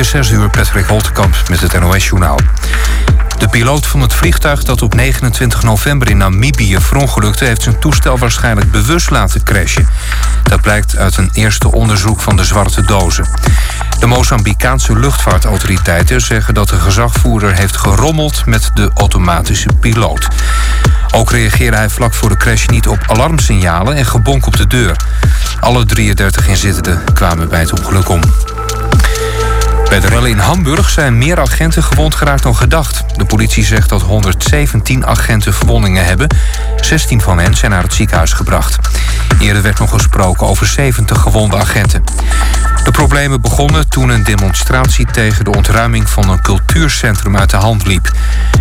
is 6 uur, Patrick Holtkamp met het NOS-journaal. De piloot van het vliegtuig dat op 29 november in Namibië verongelukte... heeft zijn toestel waarschijnlijk bewust laten crashen. Dat blijkt uit een eerste onderzoek van de zwarte dozen. De Mozambicaanse luchtvaartautoriteiten zeggen dat de gezagvoerder heeft gerommeld met de automatische piloot. Ook reageerde hij vlak voor de crash niet op alarmsignalen en gebonk op de deur. Alle 33 inzittenden kwamen bij het ongeluk om. Bij de rellen in Hamburg zijn meer agenten gewond geraakt dan gedacht. De politie zegt dat 117 agenten verwondingen hebben. 16 van hen zijn naar het ziekenhuis gebracht. Eerder werd nog gesproken over 70 gewonde agenten. De problemen begonnen toen een demonstratie tegen de ontruiming van een cultuurcentrum uit de hand liep.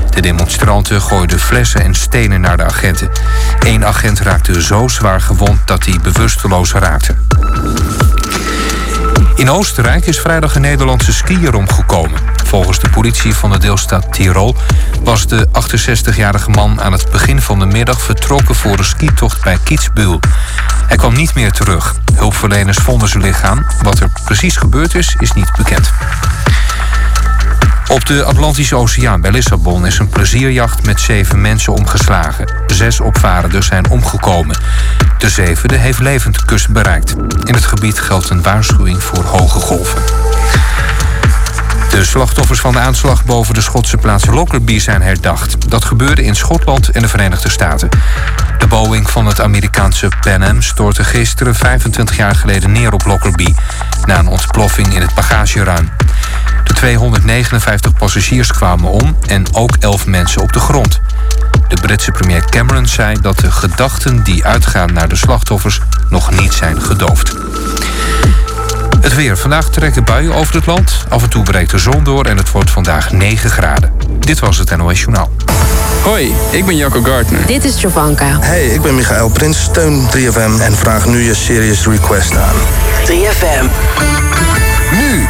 De demonstranten gooiden flessen en stenen naar de agenten. Eén agent raakte zo zwaar gewond dat hij bewusteloos raakte. In Oostenrijk is vrijdag een Nederlandse skier omgekomen. Volgens de politie van de deelstaat Tirol was de 68-jarige man aan het begin van de middag vertrokken voor een skitocht bij Kitzbühel. Hij kwam niet meer terug. Hulpverleners vonden zijn lichaam. Wat er precies gebeurd is, is niet bekend. Op de Atlantische Oceaan bij Lissabon is een plezierjacht met zeven mensen omgeslagen. Zes opvarenden zijn omgekomen. De zevende heeft levend kust bereikt. In het gebied geldt een waarschuwing voor hoge golven. De slachtoffers van de aanslag boven de Schotse plaats Lockerbie zijn herdacht. Dat gebeurde in Schotland en de Verenigde Staten. De Boeing van het Amerikaanse Pan Am stortte gisteren 25 jaar geleden neer op Lockerbie... na een ontploffing in het bagageruim. De 259 passagiers kwamen om en ook 11 mensen op de grond. De Britse premier Cameron zei dat de gedachten die uitgaan naar de slachtoffers nog niet zijn gedoofd. Het weer. Vandaag trekken buien over het land. Af en toe breekt de zon door en het wordt vandaag 9 graden. Dit was het NOS Journaal. Hoi, ik ben Jacco Gardner. Dit is Jovanka. Hey, ik ben Michael Prins, steun 3FM en vraag nu je serious request aan. 3FM. Nu,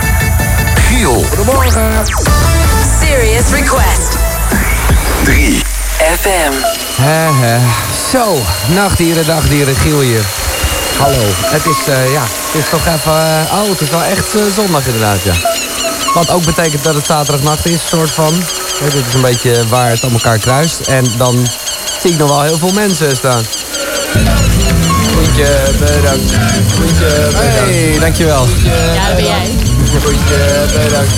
Giel. Goedemorgen. Serious Request. 3 FM. Hè, hè. Zo, nachtdieren, dagdieren, Giel hier. Hallo, het is, eh, ja, het is toch even... eh, oh, het is wel echt eh, zondag inderdaad, ja. Wat ook betekent dat het zaterdagnacht is, soort van. Ja, dit is een beetje waar het aan elkaar kruist. En dan zie ik nog wel heel veel mensen staan. Goedje, bedankt. Goedje, bedankt. Hey, dankjewel. Ja, dat ben jij. Goedje, bedankt.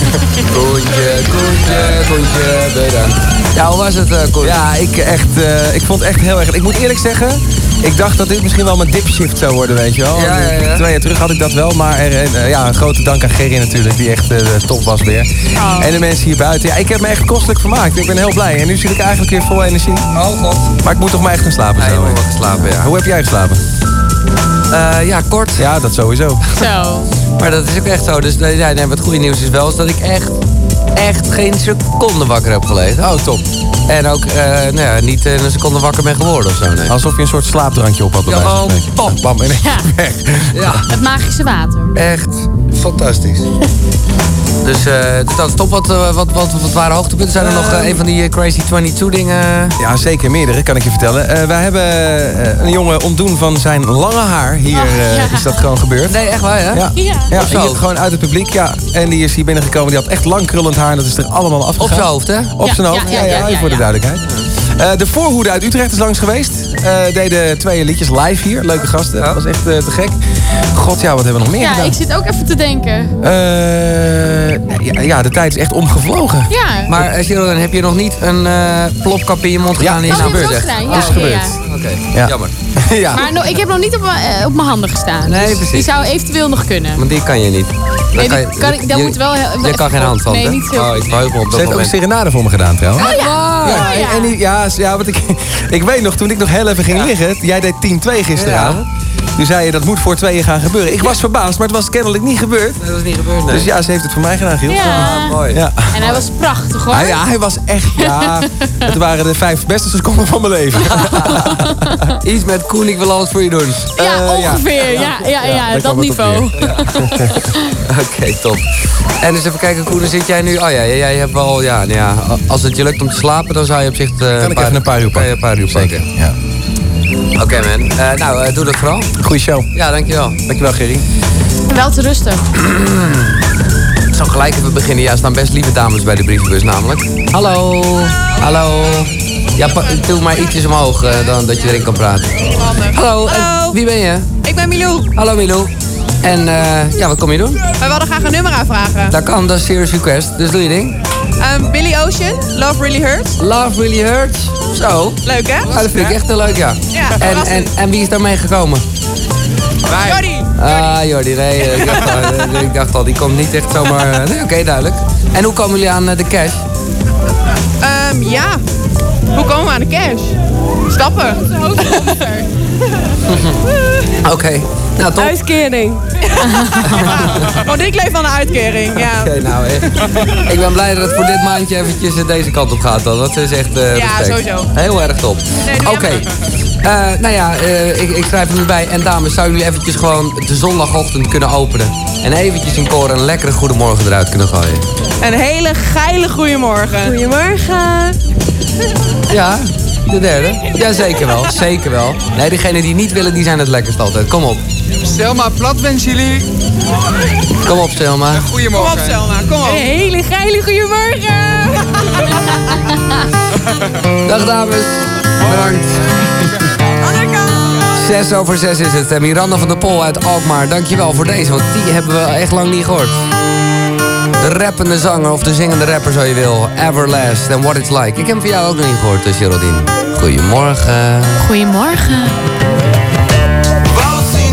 Goedje, goedje, goedje, bedankt. Ja, hoe was het, eh Koen? Ja, ik, echt, eh, ik vond het echt heel erg... Ik moet eerlijk zeggen, ik dacht dat dit misschien wel mijn dipshift zou worden, weet je wel. Ja, ja, ja. Twee jaar terug had ik dat wel, maar er, eh, ja, een grote dank aan Gerry natuurlijk, die echt eh, top was weer. Oh. En de mensen hier buiten. Ja, ik heb me echt kostelijk vermaakt. Ik ben heel blij. En nu zit ik eigenlijk weer vol energie. Oh god. Maar ik moet toch maar echt gaan slapen Ja, je zo. moet hè. wel geslapen, ja. Hoe heb jij geslapen? Eh, ja, kort. Ja, dat sowieso. Zo. Maar dat is ook echt zo. Dus nee, nee, nee, het goede nieuws is wel is dat ik echt, echt geen seconde wakker heb gelegen. Oh, top. En ook eh, nou ja, niet een seconde wakker ben geworden of zo. Nee. Alsof je een soort slaapdrankje op had. bij Ja, gewoon pam. Bam, en Ja, Ja, het magische water. echt fantastisch. Dus eh, dat is top. Wat, eh, wat, wat, wat waren hoogtepunten? Zijn er nog eh, een van die Crazy 22 dingen? Ja, zeker meerdere, kan ik je vertellen. Eh, wij hebben een jongen ontdoen van zijn lange haar. Hier Oh, eh, ja. is dat gewoon gebeurd. Nee, echt waar, hè? Ja, Ja. ja hier gewoon uit het publiek. Ja. En die is hier binnengekomen. Die had echt lang krullend haar. En dat is er allemaal afgegaan. Op zijn hoofd, hè? Op Ja, zijn hoofd, ja, ja, ja, ja, ja, voor de ja. duidelijkheid. Eh, de voorhoede uit Utrecht is langs geweest. Eh, deden twee liedjes live hier. Leuke gasten. Dat was echt eh, te gek. God, ja, wat hebben we nog meer Ja, gedaan? ik zit ook even te denken. Eh, ja, ja, de tijd is echt omgevlogen. Ja. Maar dan heb je nog niet een eh, plopkap in je mond gedaan? Ja, in je is Oh, gebeurd. Ja, is gebeurd. ja. Oké, Ja. jammer. ja. Maar no, ik heb nog niet op, mijn- op mijn handen gestaan. Nee, Dus precies. Die zou eventueel nog kunnen. Want die kan je niet. Dan Nee, kan je, kan ik, dat je- moet wel... heel- Je kan geen handstand, Nee, niet zo. Oh, ik verheug me op Ze dat heeft ook serenade voor me gedaan trouwens. Oh ja. Ja, Oh, ja. En die, ja, ja, want ik, ik weet nog, toen ik nog heel even ging liggen... Jij deed 10-2 gisteravond. Toen zei je, dat moet voor tweeën gaan gebeuren. Ik was verbaasd, maar het was kennelijk niet gebeurd. Nee, dat is niet gebeurd, nee. Dus ja, ze heeft het voor mij gedaan, Giel. Ja. Mooi. Ja. En hij was prachtig hoor. Ah, ja, hij was echt, ja... Het waren de vijf beste seconden van mijn leven. Iets met Koen, ik wil alles voor je doen. Ja, Eh, ja. ongeveer. Ja, ja, ja, dat niveau. Oké, top. En dus even kijken, Koen, dan zit jij nu... Oh ja, jij hebt wel... Ja, nou ja, als het je lukt om te slapen, dan zou je op zich... eh, Kan ik even een paar uur kan je pakken? een paar uur pakken. Zeker, ja. Oké, man. Eh, nou, eh, doe dat vooral. Goeie show. Ja, dankjewel. Dankjewel, Gerry. Wel te rustig. Zo'n geluid Gelijk even beginnen. Ja, er staan best lieve dames bij de brievenbus namelijk. Hallo. Hallo. Ja, doe maar ietsjes omhoog eh, dan dat je erin kan praten. Hallo. en Hallo. wie ben je? Ik ben Milou. Hallo Milou. En eh, ja, wat kom je doen? Wij wilden graag een nummer aanvragen. Dat kan, dat is serious request. Dus doe je ding. Ehm, Billy Ocean, Love Really Hurts. Love really hurts. Zo. Leuk hè? Ja, dat vind ik echt heel leuk, ja. Ja, en, en, en wie is daarmee gekomen? Jordi. Ah, Jordi, nee, eh, ik dacht, al, eh, ik dacht al, die komt niet echt zomaar... Nee, oké, duidelijk. En hoe komen jullie aan de cash? Ehm, ja. Hoe komen we aan de cash? Stappen. Oké, nou top. Uitkering. Want ik leef van de uitkering, ja. Oké, nou echt. Ik ben blij dat het voor dit maandje eventjes eh, deze kant op gaat dan. Dat is echt eh Ja, respect. sowieso. Heel erg top. Oké. Eh, nou ja, eh, ik, ik schrijf er nu bij. En dames, zouden jullie eventjes gewoon de zondagochtend kunnen openen? En eventjes in koor een lekkere goedemorgen eruit kunnen gooien? Een hele geile goeiemorgen. Goedemorgen. Ja, de derde? Ja, zeker wel. Zeker wel. Nee, degenen die niet willen, die zijn het lekkerst altijd. Kom op. Selma, plat wens jullie. Kom op, Selma. Kom op Goedemorgen. Selma, kom op. Een hele geile goeiemorgen. Dag dames. Bedankt. Zes over zes is het. Miranda van der Pol uit Alkmaar, dankjewel voor deze, want die hebben we echt lang niet gehoord. De rappende zanger, of de zingende rapper zo je wil. Everlast and What It's Like. Ik heb hem van jou ook nog niet gehoord, dus Geraldine. Goedemorgen. Goedemorgen. Seen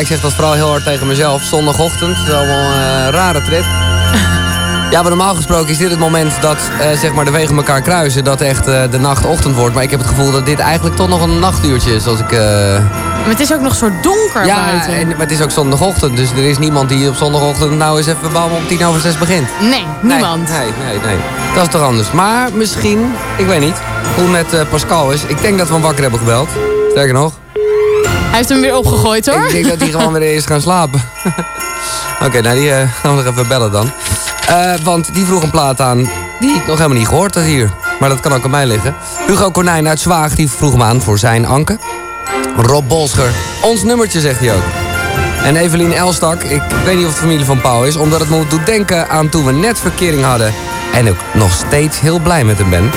ik zeg dat vooral heel hard tegen mezelf. Zondagochtend, het is allemaal een rare trip. Ja, maar normaal gesproken is dit het moment dat eh, zeg maar de wegen elkaar kruisen. Dat echt eh, de nacht-ochtend wordt. Maar ik heb het gevoel dat dit eigenlijk toch nog een nachtuurtje is. Als ik, eh, Maar het is ook nog soort donker Ja, buiten. en, maar het is ook zondagochtend. Dus er is niemand die op zondagochtend nou eens even bouwen om tien over zes begint. Nee, niemand. Nee, nee, nee, nee. Dat is toch anders. Maar misschien, ik weet niet, hoe met eh, Pascal is. Ik denk dat we hem wakker hebben gebeld. Sterker nog. Hij heeft hem weer opgegooid hoor. Ik denk dat hij gewoon weer is gaan slapen. Oké, nou die eh, gaan we nog even bellen dan. Eh, want die vroeg een plaat aan die ik nog helemaal niet gehoord had hier. Maar dat kan ook aan mij liggen. Hugo Konijn uit Zwaag die vroeg hem aan voor zijn anke. Rob Bolscher, ons nummertje zegt hij ook. En Evelien Elstak, ik weet niet of het familie van Pauw is... omdat het me doet denken aan toen we net verkering hadden... en ik nog steeds heel blij met hem ben.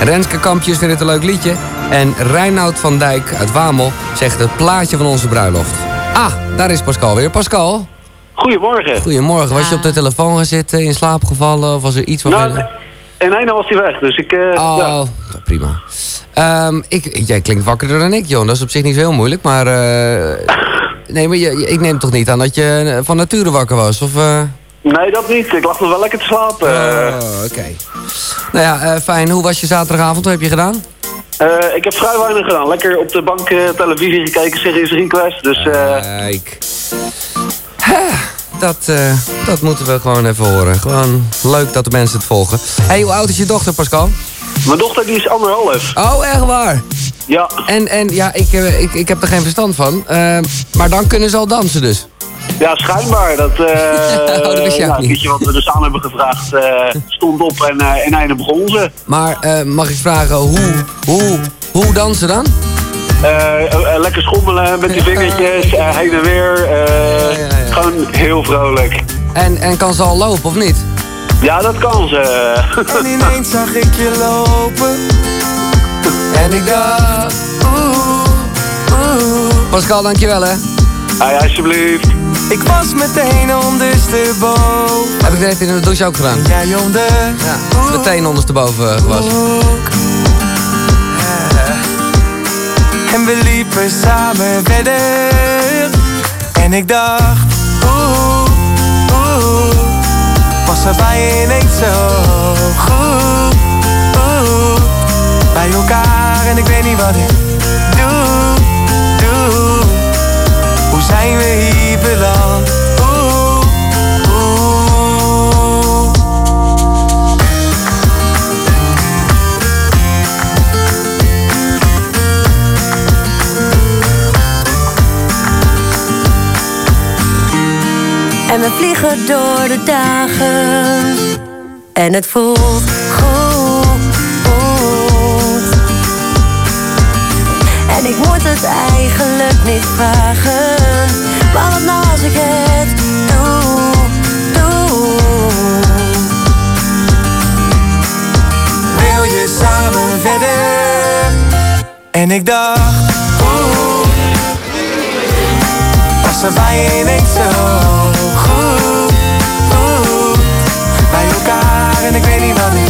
Renske Kampjes vindt het een leuk liedje... en Reinoud van Dijk uit Wamel zegt het plaatje van onze bruiloft. Ah, daar is Pascal weer. Pascal, Goedemorgen. goedemorgen. Was je op de telefoon gaan zitten, in slaap gevallen... of was er iets wat... Nou, en einde was hij weg, dus ik... eh, Oh, ja. prima. Ehm, ik, jij klinkt wakkerder dan ik, Jon. Dat is op zich niet zo heel moeilijk, maar... eh, nee, maar je, ik neem toch niet aan dat je eh, van nature wakker was? Of, eh? Nee, dat niet. Ik lag nog wel lekker te slapen. Oh, oké. Nou ja, eh, fijn. Hoe was je zaterdagavond? Wat heb je gedaan? Eh, ik heb vrij weinig gedaan. Lekker op de bank eh, televisie gekeken, Series Request. Dus eh, Kijk. Dat, dat moeten we gewoon even horen. Gewoon leuk dat de mensen het volgen. hey, hoe oud is je dochter, Pascal? mijn dochter die is anderhalf. Oh, echt waar? Ja. En, en ja, ik, ik, ik heb er geen verstand van. Maar dan kunnen ze al dansen dus. Ja, schijnbaar. Dat, eh Oh, dat wist niet. wat we dus aan hebben gevraagd eh, stond op en, eh en einde begon ze. Maar mag ik vragen, hoe, hoe, hoe dansen dan? Lekker schommelen met die vingertjes, heen en weer. Gewoon heel vrolijk. En, en kan ze al lopen of niet? Ja, dat kan ze. En ineens zag ik je lopen. En ik dacht, oeh, oeh. Pascal, dankjewel hè. Hey, alsjeblieft. Ik was meteen ondersteboven. Heb ik net in de douche ook gedaan. Jij onder. Ja, meteen ondersteboven eh, gewassen. En we liepen samen verder. En ik dacht, oeh, oeh. Was er bij ineens zo goed. Oeh, bij elkaar en ik weet niet wat ik doe, doe. Hoe zijn we hier oeh. En we vliegen door de dagen. En het voelt goed. En ik moet het eigenlijk niet vragen. Maar wat nou als ik het doe, doe. Wil je samen verder? En ik dacht, oeh, was er bij zo goed, bij elkaar en ik weet niet wat ik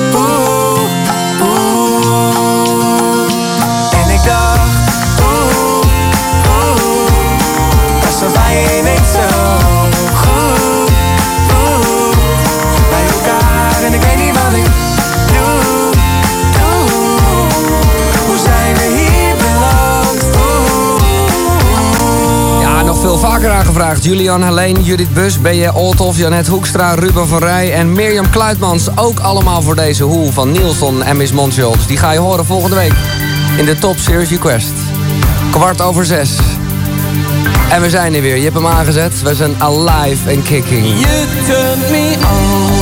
Veel vaker aangevraagd. Julian Helene, Judith Bus, B.J. Olthoff, Janet Hoekstra, Ruben van Rij en Mirjam Kluitmans. Ook allemaal voor deze hoel van Nielsen en Miss Montreal. Dus die ga je horen volgende week in de Top Series Request. Kwart over zes. En we zijn er weer. Je hebt hem aangezet. We zijn alive and kicking. You me on.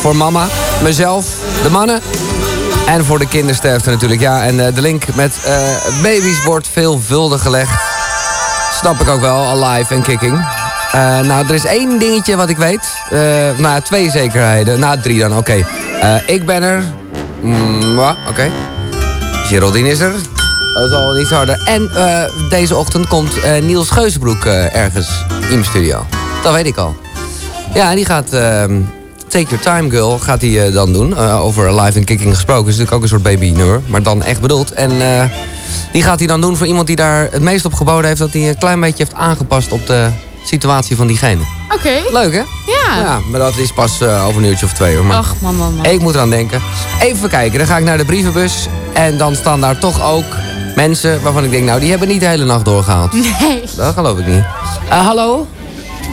Voor mama, mezelf, de mannen. En voor de kindersterfte natuurlijk. Ja, en eh, de link met eh, baby's wordt veelvuldig gelegd. Snap ik ook wel, alive en kicking. Eh, nou, er is één dingetje wat ik weet. Eh nou, twee zekerheden. Nou, drie dan, oké. Ik ben er. Mm, oké. Geraldine is er. Dat is al iets harder. En deze ochtend komt Niels Geuzenbroek ergens in mijn studio. Dat weet ik al. Ja, die gaat ehm, Take Your Time Girl gaat hij eh, dan doen. Eh, over Live and Kicking gesproken. is natuurlijk ook een soort baby nummer. Maar dan echt bedoeld. En eh, die gaat hij dan doen voor iemand die daar het meest op geboden heeft. Dat hij een klein beetje heeft aangepast op de situatie van diegene. Oké. Leuk hè? Ja. Ja, maar dat is pas eh, over een uurtje of twee hoor. Maar Ach, man, man, man. ik moet eraan denken. Even kijken, dan ga ik naar de brievenbus. En dan staan daar toch ook mensen waarvan ik denk, nou, die hebben niet de hele nacht doorgehaald. Nee. Dat geloof ik niet. Eh, hallo?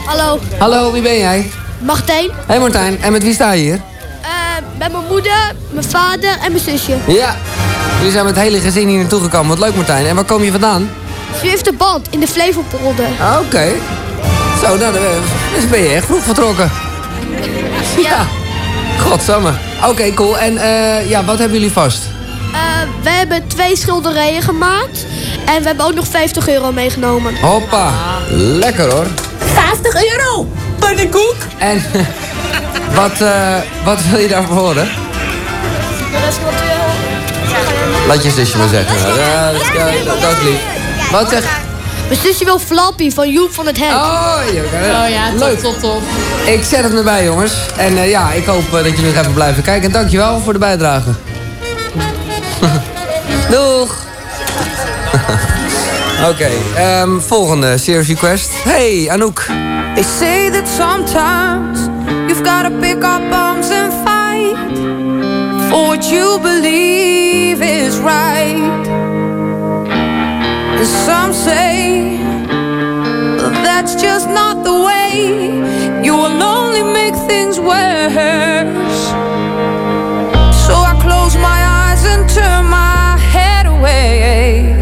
Hallo, Hallo, wie ben jij? Martijn. Hé hey Martijn, en met wie sta je hier? Eh, met mijn moeder, mijn vader en mijn zusje. Ja. Jullie zijn met het hele gezin hier naartoe gekomen. Wat leuk Martijn. En waar kom je vandaan? Ze heeft de band in de Flevopolder. Ah, Oké. Zo, nou, dan ben- dus ben je echt vroeg vertrokken. Ja. Godsamme. Oké, cool. En eh, ja, wat hebben jullie vast? Eh, we hebben twee schilderijen gemaakt. En we hebben ook nog 50 euro meegenomen. Hoppa. Lekker hoor. 50 euro! Pannenkoek! En wat, eh, wat wil je daarvoor horen? Laat je zusje maar zeggen. Ja, dat, is, ja, dat is lief. Wat zeg Mijn zusje wil Flappy van Joep van het Hek. Oh, ja, Oh ja, top, Leuk. top, top. Ik zet het erbij, jongens. En eh, ja, ik hoop eh, dat jullie nog even blijven kijken. En dankjewel voor de bijdrage. Doeg! Oké, ehm, volgende serious request. Hey, Anouk. They say that sometimes you've gotta pick up arms and fight for what you believe is right. And some say that's just not the way. You will only make things worse. So I close my eyes and turn my head away.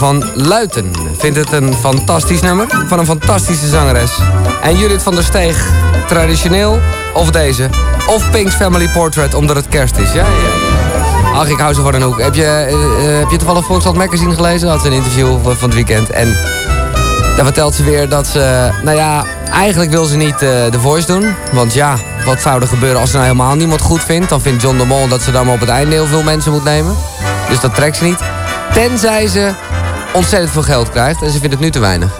Van Luiten vindt het een fantastisch nummer van een fantastische zangeres. En Judith van der Steeg, traditioneel of deze? Of Pink's Family Portrait, omdat het kerst is. Ja, ja. Ach, ik hou zo van een hoek. Heb je, eh, heb je toevallig Volkskrant Magazine gelezen? Dat had ze een interview van het weekend. En daar vertelt ze weer dat ze... Nou ja, eigenlijk wil ze niet eh, The Voice doen. Want ja, wat zou er gebeuren als ze nou helemaal niemand goed vindt? Dan vindt John de Mol dat ze dan maar op het einde heel veel mensen moet nemen. Dus dat trekt ze niet. Tenzij ze ontzettend veel geld krijgt. En ze vindt het nu te weinig.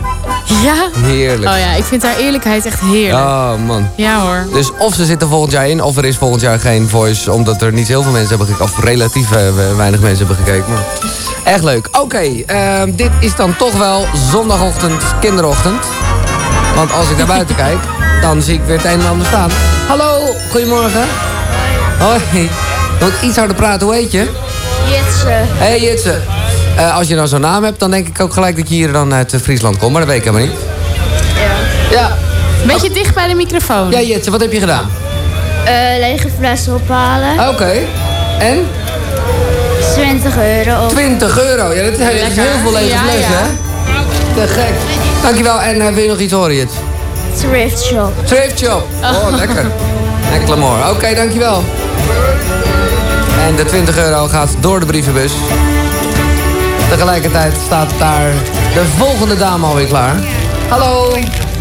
Ja? Heerlijk. Oh ja, ik vind haar eerlijkheid echt heerlijk. Oh man. Ja hoor. Dus of ze zitten volgend jaar in, of er is volgend jaar geen voice, omdat er niet heel veel mensen hebben gekeken. Of relatief eh, weinig mensen hebben gekeken. Maar echt leuk. Oké, ehm, dit is dan toch wel zondagochtend, kinderochtend. Want als ik naar buiten kijk, dan zie ik weer het een en ander staan. Hallo, goedemorgen. Hoi. Moet ik iets harder praten, hoe heet je? Jitse. Hey Jitse. Eh, als je nou zo'n naam hebt, dan denk ik ook gelijk dat je hier dan uit eh, Friesland komt. Maar dat weet ik helemaal niet. Ja. Beetje dicht bij de microfoon. Ja, Jitse, wat heb je gedaan? Eh, lege flessen ophalen. Oké. En? 20 euro. 20 euro. Ja, dat is, dat is heel veel lege Ja, flessen, ja. hè? Te gek. Dankjewel. En eh, wil je nog iets horen, Jits? Thrift shop. Thrift shop. Oh, lekker. Lekker mooi. Oké, dankjewel. En de 20 euro gaat door de brievenbus. Tegelijkertijd staat daar de volgende dame alweer klaar. Hallo.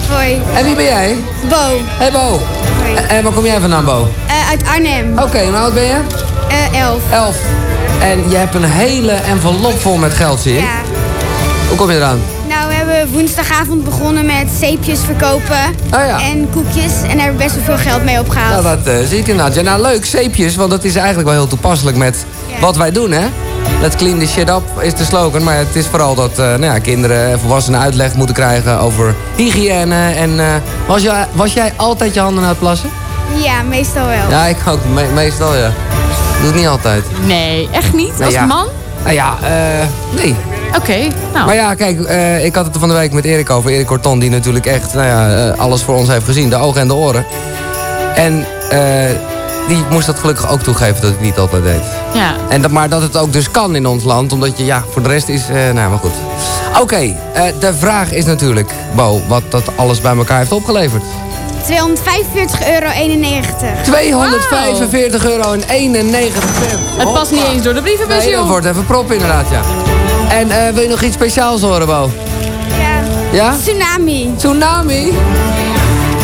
Hoi. En wie ben jij? Bo. Hey Bo. En, en waar kom jij vandaan, Bo? Eh, uit Arnhem. Oké, hoe oud ben je? Eh, elf. Elf. En je hebt een hele envelop vol met geld, zie ik. Ja. Hoe kom je eraan? Nou, we hebben woensdagavond begonnen met zeepjes verkopen. Oh En koekjes. En daar hebben we best wel veel geld mee opgehaald. Nou, dat eh, zie ik inderdaad. Ja, nou, leuk, zeepjes, want dat is eigenlijk wel heel toepasselijk met wat wij doen, hè? Let's clean the shit up is de slogan, maar het is vooral dat eh, nou ja, kinderen en volwassenen uitleg moeten krijgen over hygiëne. En eh, was, jij, was jij altijd je handen aan het plassen? Ja, meestal wel. Ja, ik ook, me- meestal ja. Doe het niet altijd. Nee, echt niet? Nee, Als ja. man? Nou ja, eh, nee. Oké, nou. Maar ja, kijk, eh, ik had het er van de week met Erik over. Erik Corton, die natuurlijk echt nou ja, alles voor ons heeft gezien. De ogen en de oren. En eh, die moest dat gelukkig ook toegeven dat het niet altijd deed. Ja. En dat, maar dat het ook dus kan in ons land. Omdat je, ja, voor de rest is... eh, nou, maar goed. Oké, eh, de vraag is natuurlijk, Bo, wat dat alles bij elkaar heeft opgeleverd. 245,91 euro. 245 euro en 91 cent. Het past niet eens door de brievenbus, Nee, wordt even prop inderdaad, ja. En eh, wil je nog iets speciaals horen, Bo? Ja. Ja? Tsunami. Tsunami?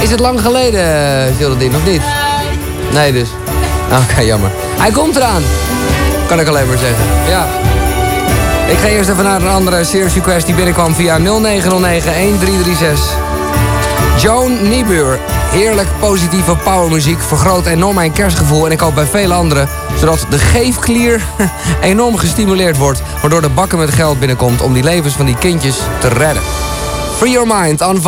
Is het lang geleden, Geraldine, of niet? Nee, dus. Oké, jammer. Hij komt eraan. Kan ik alleen maar zeggen. Ja. Ik ga eerst even naar een andere serious request die binnenkwam via 0909-1336. Joan Niebuhr. Heerlijk positieve powermuziek vergroot enorm mijn kerstgevoel en ik hoop bij vele anderen, zodat de geefklier enorm gestimuleerd wordt, waardoor de bakken met geld binnenkomt om die levens van die kindjes te redden. Free your mind, on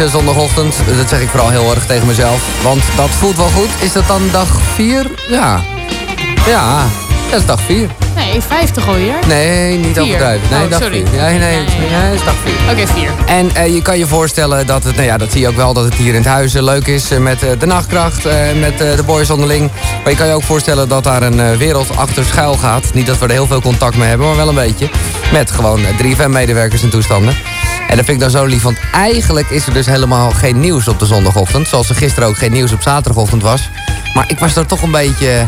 Eh, zondagochtend, dat zeg ik vooral heel erg tegen mezelf. Want dat voelt wel goed. Is dat dan dag 4? Ja. Ja, dat is dag 4. Nee, 50 alweer. Nee, niet overdrijven. Nee, Oh, dag sorry. 4. Nee, nee, nee, het is dag 4. Oké, 4. En eh, je kan je voorstellen dat het, nou ja, dat zie je ook wel, dat het hier in het huis eh, leuk is eh, met de nachtkracht, met de boys onderling. Maar je kan je ook voorstellen dat daar een wereld achter schuil gaat. Niet dat we er heel veel contact mee hebben, maar wel een beetje. Met gewoon eh, 3FM-medewerkers en toestanden. En dat vind ik dan zo lief, want eigenlijk is er dus helemaal geen nieuws op de zondagochtend. Zoals er gisteren ook geen nieuws op zaterdagochtend was. Maar ik was er toch een beetje...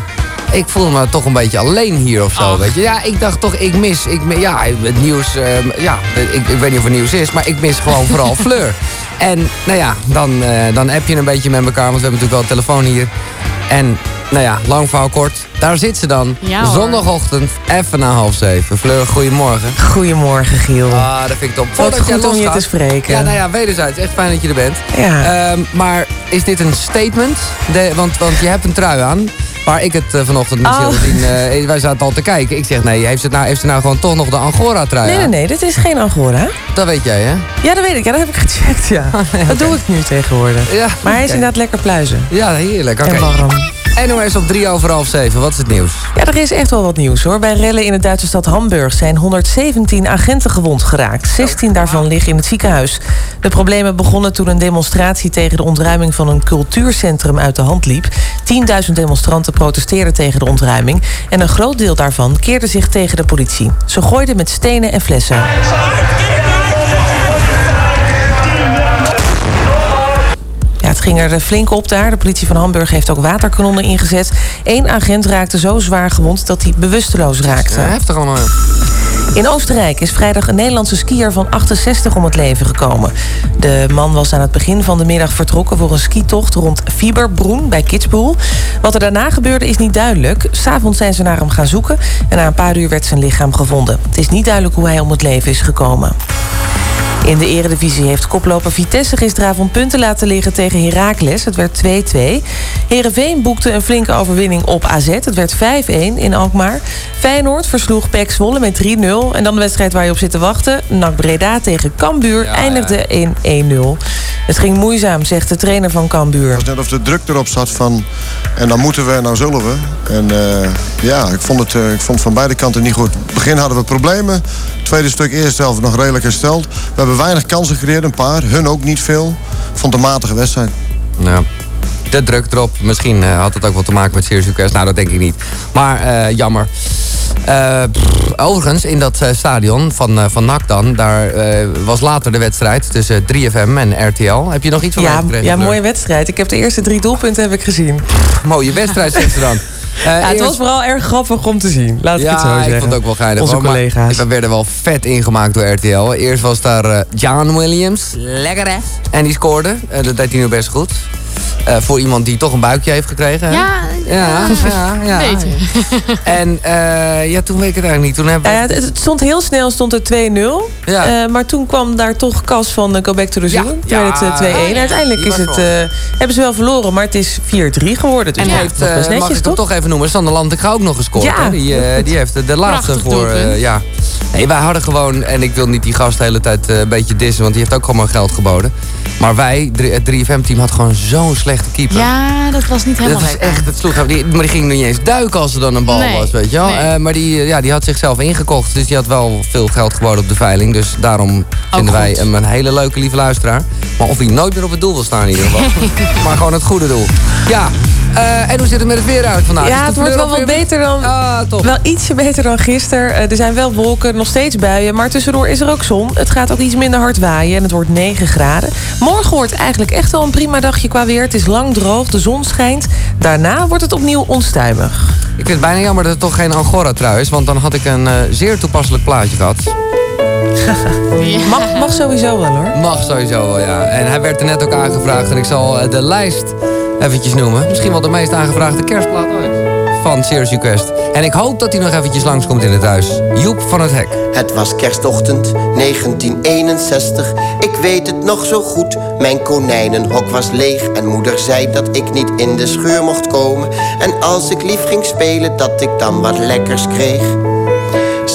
Ik voelde me toch een beetje alleen hier of zo, weet je. Ja, ik dacht toch, ik mis... Ik, ja, het nieuws... ehm, ja, ik, ik weet niet of er nieuws is, maar ik mis gewoon vooral Fleur. En nou ja, dan, eh, dan app je een beetje met elkaar, want we hebben natuurlijk wel een telefoon hier. En nou ja, lang verhaal kort. Daar zit ze dan. Ja. Zondagochtend, even na half zeven. Fleur, goedemorgen. Goedemorgen, Giel. Ah, dat vind ik top. Wat Voordat jij goed om je te spreken. Ja, nou ja, wederzijds. Echt fijn dat je er bent. Ja. Ehm, maar is dit een statement? De, want, want je hebt een trui aan. Waar ik het eh, vanochtend met Oh. Geraldine, eh, wij zaten al te kijken. Ik zeg, nee, heeft ze nou, heeft ze nou gewoon toch nog de Angora-trui Nee, nee, nee, dit is geen Angora. Dat weet jij, hè? Ja, dat weet ik. Ja, dat heb ik gecheckt, ja. Dat doe ik nu tegenwoordig. Ja, maar hij is inderdaad lekker pluizen. Ja, heerlijk. Oké. En warm. NOS op drie over half zeven. Wat is het nieuws? Ja, er is echt wel wat nieuws hoor. Bij rellen in de Duitse stad Hamburg zijn 117 agenten gewond geraakt. 16 daarvan liggen in het ziekenhuis. De problemen begonnen toen een demonstratie tegen de ontruiming van een cultuurcentrum uit de hand liep. 10.000 demonstranten protesteerden tegen de ontruiming. En een groot deel daarvan keerde zich tegen de politie. Ze gooiden met stenen en flessen. Het ging er flink op daar. De politie van Hamburg heeft ook waterkanonnen ingezet. Eén agent raakte zo zwaar gewond dat hij bewusteloos raakte. Ja, heftig allemaal. In Oostenrijk is vrijdag een Nederlandse skier van 68 om het leven gekomen. De man was aan het begin van de middag vertrokken voor een skitocht rond Fieberbroen bij Kitzbühel. Wat er daarna gebeurde is niet duidelijk. S'avonds zijn ze naar hem gaan zoeken en na een paar uur werd zijn lichaam gevonden. Het is niet duidelijk hoe hij om het leven is gekomen. In de eredivisie heeft koploper Vitesse gisteravond punten laten liggen tegen Heracles. Het werd 2-2. Heerenveen boekte een flinke overwinning op AZ. Het werd 5-1 in Alkmaar. Feyenoord versloeg PEC Zwolle met 3-0. En dan de wedstrijd waar je op zit te wachten. NAC Breda tegen Cambuur eindigde in 1-0. Het ging moeizaam, zegt de trainer van Cambuur. net of de druk erop zat van... en dan moeten we en dan zullen we. En eh, ja, ik vond, het, eh, ik vond van beide kanten niet goed. Het begin hadden we problemen. Het tweede stuk eerst zelf nog redelijk hersteld. We hebben weinig kansen gecreëerd, een paar. Hun ook niet veel. Vond een matige wedstrijd. Ja. De druk erop. Misschien eh, had het ook wat te maken met Request. Nou, dat denk ik niet. Maar jammer. Eh, pff, overigens, in dat eh, stadion van, eh, van NAC dan... daar eh, was later de wedstrijd tussen 3FM en RTL. Heb je nog iets van Ja, meegekregen, ja mooie wedstrijd. Ik heb de eerste drie doelpunten heb ik gezien. Mooie wedstrijd, zegt ze dan. Eh, Ja, het eerst- was vooral erg grappig om te zien. Laat ik ja, het zo zeggen. ik vond het ook wel geinig. Onze hoor, collega's. We werden wel vet ingemaakt door RTL. Eerst was daar eh, John Williams. Lekker hè? En die scoorde. Dat deed hij nu best goed. Eh, voor iemand die toch een buikje heeft gekregen. Ja, ja, ja, ja. Beter. En eh, ja, toen weet ik het eigenlijk niet. Toen hebben we... Ja, het, het stond heel snel, stond het 2-0. Ja. Eh, maar toen kwam daar toch Cas van eh, Go Back to the Zoo. Toen ja. werd het eh, 2-1. Uiteindelijk is het, eh, hebben ze wel verloren, maar het is 4-3 geworden. Dus en ja, heeft, best eh, mag netjes, ik hem toch? toch even noemen, Sander Lantinga ook nog gescoord. Ja, hè? Die, eh, die heeft de laatste Prachtig voor... eh, ja. Nee, wij hadden gewoon, en ik wil niet die gast de hele tijd eh, een beetje dissen, want die heeft ook gewoon maar geld geboden. Maar wij, drie- het 3FM-team, had gewoon zo'n slechte keeper. Ja, dat was niet helemaal Dat is echt, het sloeg, die, maar die ging nog niet eens duiken als er dan een bal Nee, was, weet je wel. nee. Eh, maar die, eh, ja, die had zichzelf ingekocht, dus die had wel veel geld geboden op de veiling. Dus daarom vinden wij hem een hele leuke, lieve luisteraar. Maar of hij nooit meer op het doel wil staan in ieder geval. maar gewoon het goede doel. Ja, eh, en hoe zit het met het weer uit vandaag? Ja, het wordt wel wat beter dan. Ah, top. Wel ietsje beter dan gisteren. Eh, er zijn wel wolken, nog steeds buien. Maar tussendoor is er ook zon. Het gaat ook iets minder hard waaien en het wordt 9 graden. Morgen wordt eigenlijk echt wel een prima dagje qua weer. Het is lang droog, de zon schijnt. Daarna wordt het opnieuw onstuimig. Ik vind het bijna jammer dat het toch geen Angora-trui is, want dan had ik een eh, zeer toepasselijk plaatje gehad. Mag, mag sowieso wel hoor. Mag sowieso wel, ja. En hij werd er net ook aangevraagd en ik zal de lijst eventjes noemen. Misschien wel de meest aangevraagde kerstplaat ooit. Van Serious Request. En ik hoop dat hij nog eventjes langskomt in het huis. Joep van het Hek. Het was kerstochtend 1961. Ik weet het nog zo goed. Mijn konijnenhok was leeg en moeder zei dat ik niet in de scheur mocht komen. En als ik lief ging spelen, dat ik dan wat lekkers kreeg.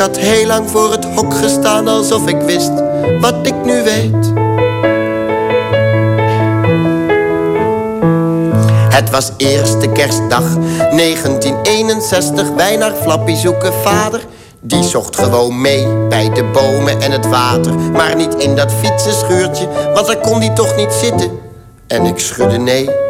Ik had heel lang voor het hok gestaan alsof ik wist wat ik nu weet. Het was eerste kerstdag 1961. Wij naar Flappy zoeken vader. Die zocht gewoon mee bij de bomen en het water. Maar niet in dat fietsenschuurtje, want daar kon hij toch niet zitten. En ik schudde nee.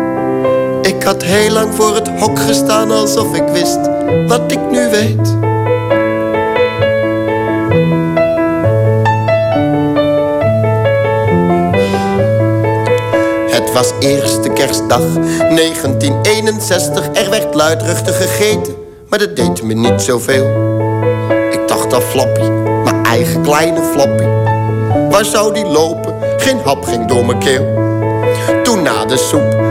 Ik had heel lang voor het hok gestaan alsof ik wist wat ik nu weet Het was eerste kerstdag 1961. Er werd luidruchtig gegeten, maar dat deed me niet zoveel. Ik dacht aan Flappy, mijn eigen kleine Flappy. Waar zou die lopen? Geen hap ging door mijn keel. Toen na de soep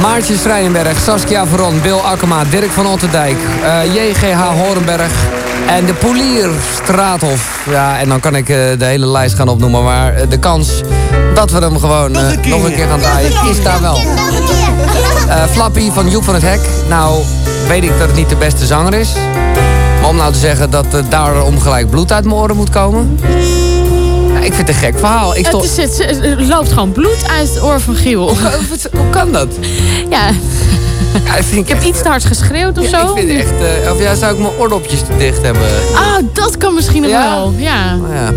Maartje Vrijenberg, Saskia Veron, Bill Akkema, Dirk van Otterdijk, eh, JGH Horenberg en de Polier Straathof. Ja, en dan kan ik eh, de hele lijst gaan opnoemen, maar eh, de kans dat we hem gewoon nog een keer gaan draaien is daar wel. Flappy van Joep van het Hek. Nou, weet ik dat het niet de beste zanger is. Maar om nou te zeggen dat uh, daarom gelijk bloed uit mijn oren moet komen. Ik vind het een gek verhaal. Ik stond... Het, is, het, het loopt gewoon bloed uit het oor van Giel. Hoe kan dat? Ja. ik heb iets te hard geschreeuwd of Ja, zo. ik vind echt... eh, of ja, zou ik mijn oordopjes te dicht hebben? Ah, dat kan misschien nog Ja? wel. Ja. Oh, ja.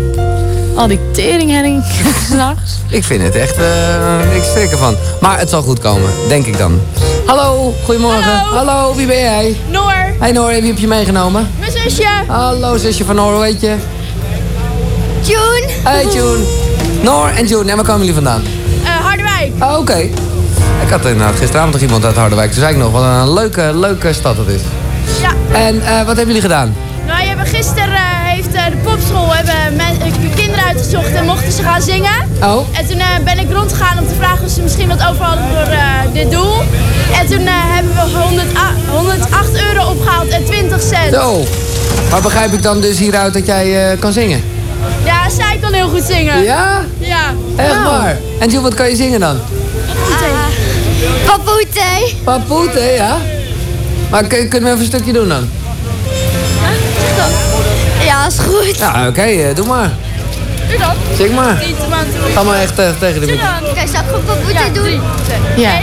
Al die teringhelling s'nachts. Ik vind het echt... eh, ik schrik ervan. Maar het zal goed komen, denk ik dan. Hallo, goedemorgen. Hallo, wie ben jij? Noor, Hey Noor, wie heb je meegenomen? mijn zusje. Hallo, zusje van Noor, heet je? June. Hey June. Noor en June, en waar komen jullie vandaan? Eh, Harderwijk. Oh, oké. Ik had inderdaad gisteravond nog iemand uit Harderwijk. Toen zei ik nog, wat een leuke, leuke stad het is. Ja. En eh, wat hebben jullie gedaan? Nou, je hebben gisteren eh, heeft eh, de popschool hebben men- eh, kinderen uitgezocht en mochten ze gaan zingen. Oh. En toen eh, ben ik rondgegaan om te vragen of ze misschien wat over hadden voor eh, dit doel. En toen eh, hebben we 108, 108 euro opgehaald en 20 cent. Zo. Maar begrijp ik dan dus hieruit dat jij eh, kan zingen? Ja, zij kan heel goed zingen. Ja? Ja. Echt waar? En June, wat kan je zingen dan? Papoete. Papoete, ja? Maar kun, kunnen we even een stukje doen dan? Ja, is goed. Ja, oké, eh, doe maar. Doe dat. Zing maar. Ga maar echt eh, tegen de microfoon. Kijk, zou ik gewoon papoete doen? Ja.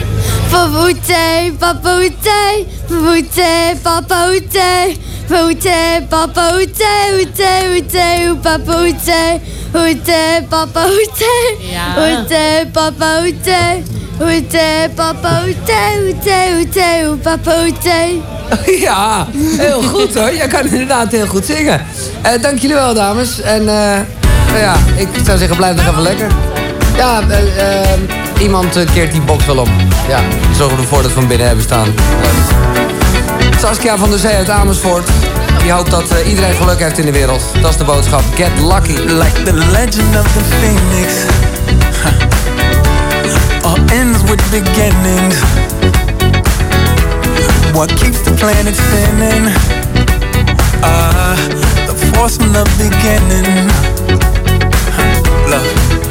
Papoete, papoete, papoete, papoete. Poete, papoete, hoete, hoete, papoete. Hoete, papoete. Ja. Hoete, papoete. Hoete, papoete, hoete, hoete, papoete. Ja, heel goed hoor. Jij kan inderdaad heel goed zingen. Eh, dank jullie wel, dames. En eh, nou ja, ik zou zeggen, blijf nog even lekker. Ja, eh, iemand keert die box wel om. Ja, die zorgen ervoor dat we hem binnen hebben staan. Saskia van der Zee uit Amersfoort. Die hoopt dat eh, iedereen geluk heeft in de wereld. Dat is de boodschap. Get lucky. Like the legend of the phoenix. All ends with beginnings. What keeps the planet spinning? Ah, the force from the beginning. Love.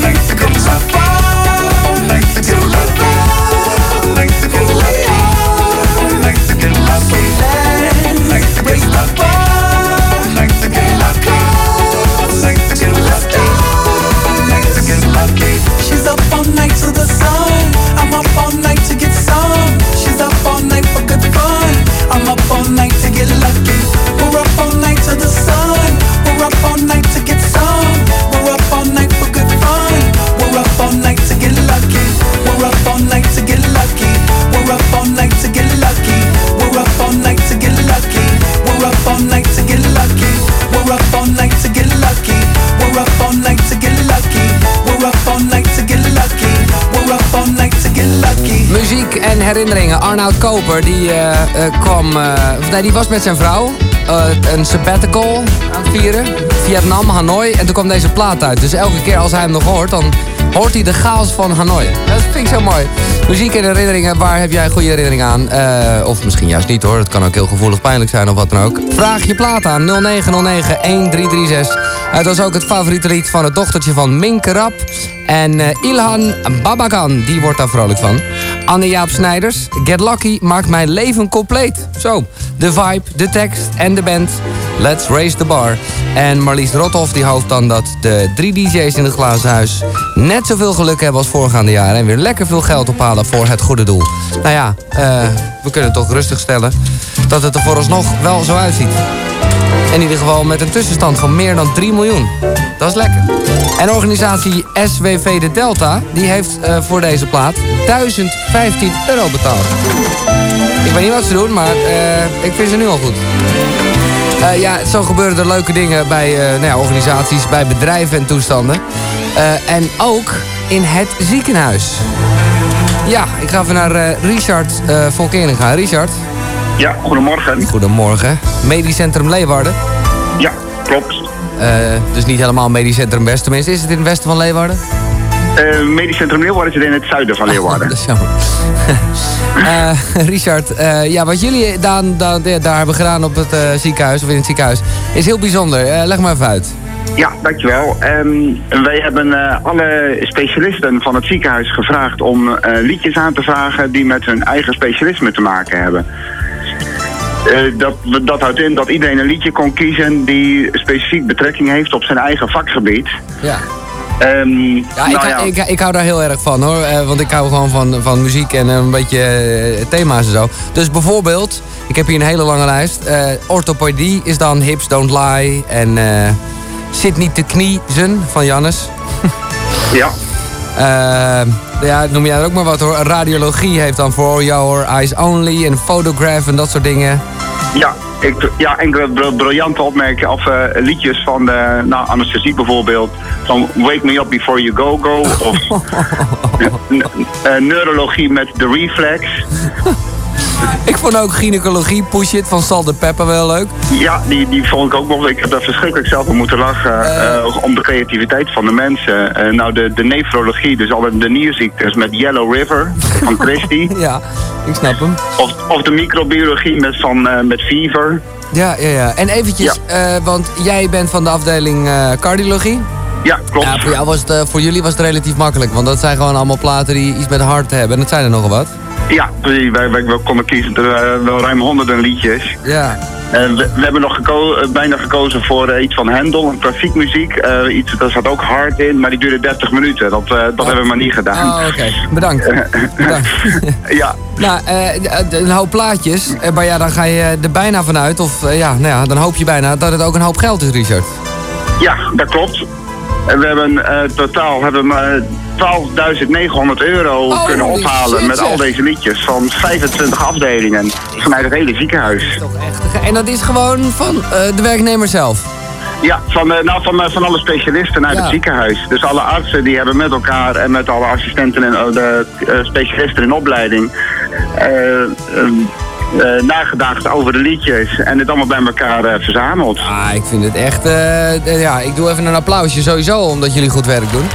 Mexico, Mexico, herinneringen. Arnoud Koper, die eh, eh, kwam... eh, nee, die was met zijn vrouw een sabbatical aan het vieren. Vietnam, Hanoi. En toen kwam deze plaat uit. Dus elke keer als hij hem nog hoort, dan hoort hij de chaos van Hanoi. Dat vind ik zo mooi. Muziek en herinneringen, waar heb jij goede herinneringen aan? Of misschien juist niet hoor. Het kan ook heel gevoelig pijnlijk zijn of wat dan ook. Vraag je plaat aan 0909-1336. Het was ook het favoriete lied van het dochtertje van Minke Rap. En eh, Ilhan Babakan, die wordt daar vrolijk van. Anne-Jaap Snijders, Get Lucky maakt mijn leven compleet. Zo, de vibe, de tekst en de band. Let's raise the bar. En Marlies Rothoff die hoopt dan dat de drie DJ's in het glazen huis... net zoveel geluk hebben als voorgaande jaren... en weer lekker veel geld ophalen voor het goede doel. Nou ja, eh, we kunnen toch rustig stellen... dat het er vooralsnog wel zo uitziet. In ieder geval met een tussenstand van meer dan 3 miljoen. Dat is lekker. En organisatie SWV de Delta... die heeft eh, voor deze plaat 1015 euro betaald. Ik weet niet wat ze doen, maar eh, ik vind ze nu al goed. Eh, ja, zo gebeuren er leuke dingen bij nou ja, organisaties, bij bedrijven en toestanden. En ook in het ziekenhuis. Ja, ik ga even naar Richard uh, Volkering gaan. Richard, Ja, goedemorgen. Goedemorgen. Medisch Centrum Leeuwarden? Ja, klopt. Eh, dus niet helemaal Medisch Centrum West. Tenminste, is het in het westen van Leeuwarden? Eh, Medisch Centrum Leeuwarden zit in het zuiden van Leeuwarden. dat is jammer. Eh, Richard, ja, wat jullie dan, dan, daar hebben gedaan op het ziekenhuis, of in het ziekenhuis, is heel bijzonder. Leg maar even uit. Ja, dankjewel. Ehm, wij hebben alle specialisten van het ziekenhuis gevraagd om liedjes aan te vragen die met hun eigen specialisme te maken hebben. Eh, dat, dat houdt in dat iedereen een liedje kon kiezen die specifiek betrekking heeft op zijn eigen vakgebied. Ja. Ehm, Ja, ik, nou hou- Ik, ik hou daar heel erg van hoor. Eh, want ik hou gewoon van, van muziek en een beetje eh, thema's en zo. Dus bijvoorbeeld, ik heb hier een hele lange lijst. Orthopedie is dan Hips Don't Lie. En Zit niet te kniezen van Jannes. Ja. Eh, ja, noem jij er ook maar wat hoor. Radiologie heeft dan voor jou hoor. Eyes Only en Photograph en dat soort dingen. Ja, ik, ja enkele br- briljante opmerkingen of eh, liedjes van de nou, anesthesie bijvoorbeeld. Van Wake Me Up Before You Go Go. Of eh, neurologie met The Reflex. Ik vond ook gynaecologie, Push It van Sal de Pepper wel leuk. Ja, die, die vond ik ook nog. Ik heb daar verschrikkelijk zelf om moeten lachen. eh, om de creativiteit van de mensen. Eh, nou, de, de nefrologie, dus alle de nierziektes met Yellow River van Christie. ja, ik snap hem. Of, of de microbiologie met, van, eh, met Fever. Ja, ja, ja. En eventjes, eh, want jij bent van de afdeling eh, cardiologie. Ja, klopt. Ja, voor, jou was het, eh, voor jullie was het relatief makkelijk. Want dat zijn gewoon allemaal platen die iets met hart hebben. En dat zijn er nogal wat. Ja. Wij, wij, wij konden kiezen er eh, wel ruim honderden liedjes. Ja. En we, we hebben nog geko eh, bijna gekozen voor iets van Hendel, een klassiek muziek. Iets, daar zat ook hard in, maar die duurde 30 minuten. Dat, dat hebben we maar niet gedaan. Oh, oké. Bedankt. Bedankt. ja. Nou, een hoop plaatjes. Maar ja, dan ga je er bijna vanuit. Of ja, nou ja, dan hoop je bijna dat het ook een hoop geld is, Richard. ja, dat klopt. En we hebben eh, totaal hebben we eh, 12.900 euro Holy kunnen ophalen met al deze liedjes van 25 afdelingen vanuit het hele ziekenhuis. En dat is gewoon van eh, de werknemer zelf. Ja, van, eh, nou, van, van alle specialisten uit Ja. het ziekenhuis. Dus alle artsen die hebben met elkaar en met alle assistenten en de specialisten in opleiding eh, nagedacht over de liedjes en het allemaal bij elkaar eh, verzameld. Ah, ik vind het echt... eh, ja, ik doe even een applausje sowieso omdat jullie goed werk doen.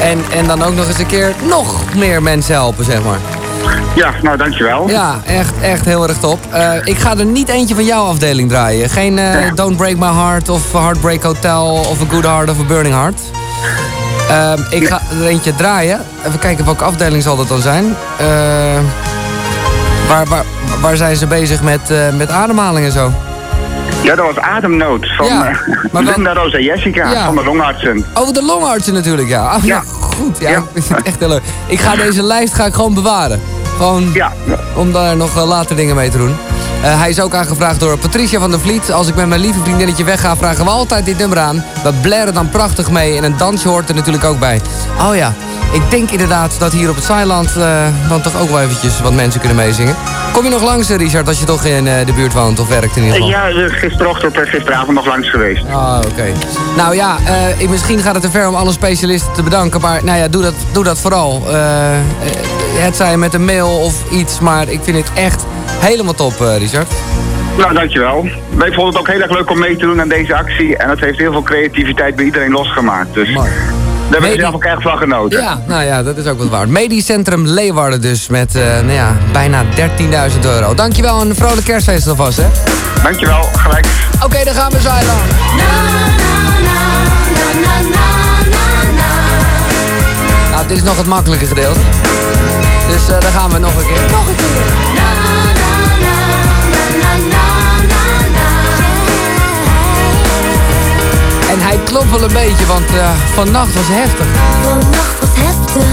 En, en dan ook nog eens een keer nog meer mensen helpen, zeg maar. Ja, nou dankjewel. Ja, echt, echt heel erg top. Ik ga er niet eentje van jouw afdeling draaien. Geen Don't Break My Heart of Heartbreak Hotel of A Good Heart of A Burning Heart. Ehm, ik ga er eentje draaien. Even kijken welke afdeling zal dat dan zijn. Eh, waar, waar, waar zijn ze bezig met, eh, met ademhaling en zo? Ja, dat was Ademnood van Ja, eh, maar Linda Rosa Jessica Ja. van de longartsen. Oh, de longartsen natuurlijk, ja. Oh, ja. Goed, ja. Ik vind het echt heel leuk. Ik ga deze lijst ga ik gewoon bewaren. Gewoon om daar nog eh, later dingen mee te doen. Eh, hij is ook aangevraagd door Patricia van der Vliet. Als ik met mijn lieve vriendinnetje wegga, vragen we altijd dit nummer aan. We blaren dan prachtig mee en een dansje hoort er natuurlijk ook bij. Oh ja, ik denk inderdaad dat hier op het Zeiland eh, dan toch ook wel eventjes wat mensen kunnen meezingen. Kom je nog langs, eh, Richard, als je toch in de buurt woont of werkt in ieder geval? Ja, gisterochtend en gisteravond nog langs geweest. Ah, oké. Nou ja, ik, misschien gaat het te ver om alle specialisten te bedanken. Maar nou ja, doe dat, doe dat vooral. Het zij met een mail of iets. Maar ik vind het echt helemaal top, eh, Richard. Nou, dankjewel. Wij vonden het ook heel erg leuk om mee te doen aan deze actie. En het heeft heel veel creativiteit bij iedereen losgemaakt. Dus daar hebben we zelf ook echt van genoten. Ja, nou ja, dat is ook wat waard. Medisch Centrum Leeuwarden dus met eh, nou ja, bijna 13.000 euro. Dankjewel en een vrolijk kerstfeest alvast, hè? Dankjewel, gelijk. Oké, dan gaan we Zeiland. Nou, dit is nog het makkelijke gedeelte. Dus eh, dan gaan we nog een keer. Nog een keer. En hij klopt wel een beetje, want eh, vannacht was heftig. Vannacht was heftig.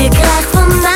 Je krijgt van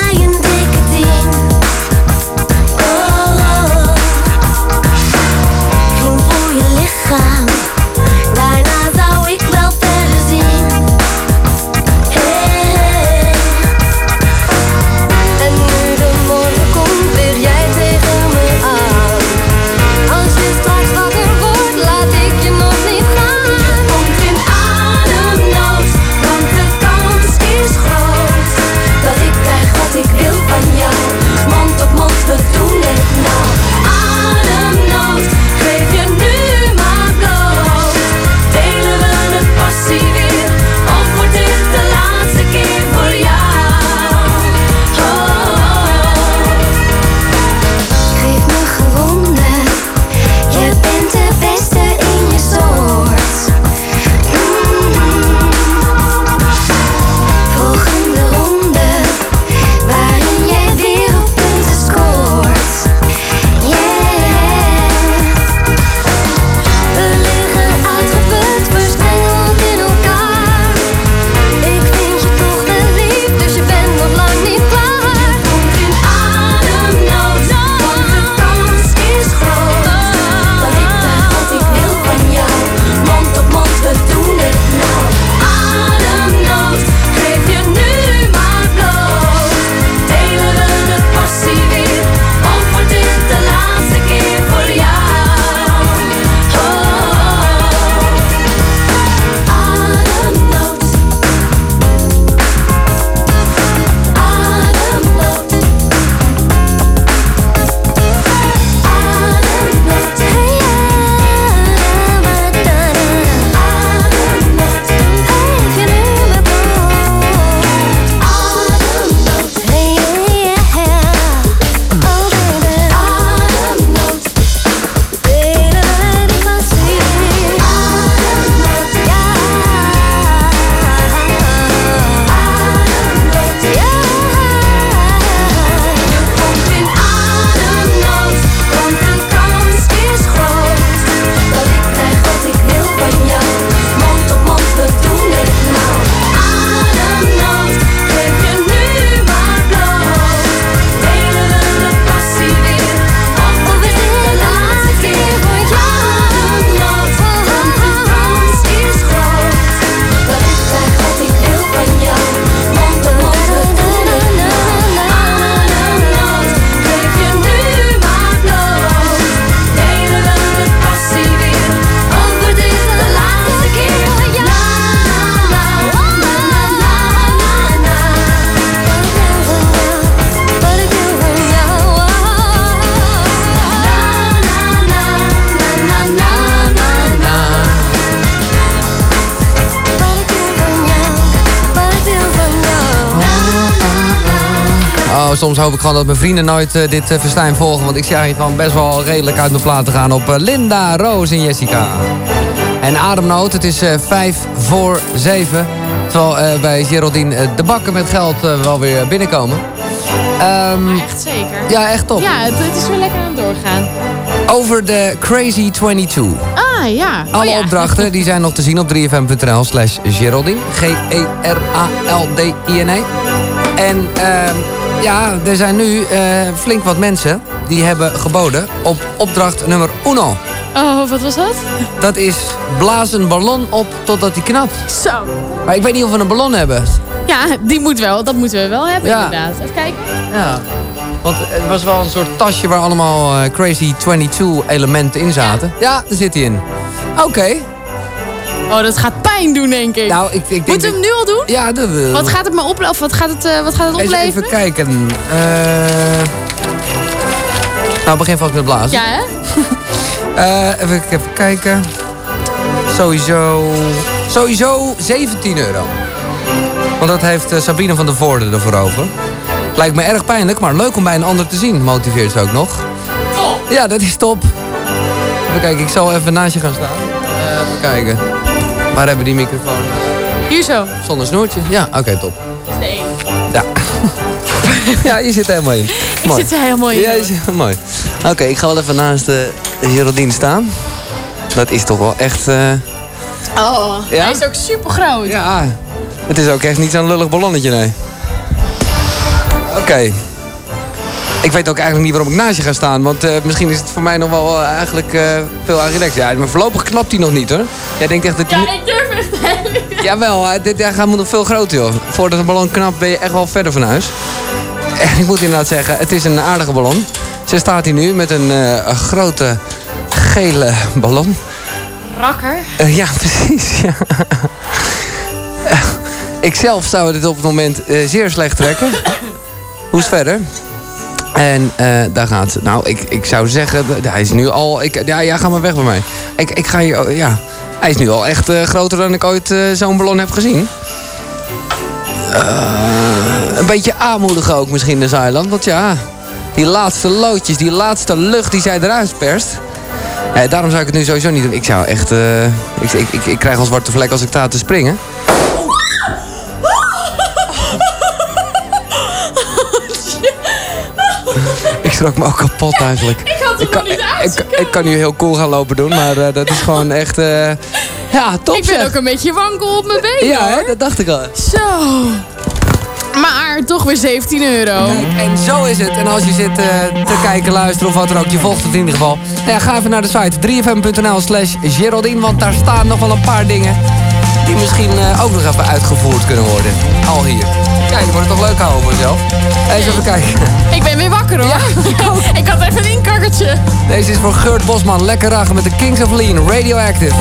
dat mijn vrienden nooit eh, dit uh, festijn volgen. Want ik zie hier gewoon best wel redelijk uit mijn plaat te gaan op eh, Linda, Roos en Jessica. En ademnood, het is 5 voor 7. Terwijl bij Geraldine de bakken met geld wel weer binnenkomen. Ehm, echt zeker. Ja, echt top. Ja, het, het is weer lekker aan het doorgaan. Over de Crazy 22. Ah, ja. Alle oh, ja. opdrachten die zijn nog te zien op 3fm.nl slash Geraldine. G-E-R-A-L-D-I-N-E. En ehm, ja, er zijn nu uh, flink wat mensen die hebben geboden op opdracht nummer uno. Oh, wat was dat? Dat is blaas een ballon op totdat die knapt. Zo. Maar ik weet niet of we een ballon hebben. Ja, die moet wel. Dat moeten we wel hebben, ja. inderdaad. Even kijken. Ja. Want het was wel een soort tasje waar allemaal uh, Crazy 22 elementen in zaten. Ja, ja daar zit hij in. Oké. Okay. Oh, dat gaat pijn doen, denk ik. Nou, ik, ik denk Moeten we hem nu al doen? Ja, dat wil. Wat gaat het me opleveren? Of wat gaat het, uh, wat gaat het opleveren? Even kijken. Uh... Nou, begin vast met blazen. Ja, hè? uh, even, even kijken. Sowieso... Sowieso 17 euro. Want dat heeft Sabine van der Voorde ervoor over. Lijkt me erg pijnlijk, maar leuk om bij een ander te zien. Motiveert ze ook nog. Ja, dat is top. Even kijken, ik zal even naast je gaan staan. Uh, even kijken. Waar hebben die microfoon? Hier zo. Zonder snoertje? Ja, oké, okay, top. Nee. Ja. ja, je zit er helemaal in. Ik mooi. zit er helemaal in. Ja, je zit mooi. Oké, okay, ik ga wel even naast de Geraldine staan. Dat is toch wel echt... Uh... Oh, ja? hij is ook super groot. Ja, het is ook echt niet zo'n lullig ballonnetje, nee. Oké. Okay. Ik weet ook eigenlijk niet waarom ik naast je ga staan. Want uh, misschien is het voor mij nog wel uh, eigenlijk uh, veel relaxed. Ja, maar voorlopig knapt hij nog niet hoor. Jij denkt echt dat Ja, ik durf echt helemaal Jawel, dit ja, gaat nog veel groter joh. Voordat een ballon knapt ben je echt wel verder van huis. En ik moet inderdaad zeggen, het is een aardige ballon. Ze staat hier nu met een, een grote gele ballon. Rakker? ja, precies. Ja. ik zelf zou dit op het moment zeer slecht trekken. Hoe is het verder? En uh, daar gaat ze. Nou, ik, ik zou zeggen, hij is nu al. Ik, ja, ja, ga maar weg bij mij. Ik, ik ga hier. Ja, hij is nu al echt uh, groter dan ik ooit uh, zo'n ballon heb gezien. een beetje aanmoedigen ook misschien de Zeiland. Want ja, die laatste loodjes, die laatste lucht die zij eruit perst. daarom zou ik het nu sowieso niet doen. Ik zou echt. ik, ik, ik, ik krijg al zwarte vlek als ik sta te springen. Schrok me ook kapot eigenlijk. Ik had het kan, niet ik, ik, kan nu heel cool gaan lopen doen, maar uh, dat is gewoon echt... Uh, ja, top Ik ben zeg. ook een beetje wankel op mijn been, Ja, hoor. dat dacht ik al. Zo. Maar toch weer 17 euro. Kijk, en zo is het. En als je zit uh, te kijken, luisteren of wat dan ook, je volgt het in ieder geval. Nou ja, ga even naar de site 3fm.nl slash Geraldine, want daar staan nog wel een paar dingen die misschien ook nog even uitgevoerd kunnen worden. Al hier. Ja, je wordt het toch leuk houden voor jezelf. Eens even kijken. Ik ben weer wakker hoor. Ja, ik had even een inkakkertje. Deze is voor Geurt Bosman. Lekker ragen met de Kings of Lean. Radioactive.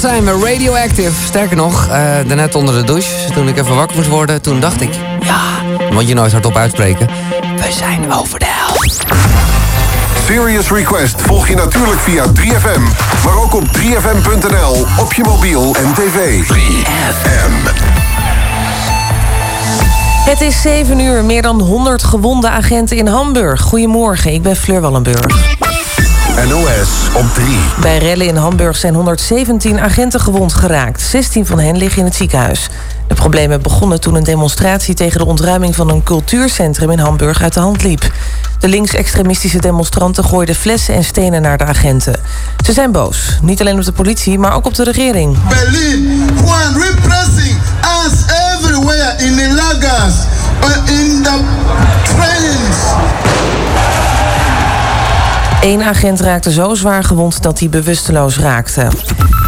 Zijn we, Radioactive. Sterker nog, eh daarnet onder de douche, toen ik even wakker moest worden, toen dacht ik... Ja, moet je nooit hardop uitspreken. We zijn over de helft. Serious Request volg je natuurlijk via 3FM, maar ook op 3FM.nl, op je mobiel en tv. 3FM. Het is 7 uur, meer dan 100 gewonde agenten in Hamburg. Goedemorgen, ik ben Fleur Wallenburg. NOS op 3. Bij rellen in Hamburg zijn 117 agenten gewond geraakt. 16 van hen liggen in het ziekenhuis. De problemen begonnen toen een demonstratie tegen de ontruiming van een cultuurcentrum in Hamburg uit de hand liep. De linksextremistische demonstranten gooiden flessen en stenen naar de agenten. Ze zijn boos, niet alleen op de politie, maar ook op de regering. Berlin, are repressing us everywhere in the lagers, uh, in the Eén agent raakte zo zwaar gewond dat hij bewusteloos raakte.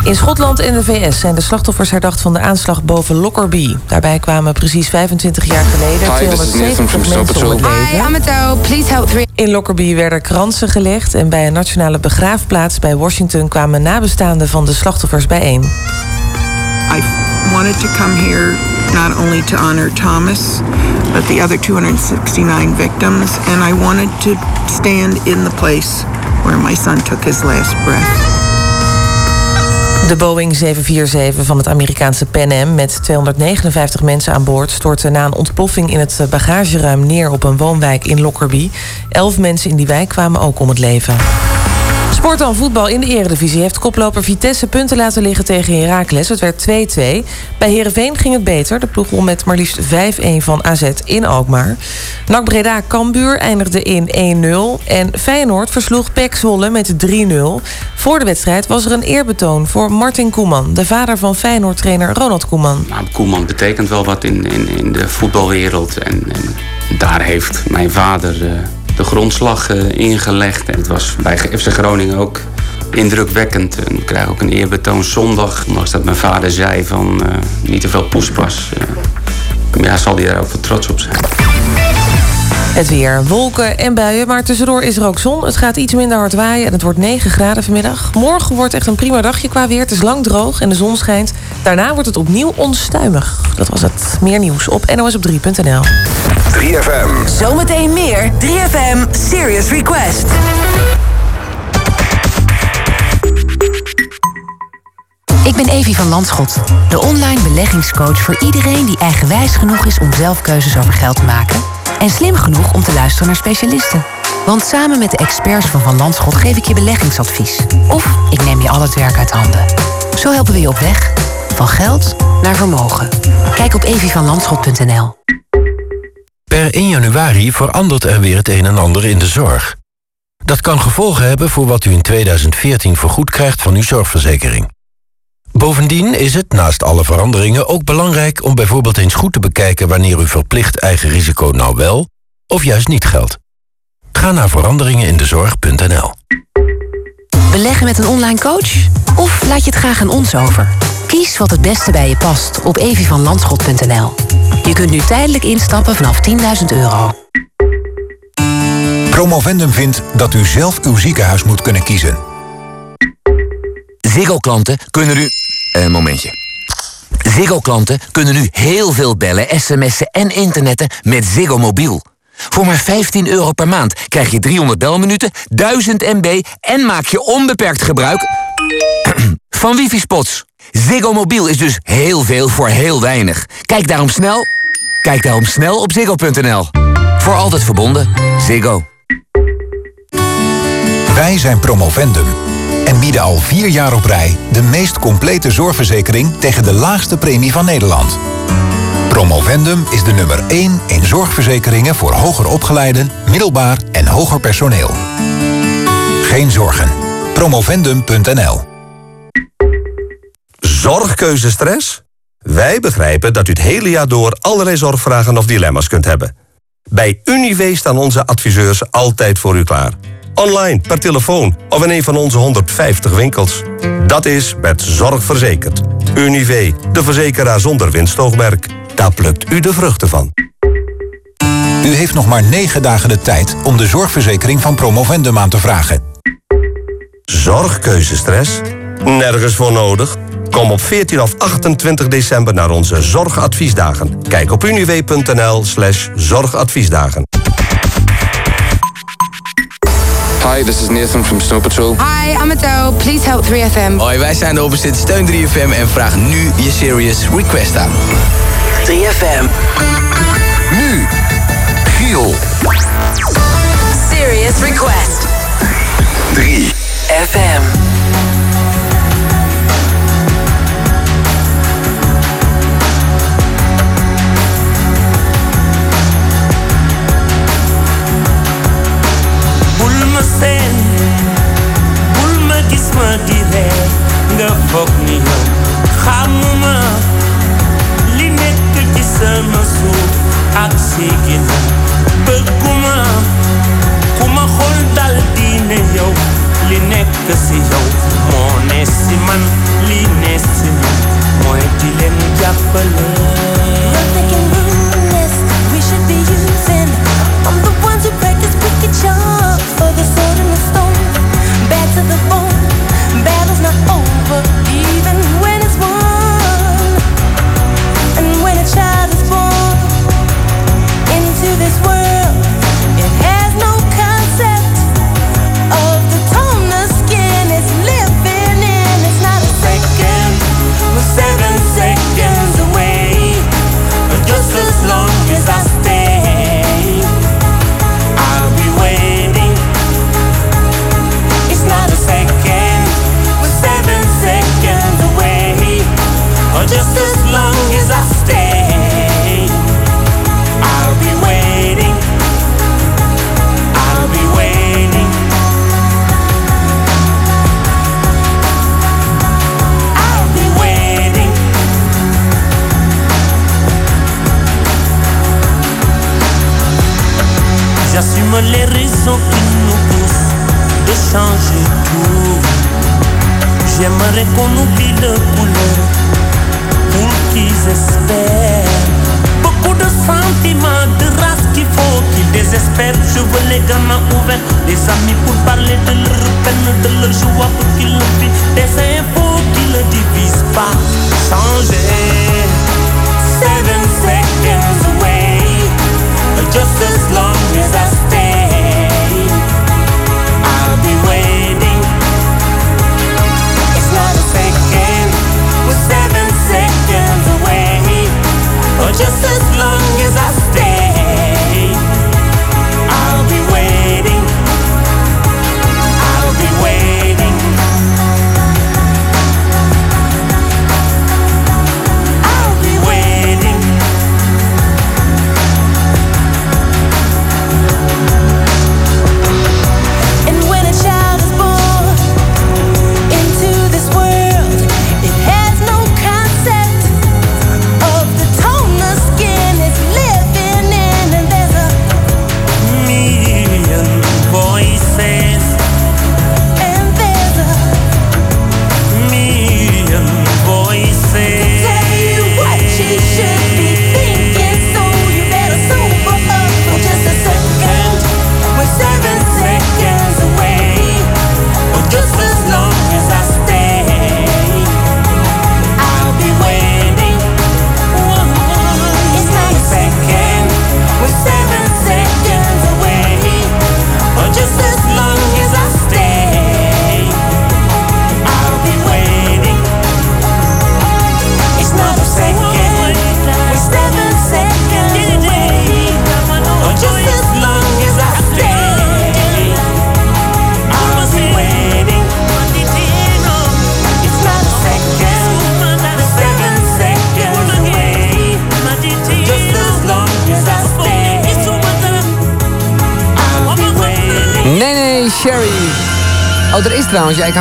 In Schotland en de VS zijn de slachtoffers herdacht van de aanslag boven Lockerbie. Daarbij kwamen precies 25 jaar geleden Hi, this is Nathan 270 from mensen om het leven. In Lockerbie werden kransen gelegd en bij een nationale begraafplaats bij Washington kwamen nabestaanden van de slachtoffers bijeen. Wanted to come here not only to honor Thomas, but the other 269 victims, and I wanted to stand in the place where my son took his last breath. De Boeing 747 van het Amerikaanse Pan Am met 259 mensen aan boord stortte na een ontploffing in het bagageruim neer op een woonwijk in Lockerbie. Elf mensen in die wijk kwamen ook om het leven. Sport dan voetbal in de Eredivisie heeft koploper Vitesse punten laten liggen tegen Heracles. Het werd 2-2. Bij Herenveen ging het beter. De ploeg won met maar liefst 5-1 van AZ in Alkmaar. NAC Breda Cambuur eindigde in 1-0 en Feyenoord versloeg PEC Zwolle met 3-0. Voor de wedstrijd was er een eerbetoon voor Martin Koeman, de vader van Feyenoord-trainer Ronald Koeman. Nou, Koeman betekent wel wat in, in, in de voetbalwereld. En, en daar heeft mijn vader eh, de grondslag eh, ingelegd. En het was bij FC Groningen ook indrukwekkend. En we krijgen ook een eerbetoon zondag. Ondanks dat mijn vader zei van eh, niet te veel poespas. eh, ja, zal hij daar ook wel trots op zijn. Het weer, wolken en buien, maar tussendoor is er ook zon. Het gaat iets minder hard waaien en het wordt 9 graden vanmiddag. Morgen wordt echt een prima dagje qua weer. Het is lang droog en de zon schijnt. Daarna wordt het opnieuw onstuimig. Dat was het. Meer nieuws op nosop3.nl. 3FM. Zometeen meer 3FM Serious Request. Ik ben Evie van Landschot, de online beleggingscoach voor iedereen die eigenwijs genoeg is om zelf keuzes over geld te maken en slim genoeg om te luisteren naar specialisten. Want samen met de experts van Van Landschot geef ik je beleggingsadvies. Of ik neem je al het werk uit handen. Zo helpen we je op weg van geld naar vermogen. Kijk op evievanlandschot.nl. Per 1 januari verandert er weer het een en ander in de zorg. Dat kan gevolgen hebben voor wat u in 2014 vergoed krijgt van uw zorgverzekering. Bovendien is het, naast alle veranderingen, ook belangrijk om bijvoorbeeld eens goed te bekijken wanneer uw verplicht eigen risico nou wel of juist niet geldt. Ga naar veranderingenindezorg.nl. Beleggen met een online coach? Of laat je het graag aan ons over? Kies wat het beste bij je past op evievanlandschot.nl. Je kunt nu tijdelijk instappen vanaf 10.000 euro. Promovendum vindt dat u zelf uw ziekenhuis moet kunnen kiezen. Ziggo-klanten kunnen nu... Een momentje. Ziggo-klanten kunnen nu heel veel bellen, sms'en en internetten met Ziggo Mobiel. Voor maar 15 euro per maand krijg je 300 belminuten, 1000 MB... en maak je onbeperkt gebruik van wifi-spots. Ziggo Mobiel is dus heel veel voor heel weinig. Kijk daarom snel, kijk daarom snel op ziggo.nl. Voor altijd verbonden. Ziggo. Wij zijn Promovendum en bieden al vier jaar op rij de meest complete zorgverzekering tegen de laagste premie van Nederland. Promovendum is de nummer 1 in zorgverzekeringen voor hoger opgeleiden, middelbaar en hoger personeel. Geen zorgen. Promovendum.nl Zorgkeuzestress? Wij begrijpen dat u het hele jaar door allerlei zorgvragen of dilemma's kunt hebben. Bij Unive staan onze adviseurs altijd voor u klaar online, per telefoon of in een van onze 150 winkels. Dat is met zorg verzekerd. De verzekeraar zonder winstoogmerk. Daar plukt u de vruchten van. U heeft nog maar 9 dagen de tijd om de zorgverzekering van Promovendum aan te vragen. Zorgkeuzestress? Nergens voor nodig. Kom op 14 of 28 december naar onze zorgadviesdagen. Kijk op univ.nl slash zorgadviesdagen. Hi, this is Nathan from Snow Patrol. Hi, I'm Adele. Please help 3FM. Hoi, wij zijn de opposite Steun 3FM en vraag nu je serious request aan. 3FM. Nu. Giel. Serious request. 3FM.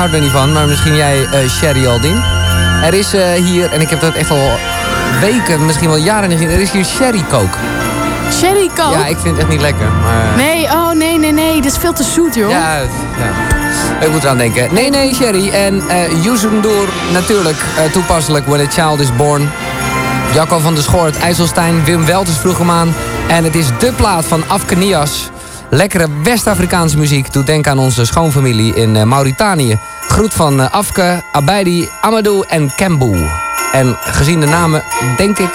hou niet van, maar misschien jij, eh, Sherry Aldin. Er is eh, hier, en ik heb dat echt al weken, misschien wel jaren niet gezien, er is hier sherrycoke. Sherrycoke? Ja, ik vind het echt niet lekker. Maar... Eh, nee, oh nee, nee, nee, dat is veel te zoet, joh. Ja, ja. Ik moet eraan denken. Nee, nee, Sherry. En uh, natuurlijk toepasselijk. When a child is born. Jacco van der Schoort, IJsselstein, Wim Welters vroeg hem. En het is de plaat van Afkenias. Lekkere West-Afrikaanse muziek. Doet denken aan onze schoonfamilie in Mauritanië groet van eh, Afke, Abaidi, Amadou en Kemboe. En gezien de namen denk ik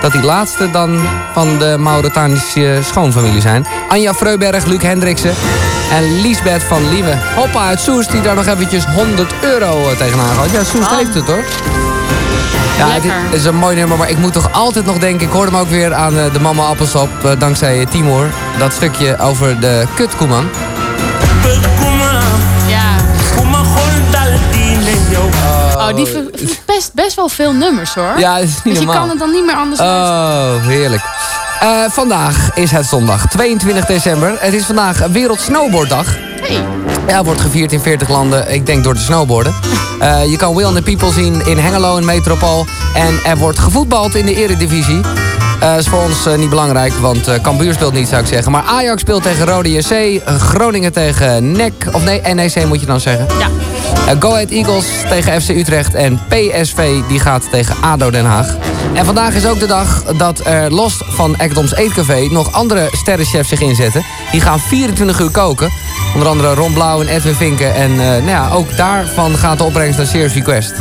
dat die laatste dan van de Mauritanische schoonfamilie zijn. Anja Freuberg, Luc Hendriksen en Liesbeth van Lieven. Hoppa uit Soest die daar nog eventjes 100 euro eh, tegenaan gooit. Ja, Soest heeft het hoor. Ja, het Lekker. is een mooi nummer, maar ik moet toch altijd nog denken... ik hoorde hem ook weer aan eh, de Mama Appelsop, dankzij Timur. Dat stukje over de kutkoeman. Ja. Oh, Oh, die ver- best, best wel veel nummers hoor. Ja, dat is niet dus je normaal. kan het dan niet meer anders luisteren. Oh, heerlijk. Eh, vandaag is het zondag, 22 december. Het is vandaag Wereld Snowboarddag. Hey. Ja, wordt gevierd in 40 landen, ik denk door de snowboarden. Eh, je kan Will and the People zien in Hengelo, in Metropool. En er wordt gevoetbald in de eredivisie. Eh is voor ons niet belangrijk, want eh Cambuur speelt niet, zou ik zeggen. Maar Ajax speelt tegen Rode JC, Groningen tegen NEC, of nee, NEC moet je dan zeggen. Ja. Eh, Go Ahead Eagles tegen FC Utrecht en PSV die gaat tegen ADO Den Haag. En vandaag is ook de dag dat er los van Ekdoms Eetcafé nog andere sterrenchefs zich inzetten. Die gaan 24 uur koken. Onder andere Ron Blauw en Edwin Vinken. En eh, nou ja, ook daarvan gaat de opbrengst naar Serious Request.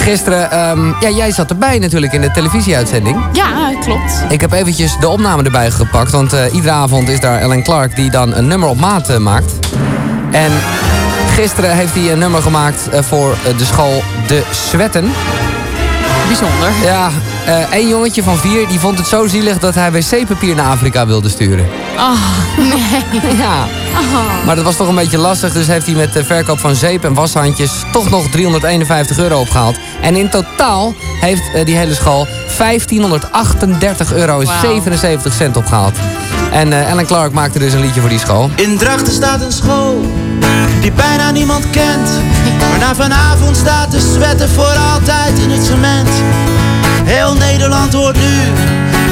Gisteren, ehm, ja, jij zat erbij natuurlijk in de televisieuitzending. Ja, klopt. Ik heb eventjes de opname erbij gepakt. Want eh, iedere avond is daar Ellen Clark die dan een nummer op maat maakt. En gisteren heeft hij een nummer gemaakt eh, voor eh, de school De Zwetten. Bijzonder. Ja, eh één jongetje van vier die vond het zo zielig dat hij wc-papier naar Afrika wilde sturen. Oh, nee. Ja. Oh. Maar dat was toch een beetje lastig, dus heeft hij met de verkoop van zeep en washandjes toch nog 351 euro opgehaald. En in totaal heeft die hele school 1538 euro en Wauw. 77 cent opgehaald. En eh, Ellen Clark maakte dus een liedje voor die school. In Drachten staat een school die bijna niemand kent. Maar na vanavond staat de zwetten voor altijd in het cement. Heel Nederland hoort nu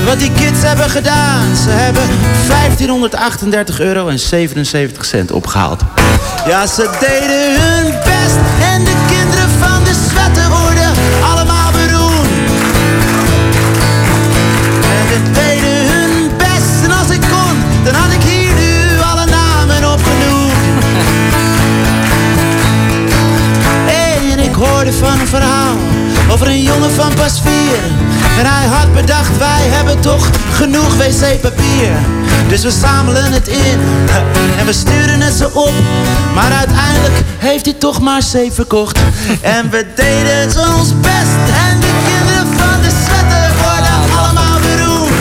wat die kids hebben gedaan. Ze hebben 1538 euro en 77 cent opgehaald. Ja, ze deden hun hoorde van een verhaal over een jongen van pas vier. En hij had bedacht, wij hebben toch genoeg wc-papier. Dus we zamelen het in en we sturen het ze op. Maar uiteindelijk heeft hij toch maar zeep verkocht. En we deden het ons best en de kinderen van de zwetten worden allemaal beroemd.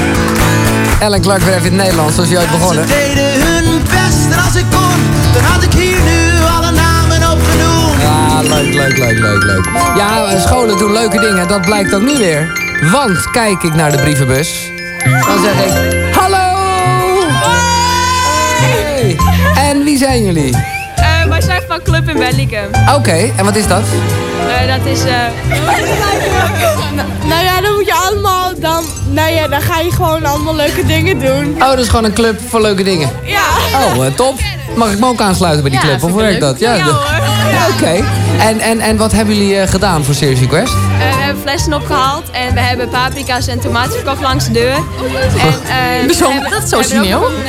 Ellen Clark weer even in het Nederlands, zoals je ooit begonnen. Ze deden hun best en als ik kon, dan had ik hier nu. Ja, leuk, leuk, leuk, leuk, leuk. Ja, scholen doen leuke dingen, dat blijkt ook nu weer. Want kijk ik naar de brievenbus, dan zeg ik... Hallo! Hey! En wie zijn jullie? Eh, wij zijn van Club in Bellicum. Oké, en wat is dat? Eh, dat is... eh Nou ja, dan moet je allemaal dan. Nou ja, dan ga je gewoon allemaal leuke dingen doen. Oh, dat is gewoon een club voor leuke dingen. Ja. Oh, top. Mag ik me ook aansluiten bij die Ja, club? Of werkt dat? Ja, hoor. Ja, Oké. En, en, en wat hebben jullie eh, gedaan voor Serious Request? Eh, we hebben flessen opgehaald en we hebben paprika's en tomaten verkocht langs de deur. En, eh, Bijzonder, we hebben- dat is we hebben ook een,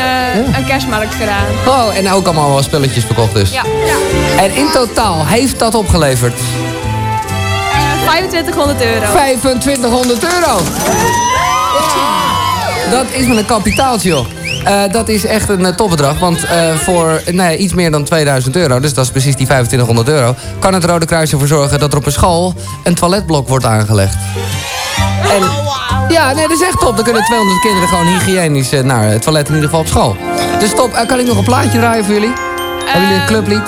eh, een kerstmarkt gedaan. Oh, en ook allemaal wel spulletjes verkocht dus. Ja. En in totaal heeft dat opgeleverd Eh, 2500 euro. 2500 euro. Dat is met een kapitaaltje, joh. Eh, dat is echt een eh, topbedrag, want eh, voor nee, iets meer dan 2000 euro, dus dat is precies die 2500 euro, kan het Rode Kruis ervoor zorgen dat er op een school een toiletblok wordt aangelegd. En, ja, nee, dat is echt top. Dan kunnen 200 kinderen gewoon hygiënisch naar het toilet, in ieder geval op school. Dus top. Kan ik nog een plaatje draaien voor jullie? Hebben jullie een clublied?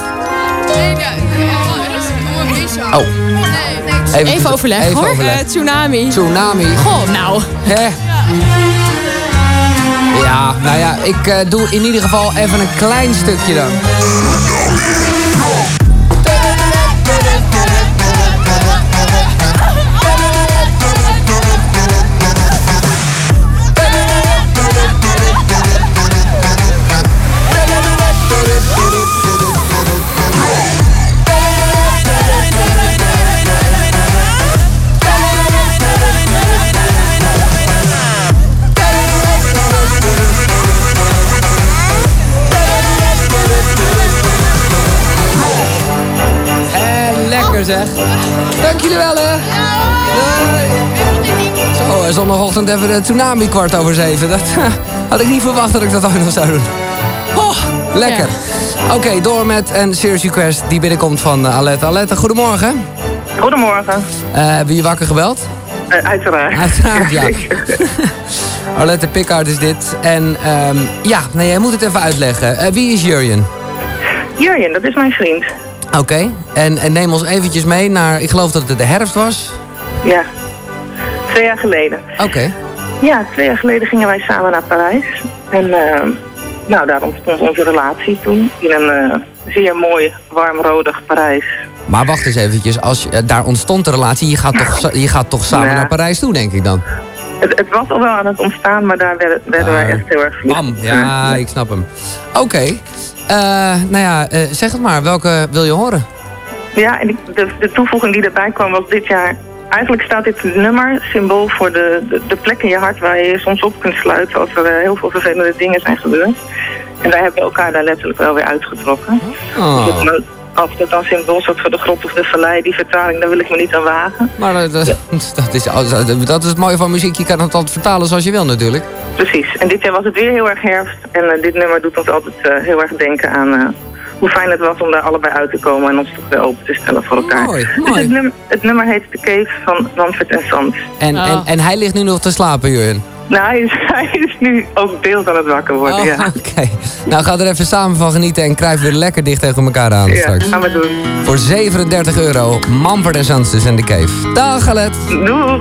Oh. Even overleg, even hoor. overleg. Eh, tsunami. Tsunami. Goh, nou. Hè? Ja, nou ja, ik eh, doe in ieder geval even een klein stukje dan. Zeg. Dank jullie wel hè. Doei. Zo, eh, zondagochtend even de tsunami kwart over zeven. Dat had ik niet verwacht dat ik dat ooit nog zou doen. Oh, lekker. Oké, door met een serious request die binnenkomt van uh, Alette. Alette, goedemorgen. Goedemorgen. Eh hebben je wakker gebeld? Eh, uiteraard. Uiteraard, ja. Arlette Pickard is dit. En ehm, ja, nee, jij moet het even uitleggen. Eh, wie is Jurjen? Jurjen, dat is mijn vriend. Oké, en, en neem ons eventjes mee naar, ik geloof dat het de herfst was. Ja. Twee jaar geleden. Oké. Ja, twee jaar geleden gingen wij samen naar Parijs. En eh, nou, daar ontstond onze relatie toen. In een eh, zeer mooi, warmrodig Parijs. Maar wacht eens eventjes, als je, eh, daar ontstond de relatie, je gaat toch, je gaat toch samen Ja. naar Parijs toe, denk ik dan? Het, het was al wel aan het ontstaan, maar daar werden, werden wij echt heel erg verliefd. Bam, ja, ik snap hem. Oké, nou ja, eh, zeg het maar, welke wil je horen? Ja, en ik- de, de toevoeging die erbij kwam was dit jaar... Eigenlijk staat dit nummer symbool voor de, de, de plek in je hart... waar je je soms op kunt sluiten als er eh, heel veel vervelende dingen zijn gebeurd. En wij hebben elkaar daar letterlijk wel weer uitgetrokken. Oh. Dus of het dan symbool staat voor de grot of de vallei, die vertaling, daar wil ik me niet aan wagen. Maar eh, dat, dat, is, dat is het mooie van muziek, je kan het altijd vertalen zoals je wil natuurlijk. Precies. En dit jaar was het weer heel erg herfst. En eh, dit nummer doet ons altijd eh, heel erg denken aan hoe fijn het was om daar allebei uit te komen en ons toch weer open te stellen voor elkaar. Mooi, Dus mooi. het, nummer, het nummer heet The Cave van Manfred en Sand. En, en, en hij ligt nu nog te slapen, Jurjen. Nou, hij is, hij is nu ook deels aan het wakker worden, Oh, ja. Oké. Nou, ga er even samen van genieten en kruip weer lekker dicht tegen elkaar aan Ja, straks. gaan we doen. Voor 37 euro, Mampert Sons dus in de cave. Dag, Alet. Doeg.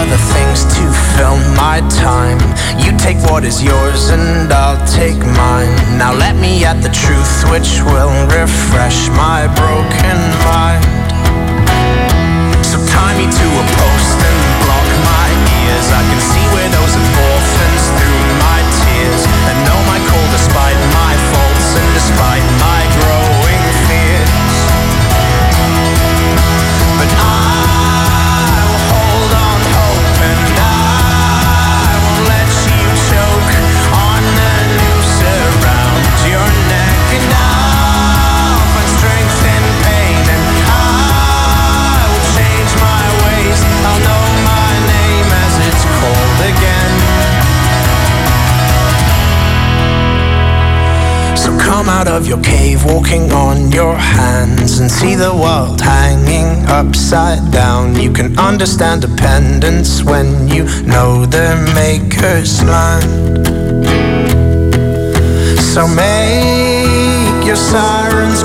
Other things to fill my time. You take what is yours and I'll take mine. Now let me at the truth which will refresh my broken mind. So tie me to a post and block my ears. I can see widows and orphans through come out of your cave, walking on your hands, and see the world hanging upside down. You can understand dependence when you know the maker's land. So make your sirens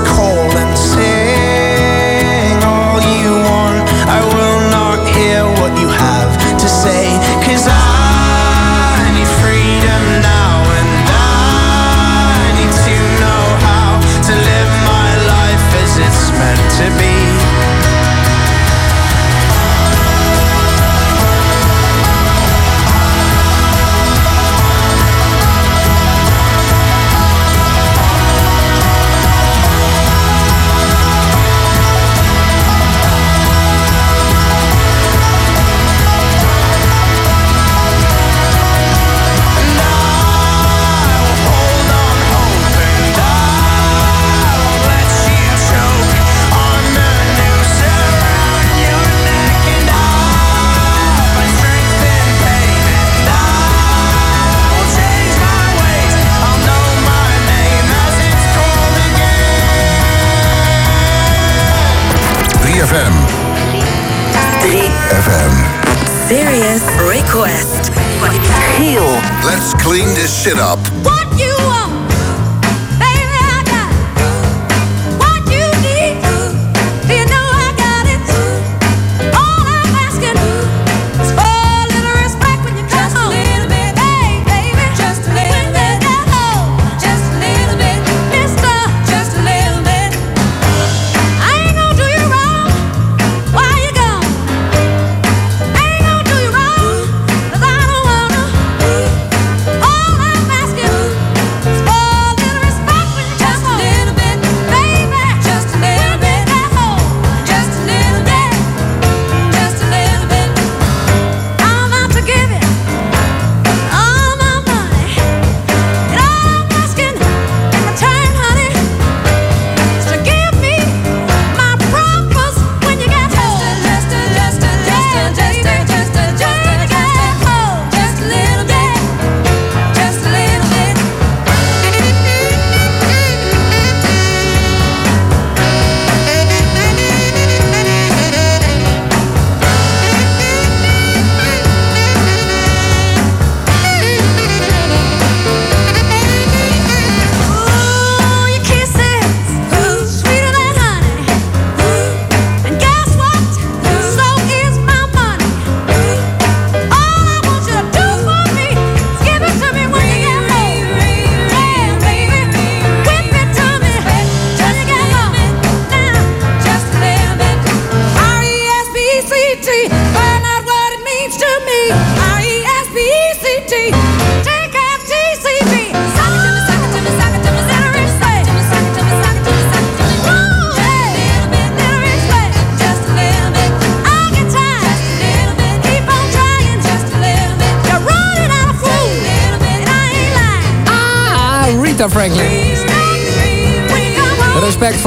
this shit up.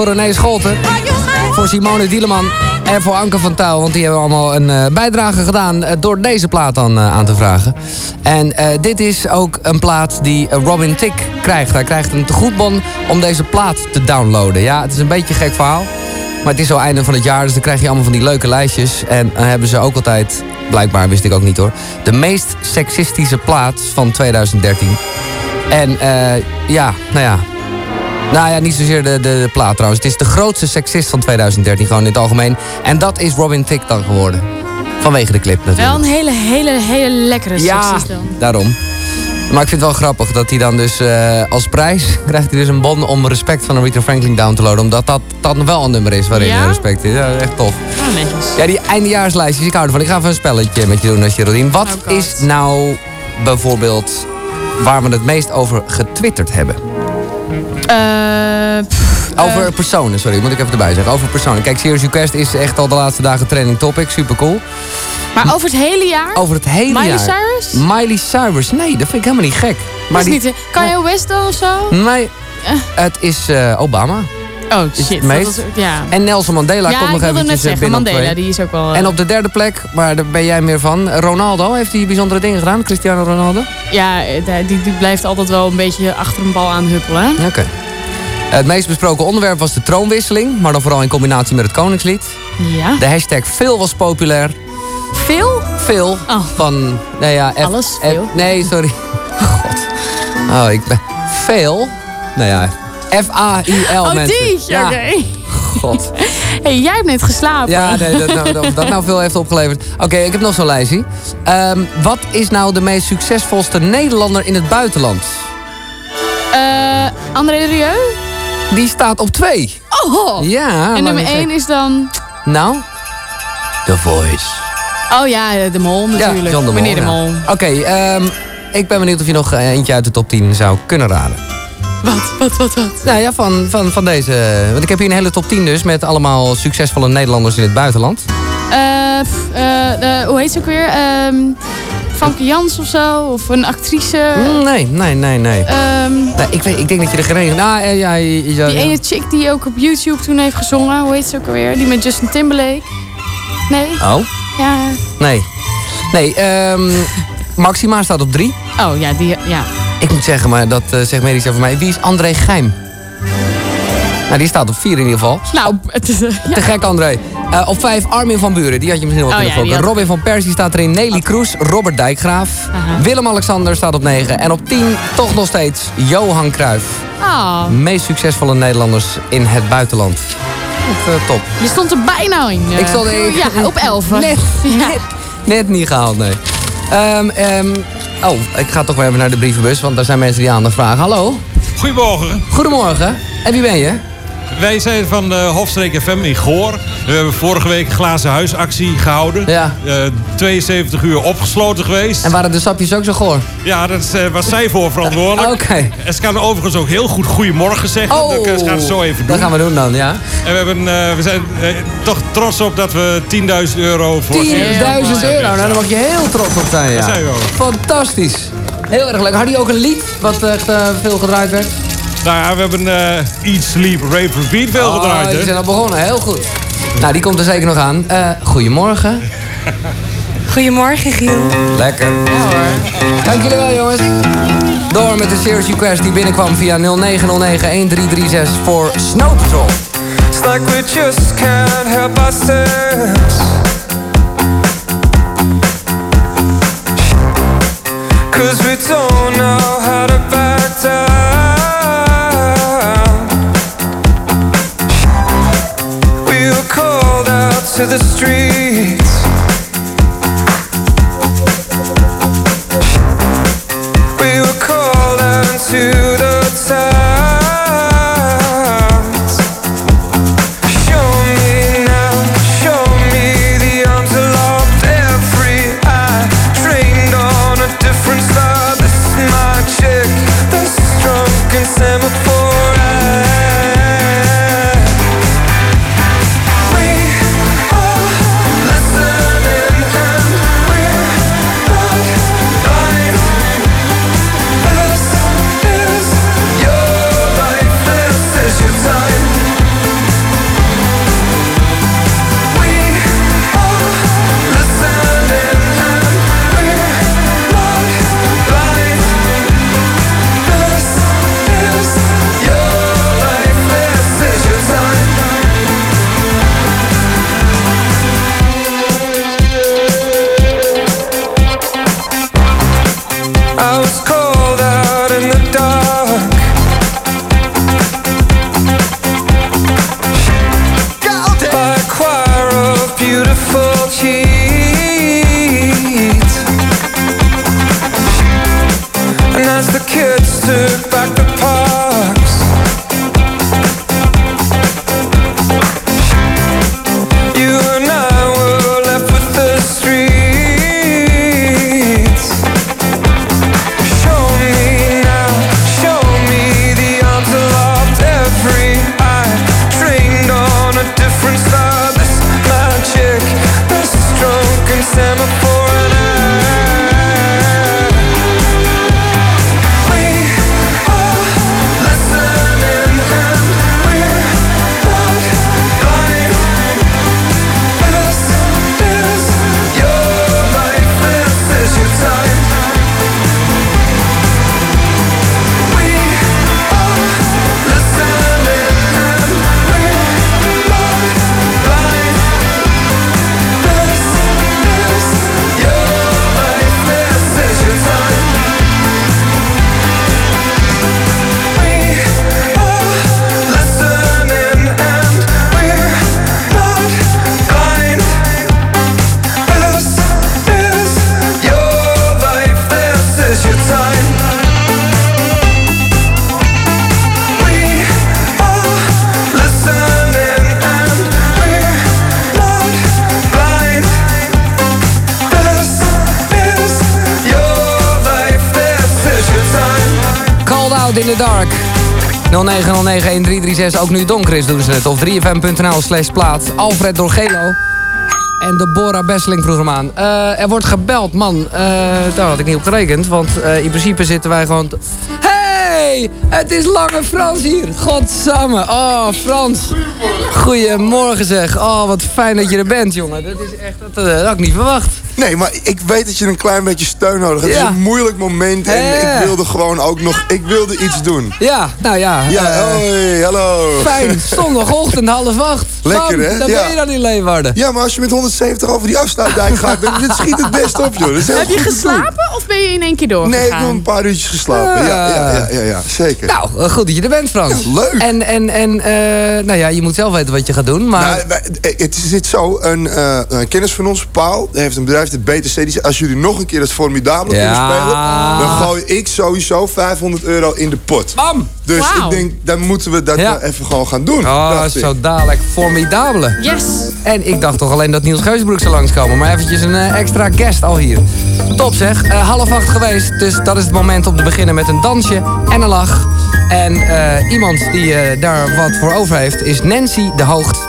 Voor René Scholten. Voor Simone Dieleman. En voor Anke van Touw. Want die hebben allemaal een eh, bijdrage gedaan eh, door deze plaat dan eh, aan te vragen. En dit is ook een plaat die Robin Tick krijgt. Hij krijgt een tegoedbon om deze plaat te downloaden. Ja, het is een beetje een gek verhaal. Maar het is zo einde van het jaar, dus dan krijg je allemaal van die leuke lijstjes. En dan hebben ze ook altijd, blijkbaar wist ik ook niet hoor... de meest seksistische plaat van 2013. En ja, nou ja. Nou ja, niet zozeer de, de, de plaat trouwens. Het is de grootste seksist van 2013, gewoon in het algemeen. En dat is Robin Thicke dan geworden. Vanwege de clip natuurlijk. Wel een hele, hele, hele lekkere Ja, seksist dan. daarom. Maar ik vind het wel grappig dat hij dan dus eh, als prijs... krijgt hij dus een bon om respect van Aretha Franklin down te loaden. Omdat dat, dat wel een nummer is waarin Ja? er respect is. Ja, echt tof. Netjes. Ja, die eindejaarslijstjes, ik hou ervan. Ik ga even een spelletje met je doen, als Geraldine. Wat Oh, is nou bijvoorbeeld waar we het meest over getwitterd hebben? Eh, pff, Over personen, sorry, moet ik even erbij zeggen. Over personen. Kijk, Serious Request is echt al de laatste dagen trending topic. Super cool. maar over het hele jaar? Over het hele Miley jaar. Cyrus? Miley Cyrus, nee, dat vind ik helemaal niet gek. Maar die- is niet, eh, Kanye West dan of zo? Nee, het is eh, Obama. Oh shit. dat ja. En Nelson Mandela ja, komt nog wilde net eh, zeggen, binnen Mandela, die is ook wel... eh, En op de derde plek, maar daar ben jij meer van. Ronaldo, heeft hij bijzondere dingen gedaan? Cristiano Ronaldo? Ja, eh, die, die blijft altijd wel een beetje achter een bal aan huppelen. Oké. Het meest besproken onderwerp was de troonwisseling, maar dan vooral in combinatie met het Koningslied. Ja. De hashtag veel was populair. Veel? Veel van, nee ja, F- Alles F- veel? nee, sorry. God. Oh, ik ben veel. Nou ja, F-A-I-L Oh, mensen. die? Ja, Oké. God. hey, jij hebt net geslapen. Ja, nee, dat, nou, dat, dat nou veel heeft opgeleverd. Oké, ik heb nog zo'n lijstje. Ehm, wat is nou de meest succesvolste Nederlander in het buitenland? Eh, André de Rieu? Die staat op twee. Oh! Ja, En nummer lang 1 niet is dan... Nou? The Voice. Oh ja, de Mol natuurlijk. Ja, John de Mol. Meneer de ja. Mol. Oké, ehm, ik ben benieuwd of je nog eh, eentje uit de top 10 zou kunnen raden. Wat, wat, wat, wat? Nou ja, van, van, van deze. Want ik heb hier een hele top 10 dus met allemaal succesvolle Nederlanders in het buitenland. De- hoe heet ze ook weer? Ehm Famke Jans of zo? Of een actrice? Mm, Nee, nee, nee, nee. Ehm, nee ik, weet, ik denk dat je er geen... Nou, eh, ja, zou- die ene chick die ook op YouTube toen heeft gezongen. Hoe heet ze ook alweer? Die met Justin Timberlake. Nee? Oh, Ja. nee. Nee, ehm, Maxima staat op 3. Oh ja, die... Ja. Ik moet zeggen, maar dat eh, zegt medisch over mij. Wie is André Geim? Nou, die staat op 4 in ieder geval. Nou, het is... eh, ja. Te gek, André. Eh, op 5 Armin van Buren, die had je misschien wel Oh, kunnen ja, had- Robin van Persie staat erin. Nelly Kroes, Robert Dijkgraaf. Willem-Alexander staat op 9. En op 10 toch nog steeds Johan Cruijff. Ah, Meest succesvolle Nederlanders in het buitenland. Top. je stond er bijna in. Ik stond er- Ja, op 11. Net, net, net niet gehaald, nee. Ehm, oh, ik ga toch weer even naar de brievenbus, want daar zijn mensen die aandacht vragen. Hallo? Goedemorgen. Goedemorgen. En wie ben je? Wij zijn van de Hofstreek FM in Goor. We hebben vorige week een glazen huisactie gehouden. Ja. Eh, 72 uur opgesloten geweest. En waren de sapjes ook zo goor? Ja, daar was zij voor verantwoordelijk. Oké. En ze kan overigens ook heel goed goedemorgen zeggen. Oh, dat gaan we zo even doen. Dat gaan we doen dan, ja. En we, hebben, eh, we zijn eh, toch trots op dat we 10.000 euro voor... 10.000 euro, nou daar mag je heel trots op zijn, ja. Dat zijn we ook. Fantastisch. Heel erg leuk. Had hij ook een lied wat echt eh, veel gedraaid werd? Nou ja, we hebben eh Eat, Sleep, Rave, Repeat veel Oh, gedraaid. die hè? zijn al begonnen, heel goed. Nou, die komt er zeker nog aan. Eh, goedemorgen. Goedemorgen, Giel. Lekker. Dank jullie wel, jongens. Door met de Serious Request die binnenkwam via 0909-1336 voor Snow Patrol. It's like we just can't help ourselves. Cause we don't know how to back down. To the streets. Dark. 0909-1336, ook nu donker is doen ze het. Of 3fm.nl slash plaat. Alfred Dorgelo. En Deborah Besseling vroeg hem aan. Eh, er wordt gebeld, man. Eh, daar had ik niet op gerekend. Want eh, in principe zitten wij gewoon... Hey, het is Lange Frans hier. Godsamme. Oh, Frans. Goedemorgen zeg. Oh, wat fijn dat je er bent, jongen. Dat is echt... Dat, eh, dat had ik niet verwacht. Nee, maar ik weet dat je een klein beetje steun nodig hebt. Ja. Het is een moeilijk moment en ik wilde gewoon ook nog... Ik wilde iets doen. Ja, nou ja. Ja, eh, hoi, hallo. Fijn, zondagochtend half acht. Lekker, Bam, hè? Dan Ja. ben je dan in Leeuwarden. Ja, maar als je met 170 over die afsluitdijk gaat, dan dit schiet het best op, joh. Heb je geslapen of ben je in één keer doorgegaan? Nee, ik heb nog een paar uurtjes geslapen. Ja, ja, ja, ja, ja, zeker. Nou, eh, goed dat je er bent, Frans. Ja, leuk. En, en, en eh, nou ja, je moet zelf weten wat je gaat doen, maar... Nou, wij- het zit zo, een, eh, een kennis van ons, Paul, heeft een bedrijf, het BTC, die zei, als jullie nog een keer het formidabele Ja. kunnen spelen, dan gooi ik sowieso 500 euro in de pot. Bam! Dus ik denk, dan moeten we dat Ja. even gewoon gaan doen. Oh, ik. zo dadelijk. Formidabele. Yes. En ik dacht toch alleen dat Niels Geusbroek zou langskomen. Maar eventjes een eh, extra guest al hier. Top zeg. Eh, half acht geweest. Dus dat is het moment om te beginnen met een dansje en een lach. En eh, iemand die eh, daar wat voor over heeft is Nancy de Hoogt.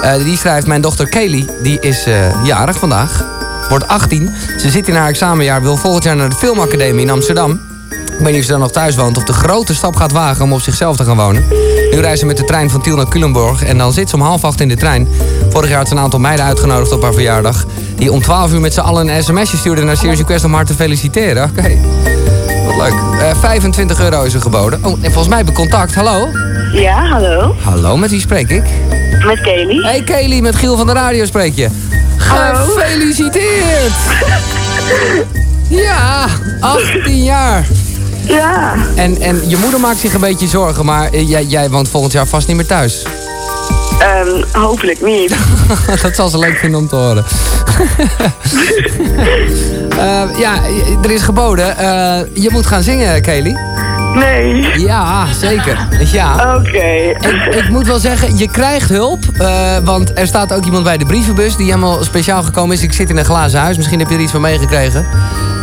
Eh, die schrijft, mijn dochter Kelly, die is jarig vandaag. Wordt 18. Ze zit in haar examenjaar, wil volgend jaar naar de Filmacademie in Amsterdam. Ik weet niet of ze dan nog thuis woont of de grote stap gaat wagen om op zichzelf te gaan wonen. Nu reizen ze met de trein van Tiel naar Culemborg en dan zit ze om half acht in de trein. Vorig jaar had ze een aantal meiden uitgenodigd op haar verjaardag. Die om 12 uur met z'n allen een sms'je stuurden naar Serious Request om haar te feliciteren. Oké, wat leuk. Eh, 25 euro is er geboden. Oh, en volgens mij ik contact. Hallo? Ja, hallo. Hallo, met wie spreek ik? Met Kelly. Hey Kelly, met Giel van de radio spreek je. Hallo. Gefeliciteerd! Ja, 18 jaar. Ja. En, en je moeder maakt zich een beetje zorgen, maar eh, jij, jij woont volgend jaar vast niet meer thuis. Ehm, hopelijk niet. dat zal ze leuk vinden om te horen. Eh, ja, er is geboden. eh, je moet gaan zingen, Kelly. Nee. Ja, zeker. Ja. Oké. Ik, ik moet wel zeggen, je krijgt hulp. eh, want er staat ook iemand bij de brievenbus die helemaal speciaal gekomen is. Ik zit in een glazen huis, misschien heb je er iets van meegekregen.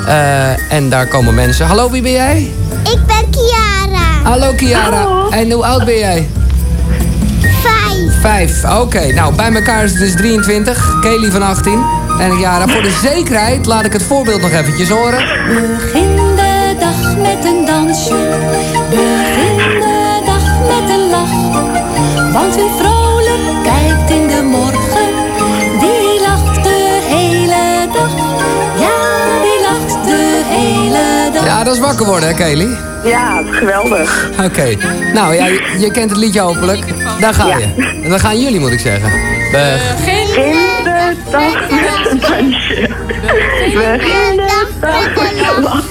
Eh, en daar komen mensen. Hallo, wie ben jij? Ik ben Kiara. Hallo Kiara. En hoe oud ben jij? Vijf. Oké. Nou, bij elkaar is het dus 23. Kelly van 18. En Kiara, voor de zekerheid laat ik het voorbeeld nog eventjes horen. Begin de dag met een dansje. Begin de dag met een lach. Want wie vrolijk kijkt in de morgen, Ja, dat is wakker worden, hè, Kelly? Ja, geweldig. Oké. Nou, ja, je, je kent het liedje hopelijk. Daar ga je. En dan gaan jullie, moet ik zeggen. Begin de dag met een dansje. Begin de dag met een lach.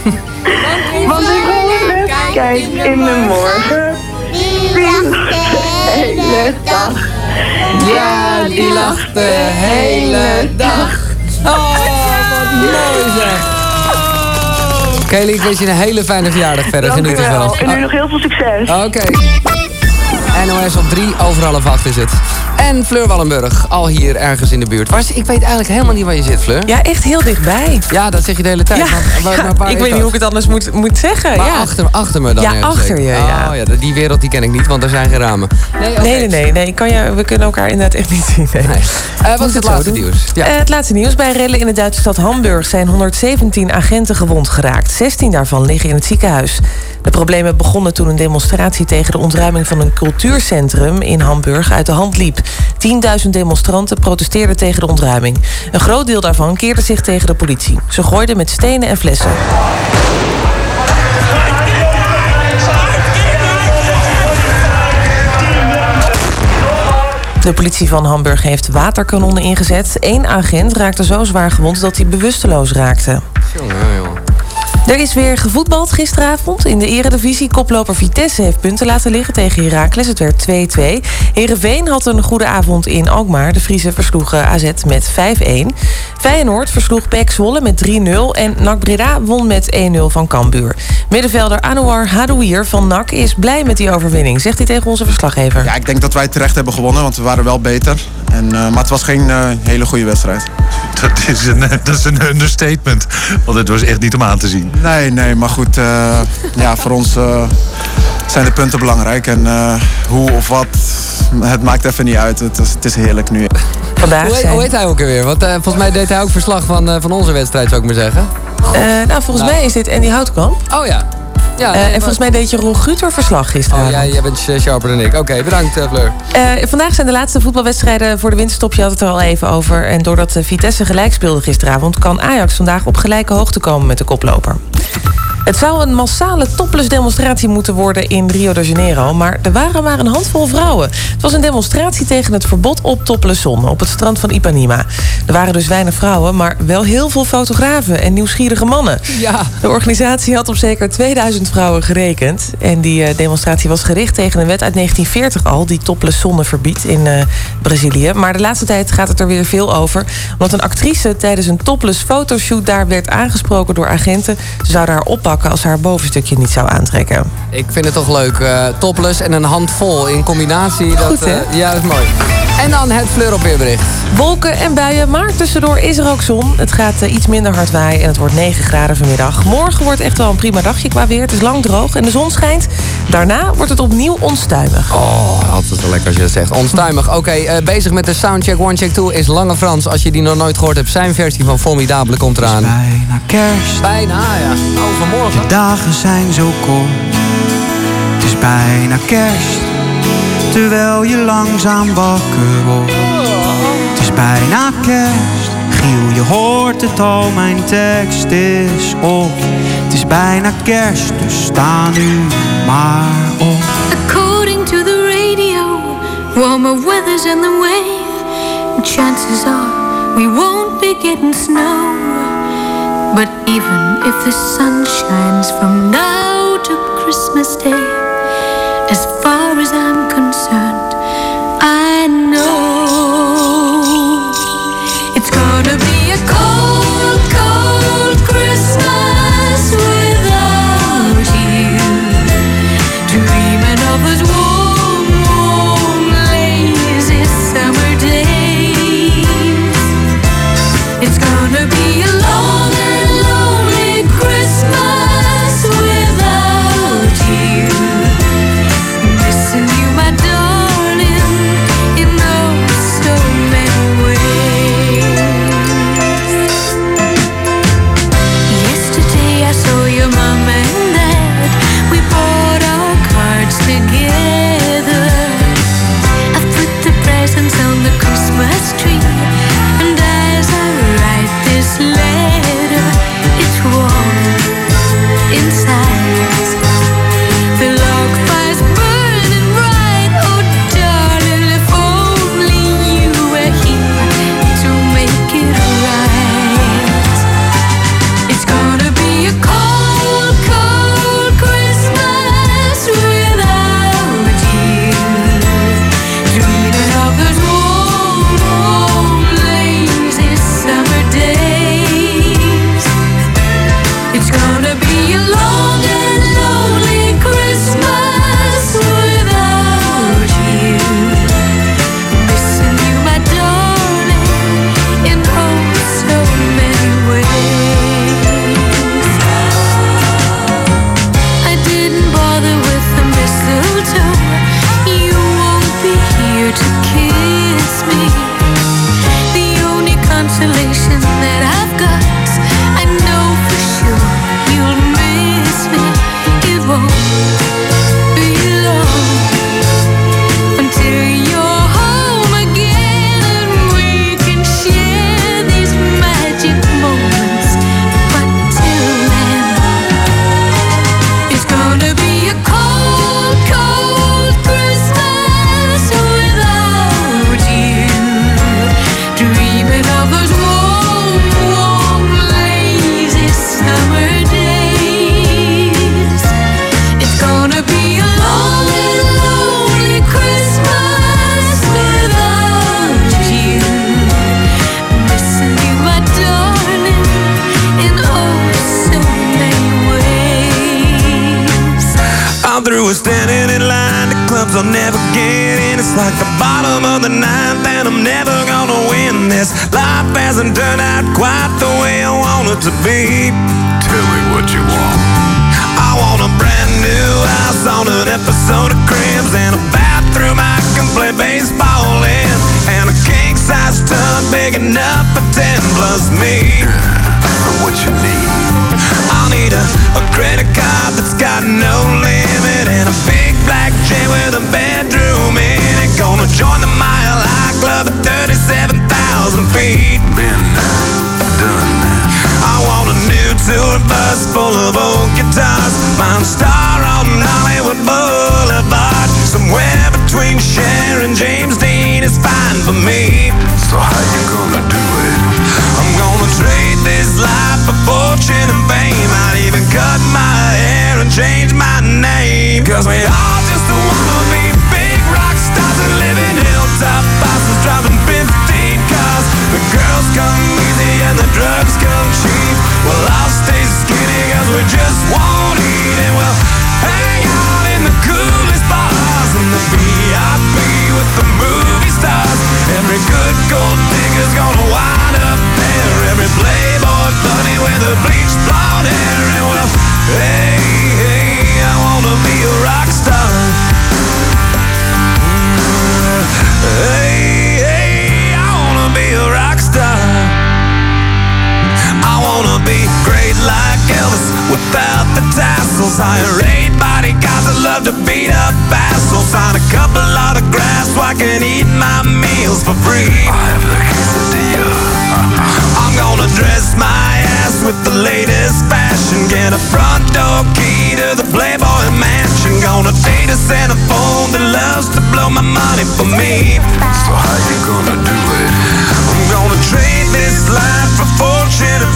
Want wie vrolijk kijkt in de morgen, die lacht de hele dag. Ja, die lacht de hele dag. Oh, wat mooi zeg. Kelly, ik wens je een hele fijne verjaardag verder. Dank Geniet ervan. wel. En nu nog heel veel succes. Oké. NOS op 3, over half acht is het. En Fleur Wallenburg, al hier ergens in de buurt. Ik weet eigenlijk helemaal niet waar je zit, Fleur. Ja, echt heel dichtbij. Ja, dat zeg je de hele tijd. Ja, maar, maar- ja, maar waar ik weet niet dat? hoe ik het anders moet, moet zeggen. Maar ja. achter, achter me dan Ja, achter zeker? je, ja. Oh ja, die wereld die ken ik niet, want er zijn geen ramen. Nee. Nee, nee, nee, nee. Kan je, we kunnen elkaar inderdaad echt niet zien. Nee. Eh, wat is het laatste doen. nieuws? Ja. Eh, het laatste nieuws. Bij rellen in de Duitse stad Hamburg zijn 117 agenten gewond geraakt. 16 daarvan liggen in het ziekenhuis. De problemen begonnen toen een demonstratie tegen de ontruiming van een cultuurcentrum in Hamburg uit de hand liep. 10.000 demonstranten protesteerden tegen de ontruiming. Een groot deel daarvan keerde zich tegen de politie. Ze gooiden met stenen en flessen. De politie van Hamburg heeft waterkanonnen ingezet. Eén agent raakte zo zwaar gewond dat hij bewusteloos raakte. Er is weer gevoetbald gisteravond. In de eredivisie koploper Vitesse heeft punten laten liggen tegen Heracles. Het werd 2-2. Heerenveen had een goede avond in Alkmaar. De Friese versloegen AZ met 5-1. Feyenoord versloeg PEC Zwolle met 3-0. En NAC Breda won met 1-0 van Cambuur. Middenvelder Anouar Hadouier van NAC is blij met die overwinning. Zegt hij tegen onze verslaggever. Ja, ik denk dat wij terecht hebben gewonnen, want we waren wel beter. En, eh, maar het was geen eh, hele goede wedstrijd. Dat is, een, dat is een understatement. Want het was echt niet om aan te zien. Nee, nee, maar goed. eh, ja, voor ons eh, zijn de punten belangrijk. En eh, hoe of wat, het maakt even niet uit. Het is, het is heerlijk nu. Vandaag Hoe, heet, zijn- hoe heet hij ook alweer? Want eh, volgens mij deed hij ook verslag van, eh, van onze wedstrijd, zou ik maar zeggen. Eh, nou, volgens Nou. mij is dit Andy Houtkamp. Oh ja. Ja, Eh, en volgens mij deed je Ron Guter verslag gisteren. Oh, jij, jij bent sharper dan ik. Oké, bedankt eh, Fleur. Eh, vandaag zijn de laatste voetbalwedstrijden voor de winterstop. Je had het er al even over. En doordat Vitesse gelijk speelde gisteravond... kan Ajax vandaag op gelijke hoogte komen met de koploper. Het zou een massale topless demonstratie moeten worden in Rio de Janeiro. Maar er waren maar een handvol vrouwen. Het was een demonstratie tegen het verbod op topless zon op het strand van Ipanema. Er waren dus weinig vrouwen, maar wel heel veel fotografen en nieuwsgierige mannen. Ja. De organisatie had op zeker 2000 vrouwen gerekend. En die eh, demonstratie was gericht tegen een wet uit 1940 al... die topless zonne verbiedt in eh, Brazilië. Maar de laatste tijd gaat het er weer veel over. Omdat een actrice tijdens een topless fotoshoot daar werd aangesproken door agenten. Ze zouden haar oppakken als ze haar bovenstukje niet zou aantrekken. Ik vind het toch leuk. eh, topless en een handvol in combinatie. Dat, Goed, hè? eh, ja, dat is mooi. En dan het Fleur op weerbericht. Wolken en buien, maar tussendoor is er ook zon. Het gaat eh, iets minder hard waaien en het wordt 9 graden vanmiddag. Morgen wordt echt wel een prima dagje qua weer. Het is lang droog en de zon schijnt. Daarna wordt het opnieuw onstuimig. Oh, altijd wel lekker als je dat zegt. Onstuimig. Oké, eh, bezig met de Soundcheck One Check 2 is Lange Frans. Als je die nog nooit gehoord hebt, zijn versie van Formidabele komt eraan. Bijna kerst. Bijna, ja. Oh, vanmorgen. De dagen zijn zo kort. Het is bijna kerst. Terwijl je langzaam wakker wordt. Het is bijna kerst. Giel, je hoort het al, mijn tekst is op. Het is bijna kerst, dus sta nu maar op. According to the radio, warmer weather's on the way. Chances are we won't be getting snow. But even if the sun shines from now to Christmas Day, as far as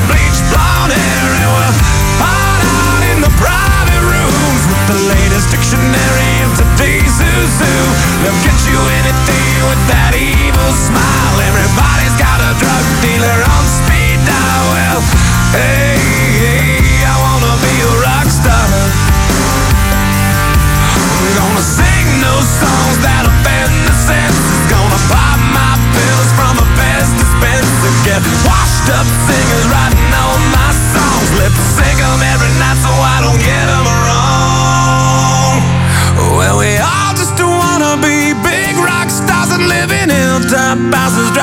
bunny bleached blonde hair and we'll hide out in the private rooms with the latest dictionary of today's zoo. They'll get you anything with that evil smile. Everybody's got a drug dealer on speed dial. Well, hey, hey, I wanna be a rock star. I'm gonna sing those songs that offend the senses. Gonna pop my pills from a best dispenser. Get washed up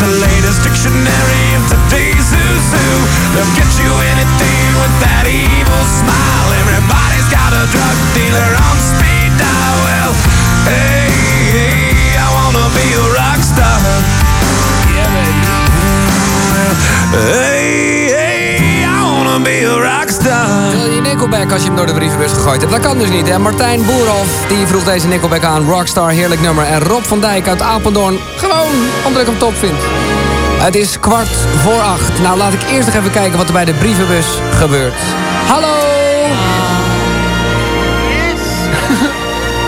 the latest dictionary of today's zoo. They'll get you anything with that evil smile. Everybody's got a drug dealer on speed dial. Well, hey, hey, I wanna be a rock star. Hey, hey, I wanna be a rock star. Je Nickelback als je hem door de brievenbus gegooid hebt? Dat kan dus niet, hè? Martijn Boerhoff, die vroeg deze Nickelback aan. Rockstar, heerlijk nummer. En Rob van Dijk uit Apeldoorn, gewoon omdat ik hem top vind. Het is kwart voor acht. Nou, laat ik eerst nog even kijken wat er bij de brievenbus gebeurt. Hallo!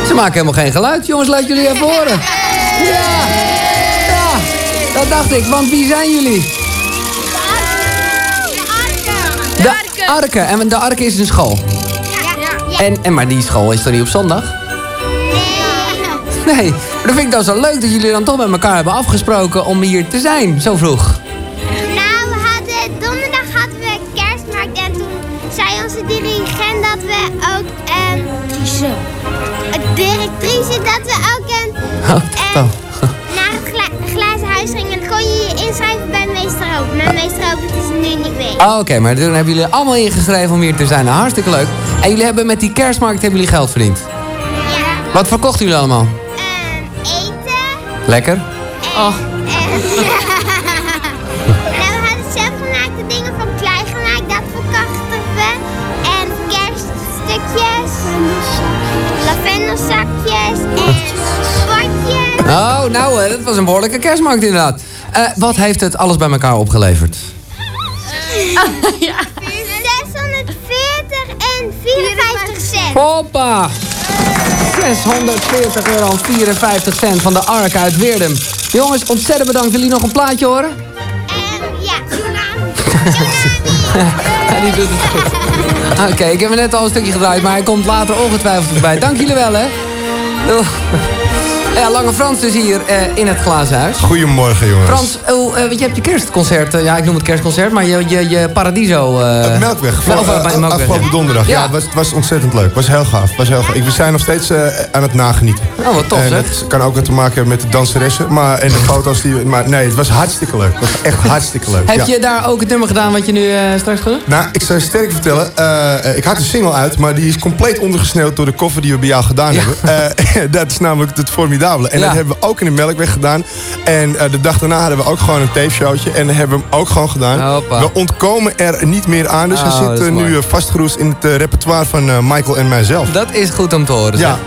Ze maken helemaal geen geluid. Jongens, laat jullie even horen. Ja, ja, dat dacht ik. Want wie zijn jullie? De Arken. En de Arken is een school. En, en, maar die school is toch niet op zondag? Nee. Nee, dat vind ik dan zo leuk dat jullie dan toch met elkaar hebben afgesproken om hier te zijn, zo vroeg. Nou, we hadden, donderdag hadden we kerstmarkt en toen zei onze dirigent dat we ook... ehm een directrice dat we ook een, Oh, naar het gla- glazen huis gingen. En kon je je inschrijven bij meester Hoop. Maar meester Hoop het is nu niet meer. Oh, Oké, maar toen hebben jullie allemaal ingeschreven om hier te zijn. Nou, hartstikke leuk. En jullie hebben met die kerstmarkt hebben jullie geld verdiend. Ja. Wat verkochten jullie allemaal? Lekker? Oh. nou, we hadden zelfgemaakte dingen van klei gemaakt. Dat verkochten we. En kerststukjes. Lavendelsakjes. En spotjes. Oh, nou, eh, dat was een behoorlijke kerstmarkt inderdaad. Eh, wat heeft het alles bij elkaar opgeleverd? ja. 640 en 54 cent. Hoppa! 640 euro en 54 cent van de Ark uit Weerdum. Jongens, ontzettend bedankt. Willen jullie nog een plaatje horen? Ja. Ja, die doet het goed. Oké, ik heb hem net al een stukje gedraaid, maar hij komt later ongetwijfeld erbij. Dank jullie wel, hè. Doei. Ja, Lange Frans is hier eh, in het glazen huis. Goedemorgen, jongens. Frans, oh, je hebt je kerstconcert, ja, ik noem het kerstconcert, maar je, je, je Paradiso... eh, Melkweg, voor, Melkweg, afgelopen donderdag. Ja, Ja. het was, het was ontzettend leuk. Het was heel gaaf. Het was heel gaaf. Ik, we zijn nog steeds aan het nagenieten. Oh, wat tof, En zeg. dat kan ook te maken hebben met de danseressen. Maar, en de foto's die... Maar nee, het was hartstikke leuk. Het was echt hartstikke leuk. Heb ja. je daar ook het nummer gedaan wat je nu straks gaat doen? Nou, ik zou je sterk vertellen. ik had een single uit, maar die is compleet ondergesneeuwd door de koffer die we bij jou gedaan hebben. Dat is namelijk het Formidabele. En Ja. dat hebben we ook in de Melkweg gedaan. En eh, de dag daarna hadden we ook gewoon een tapeshowtje. En dat hebben we hem ook gewoon gedaan. Hoppa. We ontkomen er niet meer aan. Dus Oh, hij dat zit is eh, mooi. nu eh, vastgeroest in het eh, repertoire van Michael en mijzelf. Dat is goed om te horen. Ja.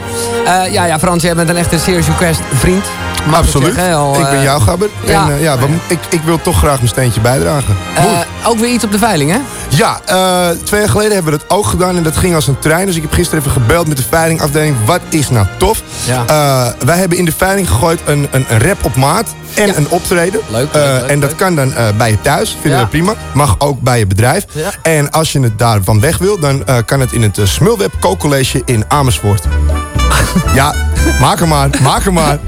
ja, ja, Frans, jij bent een echte Serious Request vriend. Mag ik Absoluut. zeggen, hè, al, ik ben eh, jouw gabber. ja. En eh, ja, ik, ik wil toch graag mijn steentje bijdragen. eh, ook weer iets op de veiling, hè? Ja, twee jaar geleden hebben we dat ook gedaan en dat ging als een trein. Dus ik heb gisteren even gebeld met de veilingafdeling. Wat is nou tof? Ja. Wij hebben in de veiling gegooid een, een, een rap op maat en een optreden. Leuk, en dat kan dan bij je thuis, vinden Ja. we prima. Mag ook bij je bedrijf. Ja. En als je het daarvan weg wil, dan kan het in het Smulweb Co-college in Amersfoort. ja, maak hem maar, maak hem maar.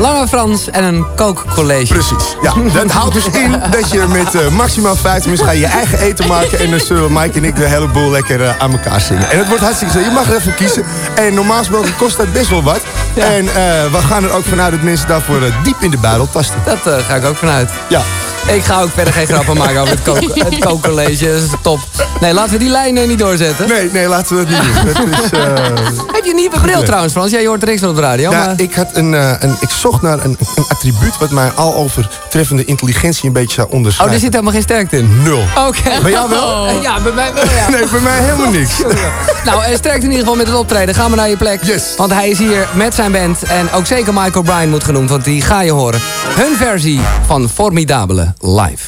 Lange Frans en een kookcollege. Precies. Ja, dat houdt dus in dat je met eh, maximaal 15 minuten ga je je eigen eten maken. En dan zullen Mike en ik de hele boel lekker eh, aan elkaar zingen. En het wordt hartstikke zo. Je mag er even kiezen. En normaal gesproken kost dat best wel wat. En eh, we gaan er ook vanuit dat mensen daarvoor diep in de buidel tasten. Dat ga ik ook vanuit. Ja. Ik ga ook verder geen grappen maken over het, kook, het kookcollege. Dat is top. Nee, laten we die lijn eh, niet doorzetten. Nee, nee, laten we dat niet doen. Dat is, Heb je een nieuwe bril trouwens, Frans? Ja, je hoort er niks van op de radio. Ja, maar... ik, had een, een, ik zocht naar een, een attribuut wat mij al overtreffende intelligentie een beetje zou Oh, onderscheiden. er zit helemaal geen sterkte in. Nul. Oké. Bij jou wel? Eh, Ja, bij mij wel, ja. Nee, bij mij helemaal niks. Nou, eh, sterkte in ieder geval met het optreden. Ga maar naar je plek. Yes. Want hij is hier met zijn band. En ook zeker Michael Bryan moet genoemd, want die ga je horen. Hun versie van Formidabele live.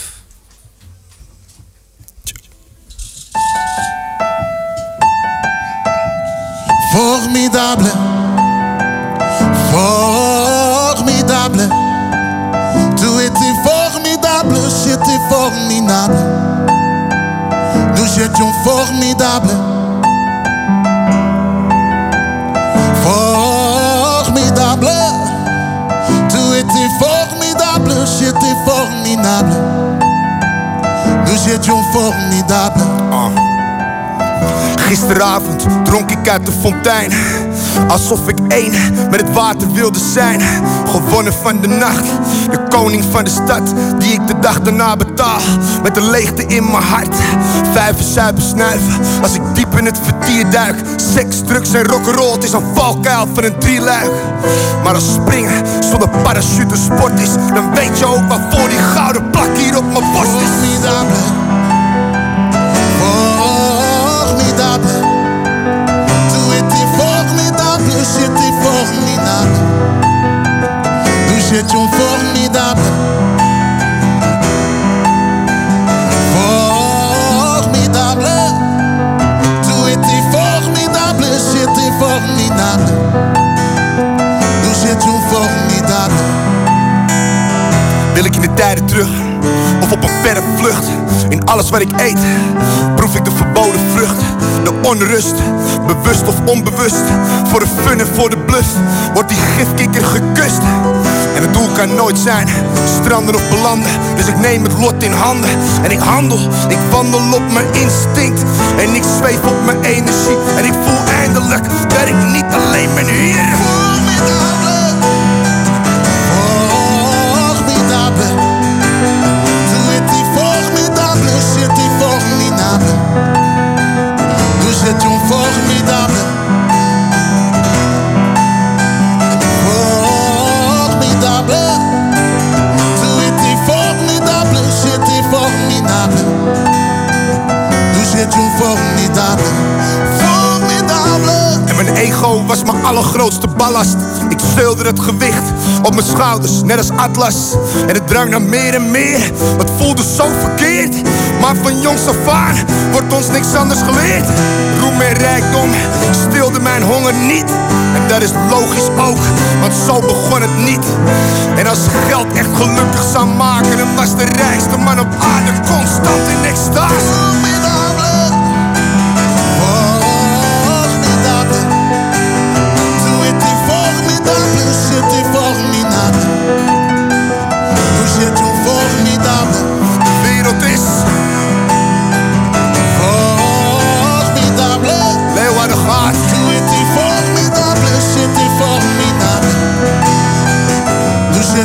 Formidable, formidable. Tout était formidable, c'était formidable. Nous étions formidables. Formidable. Tout était formidable, c'était formidable. Nous étions formidables. Gisteravond dronk ik uit de fontein. Alsof ik één met het water wilde zijn. Gewonnen van de nacht, de koning van de stad. Die ik de dag daarna betaal. Met de leegte in mijn hart. Vijven, zuipen, snuiven. Als ik diep in het vertier duik. Seks, drugs en rock'n'roll. Het is een valkuil van een drieluik. Maar als springen zonder parachute sport is. Dan weet je ook waarvoor die gouden plak hier op mijn borst is. C'était formidable. Nous étions formidables. Formidable. Tout était formidable, c'était formidable. Nous étions formidables. Wil ik in de tijden terug of op een verre vlucht? In alles wat ik eet proef ik de verboden vrucht. De onrust, bewust of onbewust. Voor de fun en voor de bluff wordt die gifkikker gekust. En het doel kan nooit zijn stranden of belanden. Dus ik neem het lot in handen en ik handel. Ik wandel op mijn instinct en ik zweef op mijn energie. En ik voel eindelijk dat ik niet alleen ben hier. Nous étions formidables. Formidable. Tout était formidable, c'était formidable. Nous étions formidables. Formidable. En mijn ego was mijn allergrootste ballast. Ik zeulde het gewicht op mijn schouders, net als Atlas. En het drang naar meer en meer, het voelde zo verkeerd. Maar van jongs af wordt ons niks anders geleerd. Roem en rijkdom stilde mijn honger niet. En dat is logisch ook, want zo begon het niet. En als geld echt gelukkig zou maken, dan was de rijkste man op aarde constant in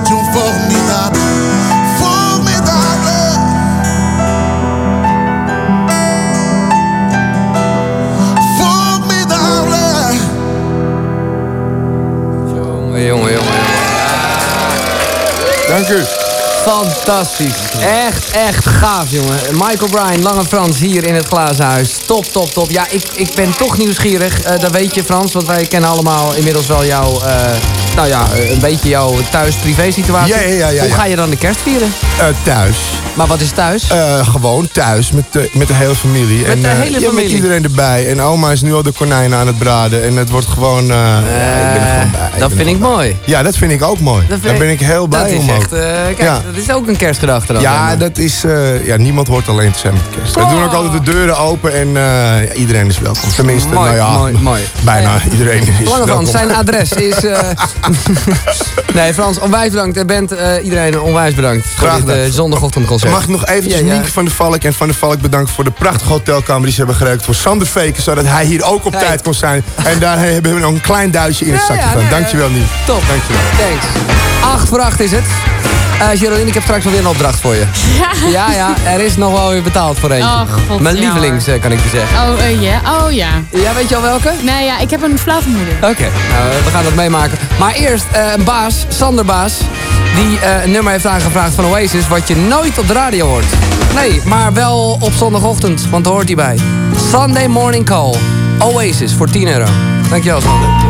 de. Jongen, jongen, jongen. Dank u. Fantastisch. Echt, echt gaaf, jongen. Michael Bryan, Lange Frans, hier in het glazen huis. Top, top, top. Ja, ik, ik ben toch nieuwsgierig. Uh, dat weet je, Frans, want wij kennen allemaal inmiddels wel jouw... Eh, nou ja, eh, een beetje jouw ja, ja, ja, Hoe ga je dan de kerst vieren? Eh, thuis. Maar wat is thuis? Eh, gewoon thuis, met de, met de hele familie. Met en, de eh, hele ja, met familie? iedereen erbij. En oma is nu al de konijnen aan het braden. En het wordt gewoon... eh, ik ben er gewoon bij. dat vind ik mooi. Ja, dat vind ik ook mooi. Dat Daar ben ik heel blij om echt, kijk, Ja. dat is ook een kerstgedachte dan. Ja, dat is, ja, niemand hoort alleen te zijn met kerst. We doen ook altijd de deuren open en ja, iedereen is welkom. Tenminste, Mooi, nou ja, mooi, mooi. bijna iedereen is Lange welkom. Frans, zijn adres is... nee, Frans, onwijs bedankt. Er bent iedereen onwijs bedankt voor Graag dit eh, Mag ik nog eventjes Ja, ja. Nienke van der Valk en Van der Valk bedanken voor de prachtige hotelkamer die ze hebben geregeld voor Sander Veken, zodat hij hier ook op tijd kon zijn. En daar hebben we nog een klein duitje in het Ja, zakje nee, Dankjewel Nien. Top. Dankjewel. Thanks. 8 voor 8 is het. Eh Geraldine, ik heb straks nog weer een opdracht voor je. Ja. Ja, ja, er is nog wel weer betaald voor eentje. Oh, god, Mijn lievelings, eh, kan ik je zeggen. Oh, eh, ja. Oh, ja. Ja, weet je al welke? Nee, ja, ik heb een fluitmoeder. Oké, nou, we gaan dat meemaken. Maar eerst eh, een baas, Sander Baas, die eh, een nummer heeft aangevraagd van Oasis... wat je nooit op de radio hoort. Nee, maar wel op zondagochtend, want daar hoort hij bij. Sunday Morning Call. Oasis voor 10 euro. Dankjewel, Sander.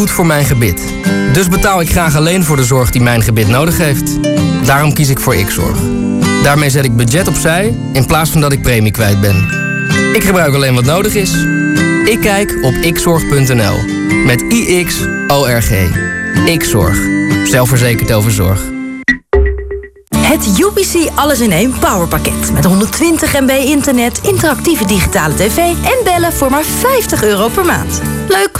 Goed voor mijn gebit. Dus betaal ik graag alleen voor de zorg die mijn gebit nodig heeft. Daarom kies ik voor Xzorg. Daarmee zet ik budget opzij in plaats van dat ik premie kwijt ben. Ik gebruik alleen wat nodig is. Ik kijk op xzorg.nl. Met I-X-O-R-G. Xzorg. Zelfverzekerd over zorg. Het UPC Alles in één Powerpakket. Met 120 MB internet, interactieve digitale tv en bellen voor maar 50 euro per maand. Leuk,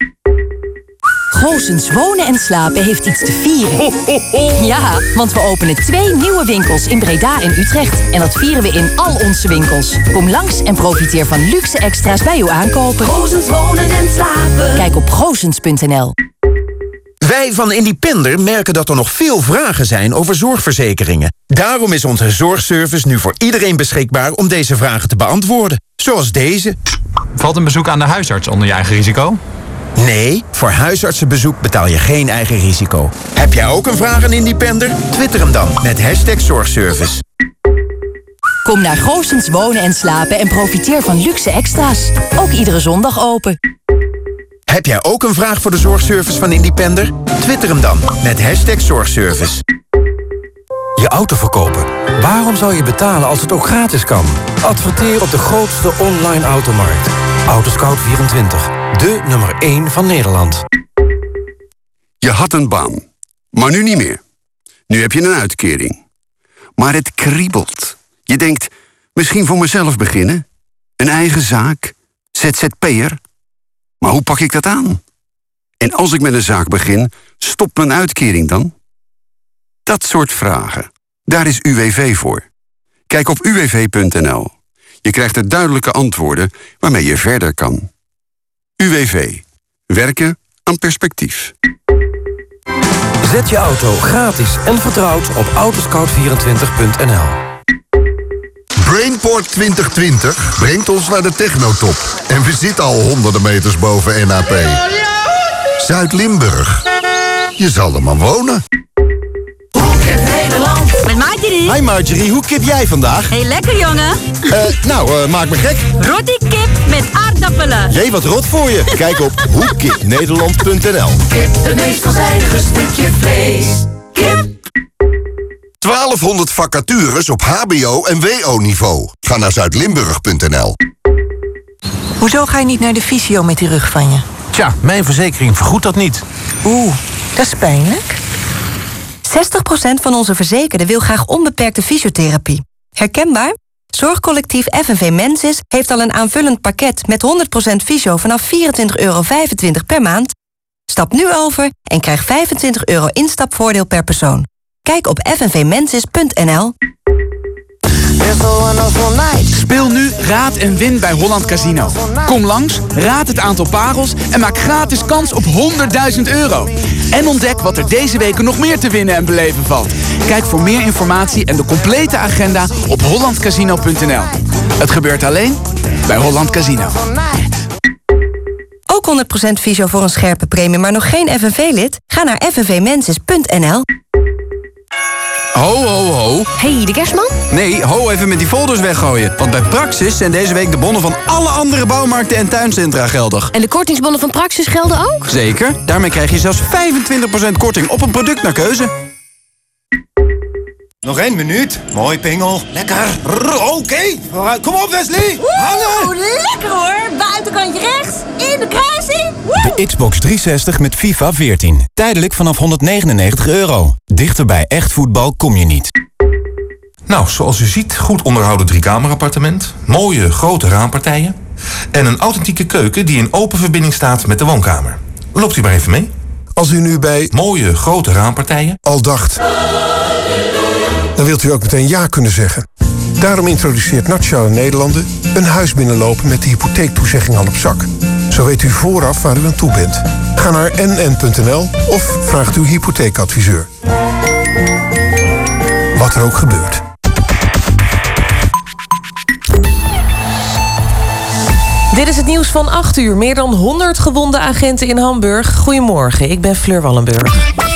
Goosens Wonen en Slapen heeft iets te vieren. Ja, want we openen twee nieuwe winkels in Breda en Utrecht. En dat vieren we in al onze winkels. Kom langs en profiteer van luxe extra's bij uw aankopen. Goosens Wonen en Slapen. Kijk op goosens.nl. Wij van Independer merken dat er nog veel vragen zijn over zorgverzekeringen. Daarom is onze zorgservice nu voor iedereen beschikbaar om deze vragen te beantwoorden. Zoals deze. Valt een bezoek aan de huisarts onder je eigen risico? Nee, voor huisartsenbezoek betaal je geen eigen risico. Heb jij ook een vraag aan Independer? Twitter hem dan met hashtag zorgservice. Kom naar Goosens Wonen en Slapen en profiteer van luxe extra's. Ook iedere zondag open. Heb jij ook een vraag voor de zorgservice van Independer? Twitter hem dan met hashtag zorgservice. Je auto verkopen. Waarom zou je betalen als het ook gratis kan? Adverteer op de grootste online automarkt. Autoscout24. De nummer 1 van Nederland. Je had een baan, maar nu niet meer. Nu heb je een uitkering. Maar het kriebelt. Je denkt, misschien voor mezelf beginnen? Een eigen zaak? ZZP'er? Maar hoe pak ik dat aan? En als ik met een zaak begin, stopt mijn uitkering dan? Dat soort vragen. Daar is UWV voor. Kijk op uwv.nl. Je krijgt er duidelijke antwoorden waarmee je verder kan. UWV. Werken aan perspectief. Zet je auto gratis en vertrouwd op autoscout24.nl. Brainport 2020 brengt ons naar de technotop. En we zitten al honderden meters boven NAP. Zuid-Limburg. Je zal er maar wonen. Nederland. Met Marjorie. Hi Marjorie, hoe kip jij vandaag? Heel lekker, jongen. Eh, nou, eh, maak me gek. Roti kip met aardappelen. Jee, wat rot voor je. Kijk op hoekipnederland.nl Kip, het meest veelzijdige stukje vlees. Kip. 1200 vacatures op hbo- en wo-niveau. Ga naar zuidlimburg.nl Hoezo ga je niet naar de fysio met die rug van je? Tja, mijn verzekering vergoedt dat niet. Oeh, dat is pijnlijk. 60% van onze verzekerden wil graag onbeperkte fysiotherapie. Herkenbaar? Zorgcollectief FNV Mensis heeft al een aanvullend pakket met 100% fysio vanaf 24,25 euro per maand. Stap nu over en krijg 25 euro instapvoordeel per persoon. Kijk op fnvmensis.nl. Speel nu Raad en Win bij Holland Casino. Kom langs, raad het aantal parels en maak gratis kans op 100.000 euro. En ontdek wat er deze weken nog meer te winnen en beleven valt. Kijk voor meer informatie en de complete agenda op hollandcasino.nl. Het gebeurt alleen bij Holland Casino. Ook 100% fysio voor een scherpe premie, maar nog geen FNV-lid? Ga naar fnvmensis.nl. Ho, ho, ho. Hey, de kerstman? Nee, ho even met die folders weggooien. Want bij Praxis zijn deze week de bonnen van alle andere bouwmarkten en tuincentra geldig. En de kortingsbonnen van Praxis gelden ook? Zeker. Daarmee krijg je zelfs 25% korting op een product naar keuze. Nog één minuut. Mooi, Pingel. Lekker. Oké. Kom op, Wesley. Oeh, lekker hoor. Buitenkantje rechts. In de kruising. Woe! De Xbox 360 met FIFA 14. Tijdelijk vanaf 199 euro. Dichter bij echt voetbal kom je niet. Nou, zoals u ziet, goed onderhouden driekamerappartement, mooie grote raampartijen en een authentieke keuken die in open verbinding staat met de woonkamer. Loopt u maar even mee. Als u nu bij Mooie grote raampartijen. al dacht, dan wilt u ook meteen ja kunnen zeggen. Daarom introduceert Nationale Nederlanden een huis binnenlopen met de hypotheektoezegging al op zak. Zo weet u vooraf waar u aan toe bent. Ga naar nn.nl of vraagt uw hypotheekadviseur. Wat er ook gebeurt. Dit is het nieuws van 8 uur. Meer dan 100 gewonde agenten in Hamburg. Goedemorgen, ik ben Fleur Wallenburg.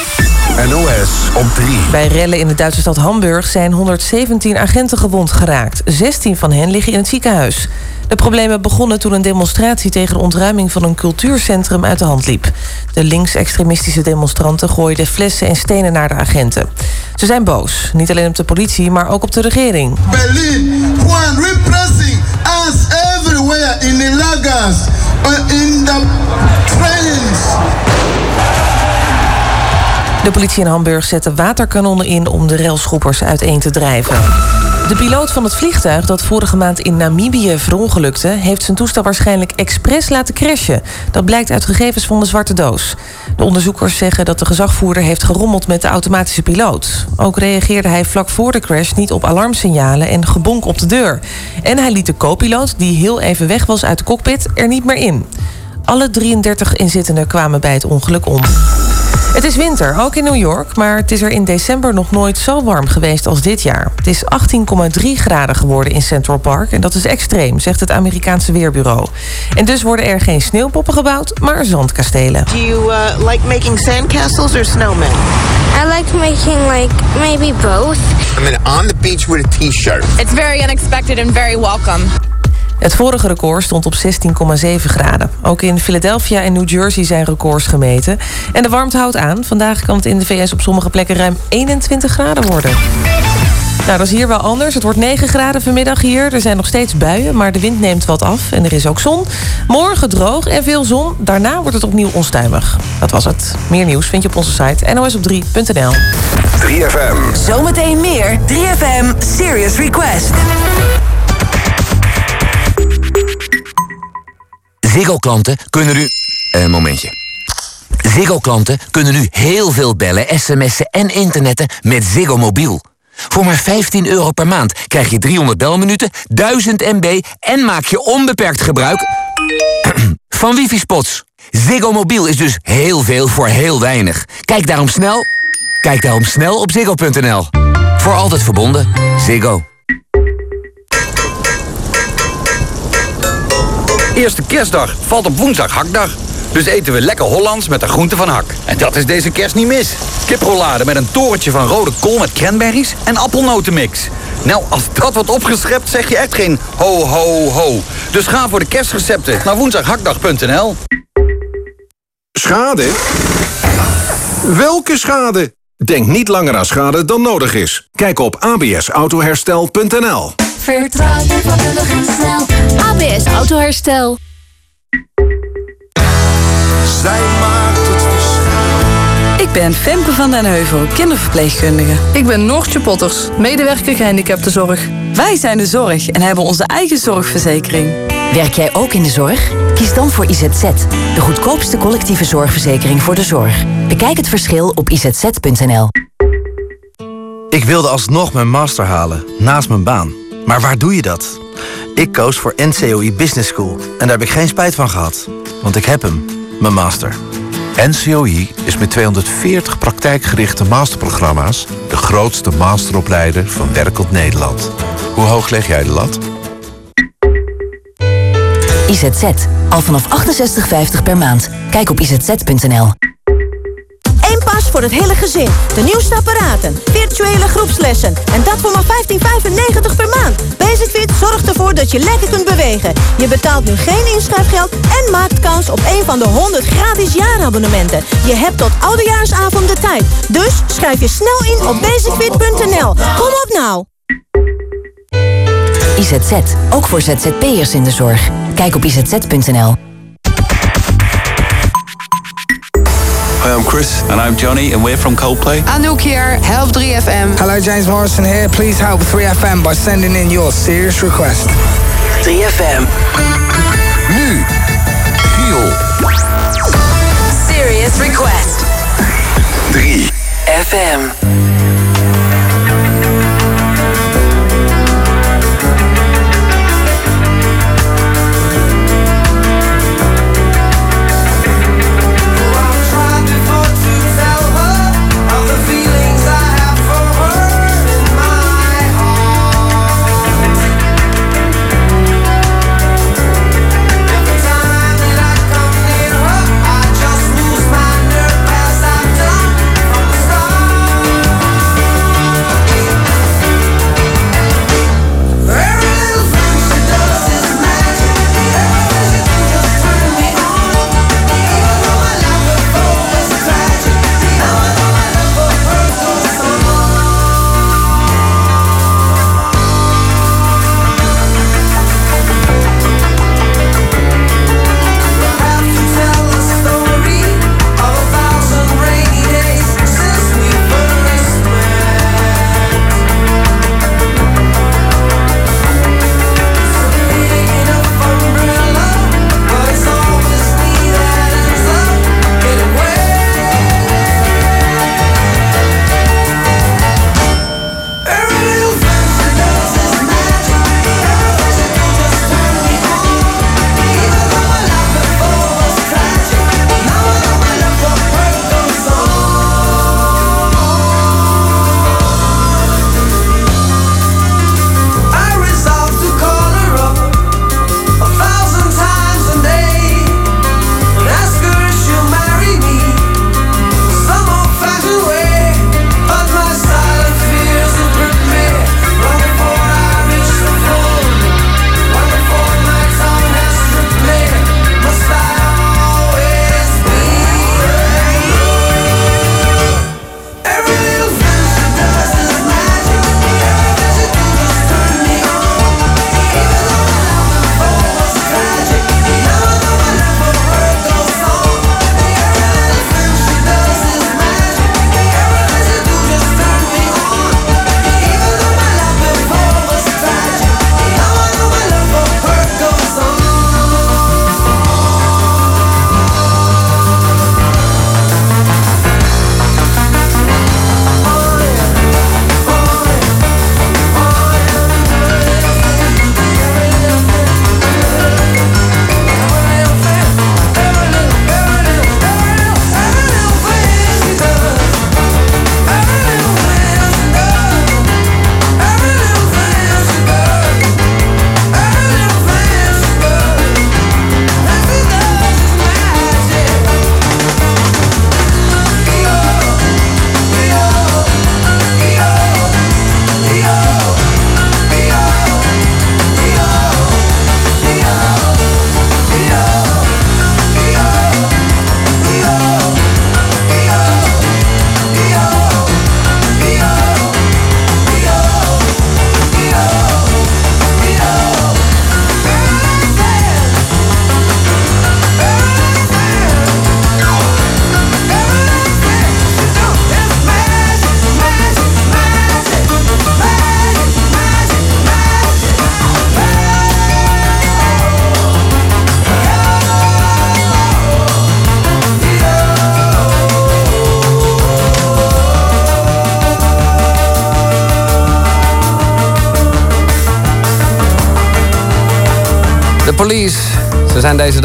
NOS op 3. Bij rellen in de Duitse stad Hamburg zijn 117 agenten gewond geraakt. 16 van hen liggen in het ziekenhuis. De problemen begonnen toen een demonstratie tegen de ontruiming van een cultuurcentrum uit de hand liep. De linksextremistische demonstranten gooiden flessen en stenen naar de agenten. Ze zijn boos, niet alleen op de politie, maar ook op de regering. Berlin, are repressing us everywhere in the lagers, uh, in the De politie in Hamburg zette waterkanonnen in om de railschoppers uiteen te drijven. De piloot van het vliegtuig dat vorige maand in Namibië verongelukte... heeft zijn toestel waarschijnlijk expres laten crashen. Dat blijkt uit gegevens van de zwarte doos. De onderzoekers zeggen dat de gezagvoerder heeft gerommeld met de automatische piloot. Ook reageerde hij vlak voor de crash niet op alarmsignalen en gebonk op de deur. En hij liet de co-piloot, die heel even weg was uit de cockpit, er niet meer in. Alle 33 inzittenden kwamen bij het ongeluk om. Het is winter, ook in New York, maar het is er in december nog nooit zo warm geweest als dit jaar. Het is 18,3 graden geworden in Central Park en dat is extreem, zegt het Amerikaanse weerbureau. En dus worden er geen sneeuwpoppen gebouwd, maar zandkastelen. Do you uh, like making sandcastles or snowmen? I like making like maybe both. I mean, on the beach with a t-shirt. It's very unexpected and very welcome. Het vorige record stond op 16,7 graden. Ook in Philadelphia en New Jersey zijn records gemeten. En de warmte houdt aan. Vandaag kan het in de VS op sommige plekken ruim 21 graden worden. Nou, dat is hier wel anders. Het wordt 9 graden vanmiddag hier. Er zijn nog steeds buien, maar de wind neemt wat af. En er is ook zon. Morgen droog en veel zon. Daarna wordt het opnieuw onstuimig. Dat was het. Meer nieuws vind je op onze site nosop3.nl. 3FM. Zometeen meer 3FM Serious Request. Ziggo-klanten kunnen nu... Een momentje. Ziggo-klanten kunnen nu heel veel bellen, sms'en en internetten met Ziggo Mobiel. Voor maar 15 euro per maand krijg je 300 belminuten, 1000 MB... en maak je onbeperkt gebruik van wifi-spots. Ziggo Mobiel is dus heel veel voor heel weinig. Kijk daarom snel, kijk daarom snel op ziggo.nl. Voor altijd verbonden. Ziggo. Eerste kerstdag valt op woensdag hakdag. Dus eten we lekker Hollands met de groente van hak. En dat is deze kerst niet mis. Kiprollade met een torentje van rode kool met cranberries en appelnotenmix. Nou, als dat wordt opgeschept, zeg je echt geen ho, ho, ho. Dus ga voor de kerstrecepten naar woensdaghakdag.nl. Schade? Welke schade? Denk niet langer aan schade dan nodig is. Kijk op absautoherstel.nl Vertrouw je vakkundig en snel. ABS Autoherstel. Zij maakt het verschil. Ik ben Femke van den Heuvel, kinderverpleegkundige. Ik ben Noortje Potters, medewerker gehandicaptenzorg. Wij zijn de zorg en hebben onze eigen zorgverzekering. Werk jij ook in de zorg? Kies dan voor IZZ, de goedkoopste collectieve zorgverzekering voor de zorg. Bekijk het verschil op izz.nl. Ik wilde alsnog mijn master halen, naast mijn baan. Maar waar doe je dat? Ik koos voor NCOI Business School en daar heb ik geen spijt van gehad. Want ik heb hem, mijn master. NCOI is met 240 praktijkgerichte masterprogramma's... de grootste masteropleider van werkend Nederland. Hoe hoog leg jij de lat? IZZ, al vanaf 68,50 per maand. Kijk op izz.nl. Voor het hele gezin. De nieuwste apparaten, virtuele groepslessen. En dat voor maar 15,95 per maand. Basicfit zorgt ervoor dat je lekker kunt bewegen. Je betaalt nu geen inschrijfgeld en maakt kans op een van de 100 gratis jaarabonnementen. Je hebt tot oudejaarsavond de tijd. Dus schrijf je snel in op basicfit.nl. Kom op nou! IZZ, ook voor ZZP'ers in de zorg. Kijk op izz.nl. Hi, I'm Chris. And I'm Johnny, and we're from Coldplay. Anouk here, Help 3FM. Hello, James Morrison here. Please help 3FM by sending in your serious request. 3FM. Nu, Giel. Serious Request. 3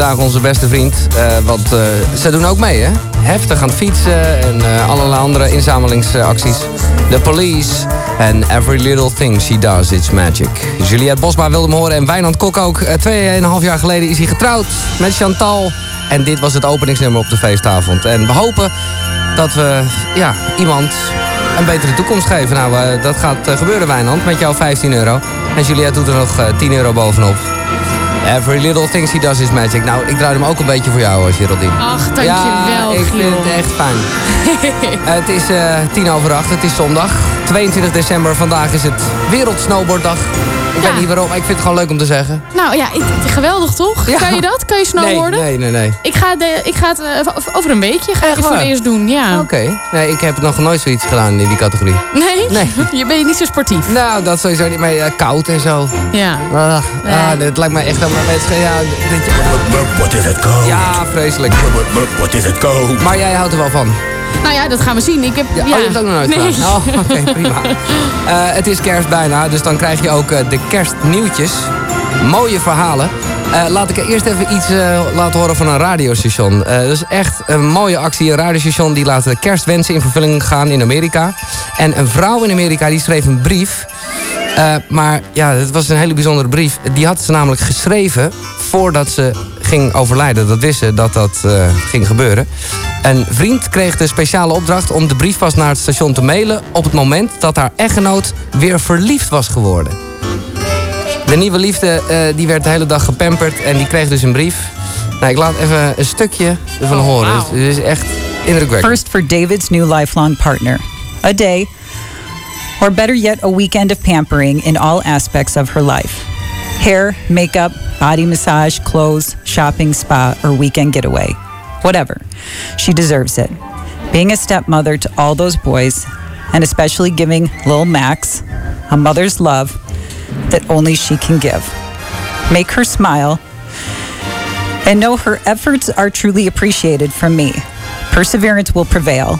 onze beste vriend. eh, want eh, ze doen ook mee, hè? Heftig aan fietsen en eh, allerlei andere inzamelingsacties. The Police en Every Little Thing She Does, It's Magic. Juliette Bosma wilde hem horen en Wijnand Kok ook. Tweeënhalf jaar geleden is hij getrouwd met Chantal. En dit was het openingsnummer op de feestavond. En we hopen dat we ja, iemand een betere toekomst geven. Nou, dat gaat gebeuren, Wijnand, met jouw 15 euro. En Juliette doet er nog eh, 10 euro bovenop. Every little thing she does is magic. Nou, ik draai hem ook een beetje voor jou, eh, Geraldine. Ach, dankjewel, Ja, ik vind het echt fijn. Het is eh, tien over acht, het is zondag. 22 december, vandaag is het Wereldsnowboarddag. Ik weet niet waarom, maar ik vind het gewoon leuk om te zeggen. Nou ja, ik- geweldig toch? Ja. Kan je dat? Kan je snowboarden? Nee, nee, nee. nee. Ik ga, de, ik ga het eh, over een weekje ga ik het voor het eerst doen, ja. Oké. Nee, ik heb nog nooit zoiets gedaan in die categorie. Nee? Nee. Je bent niet zo sportief. Nou, dat sowieso niet. Maar koud en zo. Ja. Ah, Ja. ah, dit lijkt mij echt helemaal mensen. Ja, dit, What is it cold? ja, vreselijk. What is cold? Maar jij houdt er wel van. Nou ja, dat gaan we zien. Ik heb, ja, Oh, je hebt het ook nog nooit nee. gedaan. Oh, oké, prima. Eh, het is kerst bijna, dus dan krijg je ook eh, de kerstnieuwtjes. Mooie verhalen. Eh, laat ik eerst even iets laten horen van een radiostation. Eh, dat is echt een mooie actie. Een radiostation die laat de kerstwensen in vervulling gaan in Amerika. En een vrouw in Amerika die schreef een brief. Maar ja, het was een hele bijzondere brief. Die had ze namelijk geschreven voordat ze ging overlijden. Dat wist ze dat dat ging gebeuren. Een vriend kreeg de speciale opdracht om de briefpas naar het station te mailen... op het moment dat haar echtgenoot weer verliefd was geworden. De nieuwe liefde eh, die werd de hele dag gepamperd en die kreeg dus een brief. Nou, ik laat even een stukje ervan Oh, horen. Het is echt indrukwekkend. First for David's new lifelong partner. A day, or better yet, a weekend of pampering in all aspects of her life hair, makeup, body massage, clothes, shopping, spa, or weekend getaway. Whatever. She deserves it. Being a stepmother to all those boys, and especially giving little Max a mother's love that only she can give. Make her smile and know her efforts are truly appreciated from me. Perseverance will prevail.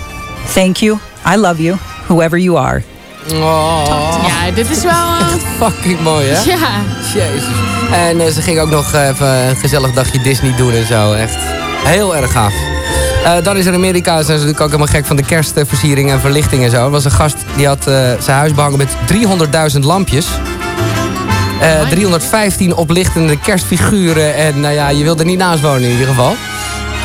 Thank you. I love you, whoever you are. Oh. Ja, dit is wel... eh, Fucking mooi, hè? ja. Jezus. En eh, ze ging ook nog even een gezellig dagje Disney doen en zo. Echt heel erg gaaf. Eh, dan is in Amerika zijn ze natuurlijk ook helemaal gek van de kerstversiering en verlichting en zo. Er was een gast die had eh, zijn huis behangen met 300.000 lampjes. Eh, 315 oplichtende kerstfiguren. En nou ja, je wilde er niet naast wonen in ieder geval.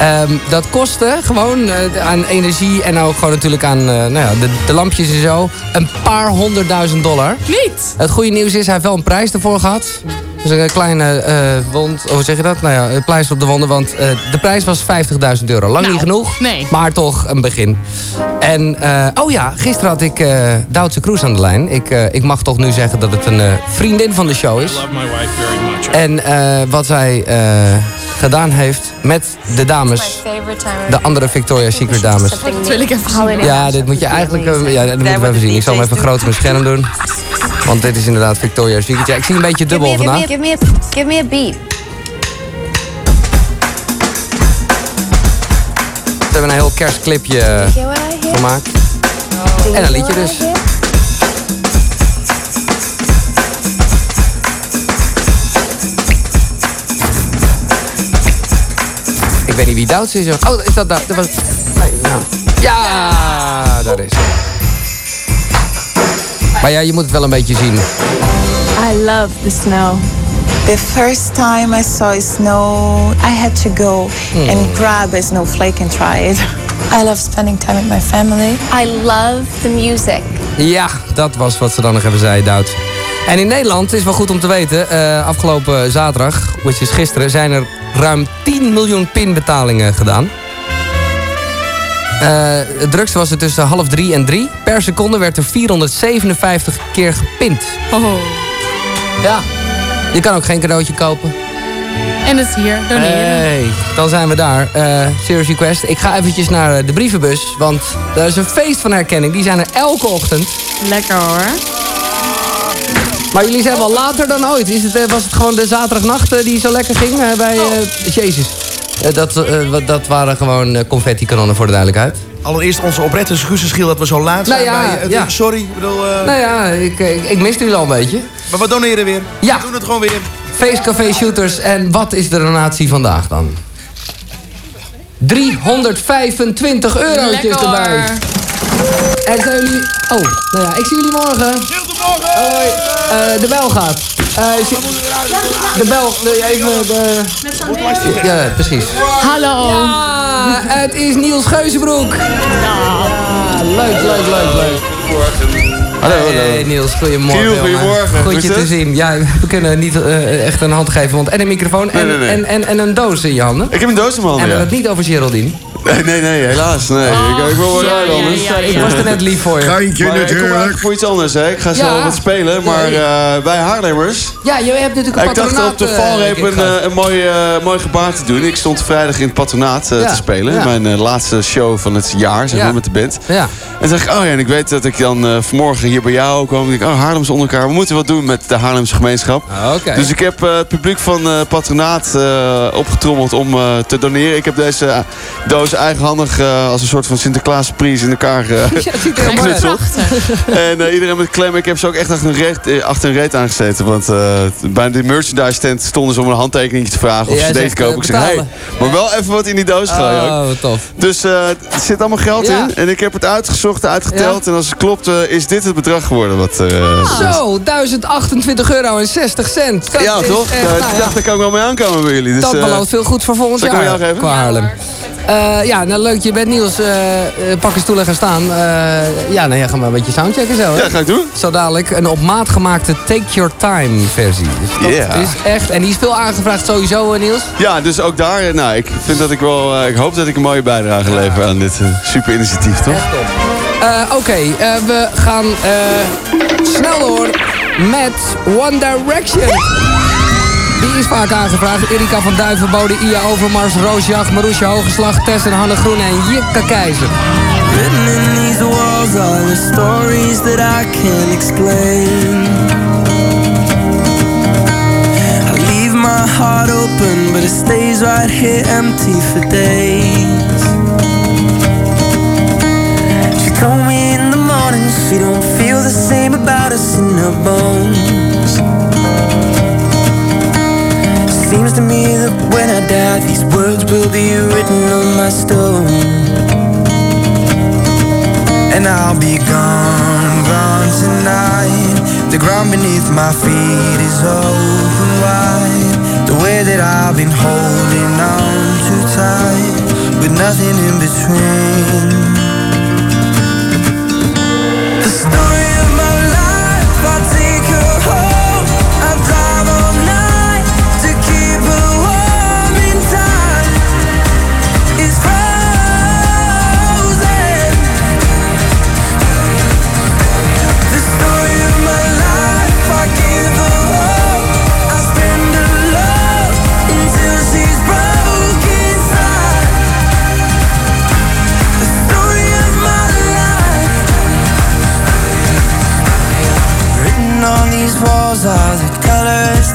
Ehm, dat kostte gewoon eh, aan energie en ook gewoon natuurlijk aan eh, nou ja, de, de lampjes en zo. Een paar honderdduizend dollar. Niet? Het goede nieuws is, hij heeft wel een prijs ervoor gehad. Dus een kleine eh, wond, of hoe zeg je dat? Nou ja, een pleister op de wonden, want eh, de prijs was 50.000 euro. Lang niet genoeg, nee. maar toch een begin. En, eh, oh ja, gisteren had ik eh Duitse Kroes aan de lijn. Ik, eh, ik mag toch nu zeggen dat het een eh, vriendin van de show is. love my wife very much. En eh, wat zij eh, gedaan heeft met de dames, de andere Victoria's Secret dames. Dat wil ik even zien. Ja, dit moet je eigenlijk eh, ja, dat moeten we even zien. Ik zal hem even groter op mijn scherm doen. Want dit is inderdaad Victoria's Secret. Ja, ik zie een beetje dubbel vandaag. Give me a, give me a beat. We hebben een heel kerstclipje eh, gemaakt. En een liedje dus. Ik weet niet wie Duits is. Oh, is dat nou. Ja, daar is hij. Maar ja, je moet het wel een beetje zien. I love the snow. The first time I saw snow, I had to go Hmm. and grab a snowflake and try it. I love spending time with my family. I love the music. Ja, dat was wat ze dan nog even zei, Duits. En in Nederland is wel goed om te weten. eh, afgelopen zaterdag, which is gisteren, zijn er ruim 10 miljoen pinbetalingen gedaan. Eh, het drukste was er tussen half drie en drie. Per seconde werd er 457 keer gepind. Oh. Ja. Je kan ook geen cadeautje kopen. En het hier, doneren. Hey, dan zijn we daar. Eh Serious Request. Ik ga eventjes naar eh, de brievenbus. Want er is een feest van herkenning. Die zijn er elke ochtend. Lekker hoor. Maar jullie zijn wel later dan ooit. Is het, was het gewoon de zaterdagnacht die zo lekker ging bij... eh, Jezus. Eh, dat, eh, dat waren gewoon eh, confetti-kanonnen voor de duidelijkheid. Allereerst onze oprechte excuses, Giel, dat we zo laat Nou zijn. ja, bij ja. Sorry, ik bedoel... eh, Nou ja, ik, ik, ik miste jullie al een beetje. Maar we doneren weer. Ja. We doen het gewoon weer. Feestcafé Shooters. En wat is de donatie vandaag dan? 325 eurotjes Lekker erbij. En zijn jullie... Oh, nou ja, ik zie jullie morgen. Hoi. Eh, de bel gaat. Eh, zie- de bel, wil je even de... Ja, precies. Hallo. Ja, het is Niels Geuzenbroek. Ja, leuk, leuk, leuk, leuk. Hallo, Hey hallo. Niels, goedemorgen. Giel, goedemorgen. Goed je te zien. Ja, we kunnen niet eh, echt een hand geven, want en een microfoon en, Nee, nee, nee. En, en, en een doos in je handen. Ik heb een doos in mijn En handen, we ja. hebben het niet over Geraldine. Nee, nee, nee, helaas. Nee. ik, ik wil wel rijden anders. Ik was er net lief voor je. Maar ik kom eigenlijk voor iets anders, hè. Ik ga zo Ja. wat spelen, maar eh wij Haarlemmers... Ja, je hebt natuurlijk een Ik dacht op de eh, valreep ik een, eh, een mooi, eh, mooi gebaar te doen. Ik stond vrijdag in het patronaat eh, Ja, te spelen. ja. Mijn eh, laatste show van het jaar, zeg Ja. maar, met de band. Ja. En toen dacht ik, oh ja, en ik weet dat ik dan eh, vanmorgen hier bij jou kwam. En ik dacht, oh, Haarlems onder elkaar. We moeten wat doen met de Haarlemse gemeenschap. Ah, Oké. Dus ik heb eh, het publiek van eh, patronaat eh, opgetrommeld om eh, te doneren. Ik heb deze eh, doos eigenhandig eh, als een soort van Sinterklaas prijs in elkaar geknutseld. En eh, iedereen met klem. Ik heb ze ook echt achter een reet, achter een reet aangezeten. Want bij de merchandise stand stonden ze om een handtekeningetje te vragen of ze deze kopen. Ik zeg, hey, maar wel even wat in die doos gooien ook. Oh, tof. Dus er zit allemaal geld Ja. in. En ik heb het uitgezocht, uitgeteld. En als het klopt, is dit het bedrag geworden. Wat, eh, Zo, 1028 euro en 60 cent. Dat ja, toch? echt, nou ik ja, dacht, daar kan ik wel mee aankomen bij jullie. Dus, dat belooft veel goed voor volgend jaar. Qua Haarlem. Eh, ja, nou leuk, je bent Niels. eh, eh, pak een stoel en gaan staan. Ja, nou ja, ga maar een beetje soundchecken zo. Hè? Ja, ga ik doen. Zo dadelijk een op maat gemaakte Take Your Time versie. Dus dat Ja. is echt, en die is veel aangevraagd sowieso, Niels. Ja, dus ook daar, nou, ik vind dat ik wel, ik hoop dat ik een mooie bijdrage lever aan dit super initiatief, toch? Eh, Oké, eh, we gaan snel door met One Direction. Die is vaak aangevraagd. Erika van Duivenbode, Ia Overmars, Roos Jacht, Maroesje Hogeslag, Tess en Hanne Groen en Jikka Keizer. Written in these walls are the stories that I can't explain. I leave my heart open, but it stays right here empty for days. She told me in the morning she don't feel the same about us in her bones. Seems to me that when I die, these words will be written on my stone. And I'll be gone, gone tonight. The ground beneath my feet is open wide. The way that I've been holding on too tight, with nothing in between. The story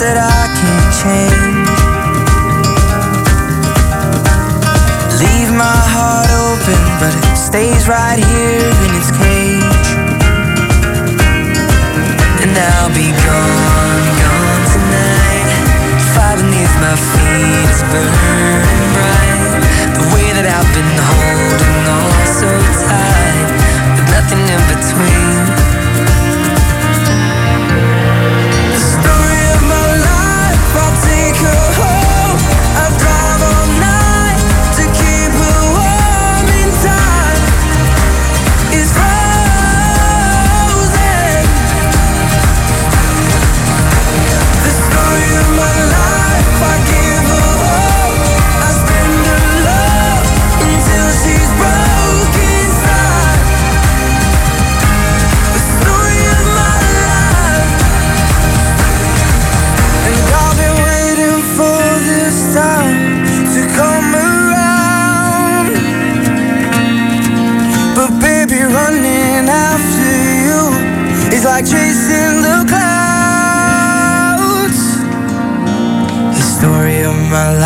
that I can't change. Leave my heart open, but it stays right here in its cage. And I'll be gone, gone tonight. Fire beneath my feet is burning bright. The way that I've been holding on so tight, with nothing in between.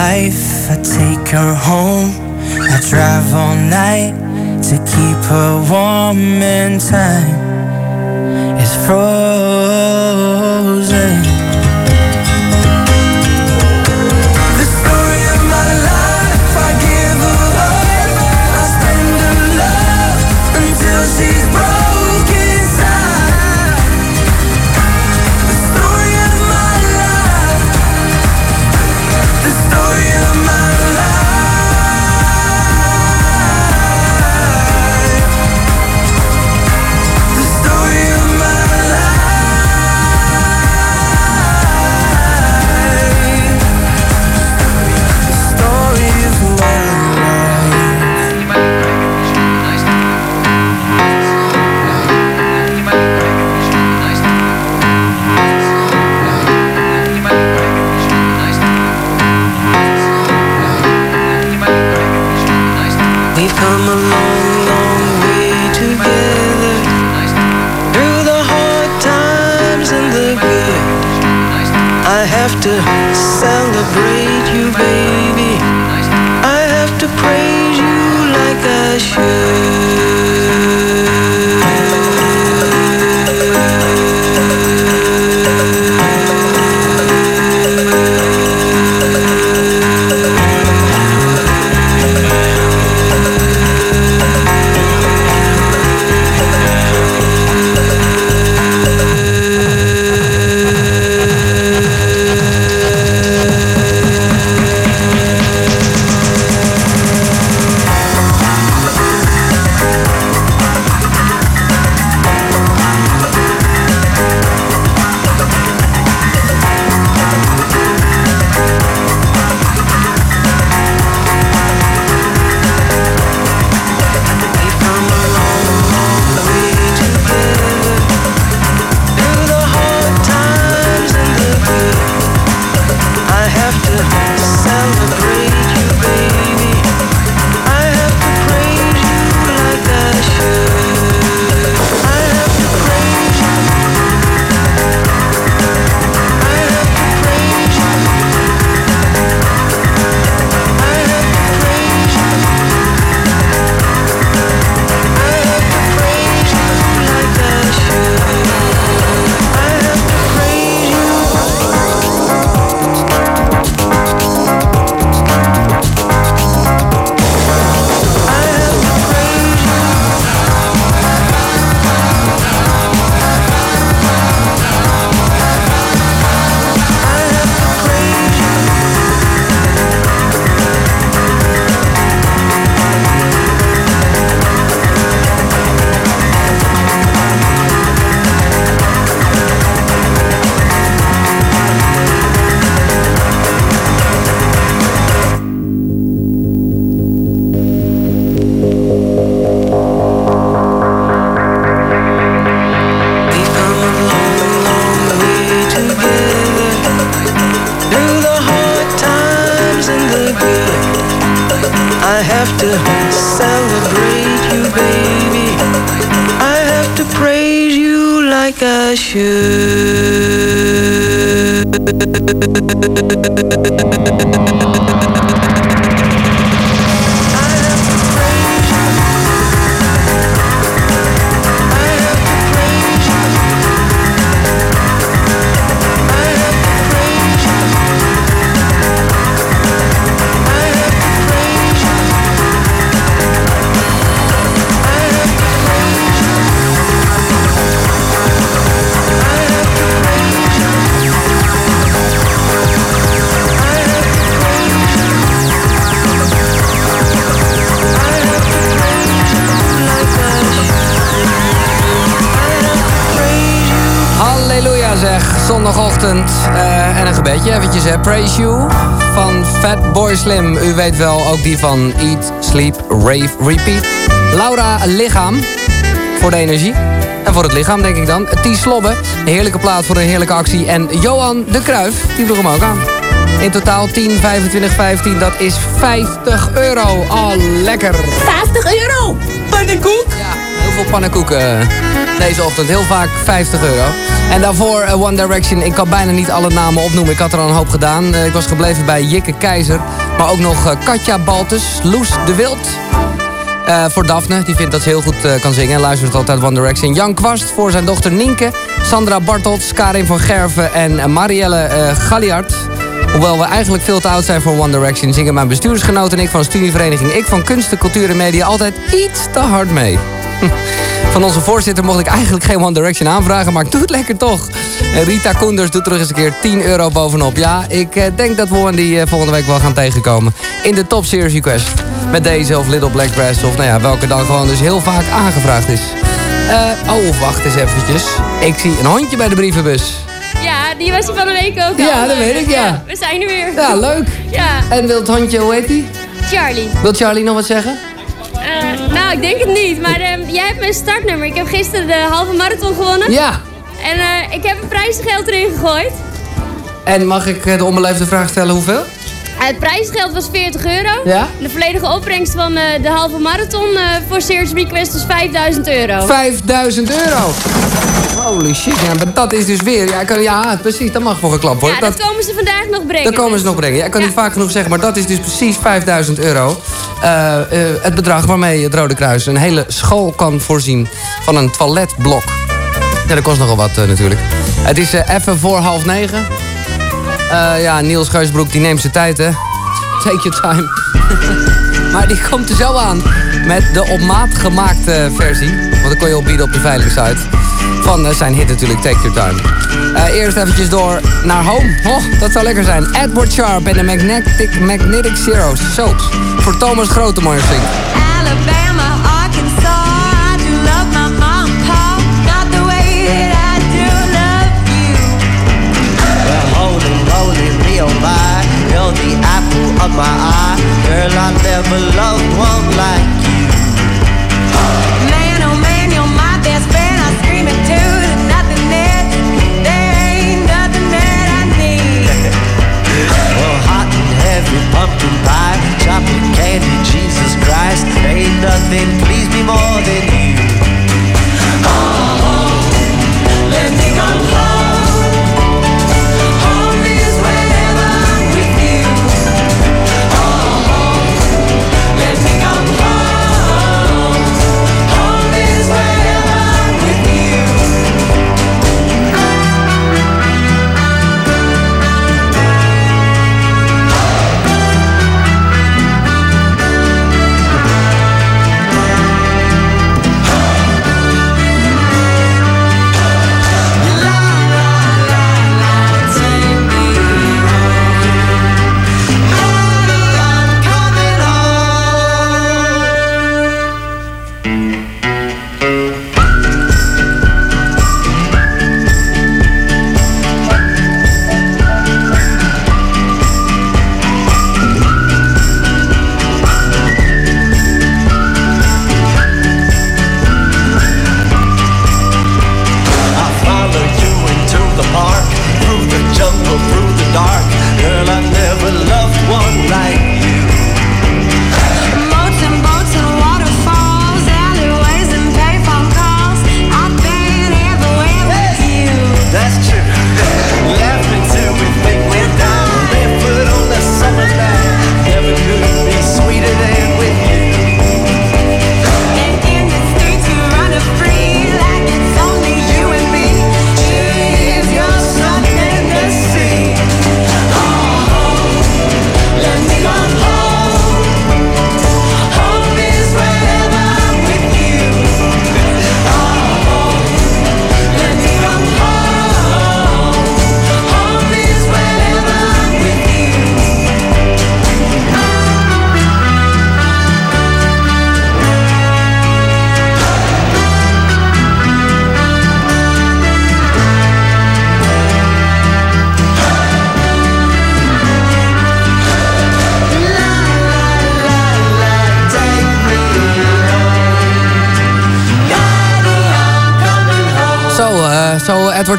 I take her home. I drive all night to keep her warm in time. It's frozen. Die van Eat, Sleep, Rave, Repeat. Laura Lichaam voor de energie. En voor het lichaam denk ik dan. T. Slobbe, een heerlijke plaat voor een heerlijke actie. En Johan de Kruif, die vroeg hem ook aan. In totaal 10, 25, 15, dat is 50 euro. Oh, lekker. 50 euro! Pannenkoek? Ja, veel pannenkoeken deze ochtend. Heel vaak 50 euro. En daarvoor eh, One Direction. Ik kan bijna niet alle namen opnoemen. Ik had er al een hoop gedaan. Eh, ik was gebleven bij Jikke Keizer. Maar ook nog eh, Katja Baltus, Loes de Wild. Eh, voor Daphne, die vindt dat ze heel goed eh, kan zingen en luistert altijd One Direction. Jan Kwast voor zijn dochter Nienke. Sandra Bartels, Karin van Gerven en Marielle eh Galliard. Hoewel we eigenlijk veel te oud zijn voor One Direction... zingen mijn bestuursgenoot en ik van studievereniging Ik van Kunsten, Cultuur en Media altijd iets te hard mee. Van onze voorzitter mocht ik eigenlijk geen One Direction aanvragen, maar ik doe het lekker toch. En Rita Koenders doet terug eens een keer 10 euro bovenop. Ja, ik eh, denk dat we die eh, volgende week wel gaan tegenkomen. In de Top Series Request. Met deze of Little Black Dress of nou ja, welke dan gewoon dus heel vaak aangevraagd is. Eh, oh, wacht eens eventjes. Ik zie een hondje bij de brievenbus. Ja, die was hier van de week ook al. Ja, dat weet ik, ja. We zijn er weer. Ja, leuk. Ja, En wil het hondje, hoe heet die? Charlie. Wil Charlie nog wat zeggen? Nou, ik denk het niet. Maar jij hebt mijn startnummer. Ik heb gisteren de halve marathon gewonnen. Ja. En eh, ik heb een prijzengeld erin gegooid. En mag ik eh, de onbeleefde vraag stellen hoeveel? Eh, het prijsgeld was 40 euro. Ja? De volledige opbrengst van de halve marathon voor Serious Request was 5000 euro. 5000 euro. Holy shit, ja, maar dat is dus weer... Ja, kan, ja precies, dat mag voor geklapt worden. Ja, dat, komen ze vandaag nog brengen. Dat komen ze nog brengen. Ja, ik kan niet vaak genoeg zeggen, maar dat is dus precies 5000 euro. Eh, eh, het bedrag waarmee het Rode Kruis een hele school kan voorzien van een toiletblok. Ja, dat kost nogal wat eh, natuurlijk. Het is even voor half negen. Ja, Niels Geusbroek die neemt zijn tijd, hè. Take your time. maar die komt er zo aan met de op maat gemaakte versie. Want dat kon je opbieden op de veilingsite. Van eh, zijn hit natuurlijk, Take Your Time. Eerst eventjes door naar Home. Oh, dat zou lekker zijn. Edward Sharp en de Magnetic, Magnetic Zeros. Soaps. Voor Thomas Grotemeyer Alabama, Arkansas, I do love my mom pop, not the way that I do love you. Well, holy moly, real my, you're the apple of my eye. Girl, I never loved one like you. And pumpkin pie, chocolate candy, Jesus Christ. Ain't nothing please me more than you. Oh, oh Let me come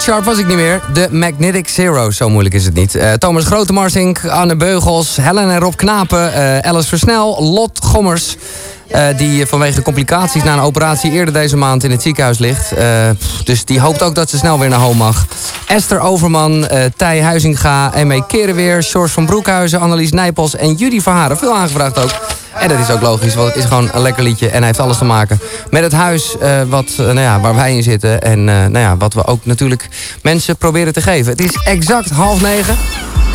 Sharp was ik niet meer. De Magnetic Zero, zo moeilijk is het niet. Eh, Thomas Grotemarsink, Anne Beugels, Helen en Rob Knapen, eh, Alice Versnel, Lot Gommers... eh, die vanwege complicaties na een operatie eerder deze maand in het ziekenhuis ligt. Dus die hoopt ook dat ze snel weer naar home mag. Esther Overman, Tij Huizinga, M.E. Kerenweer, George van Broekhuizen, Annelies Nijpels en Judy Verharen. Veel aangevraagd ook. En dat is ook logisch, want het is gewoon een lekker liedje. En hij heeft alles te maken met het huis eh, wat, eh, nou ja, waar wij in zitten. En eh, nou ja, wat we ook natuurlijk mensen proberen te geven. Het is exact half negen.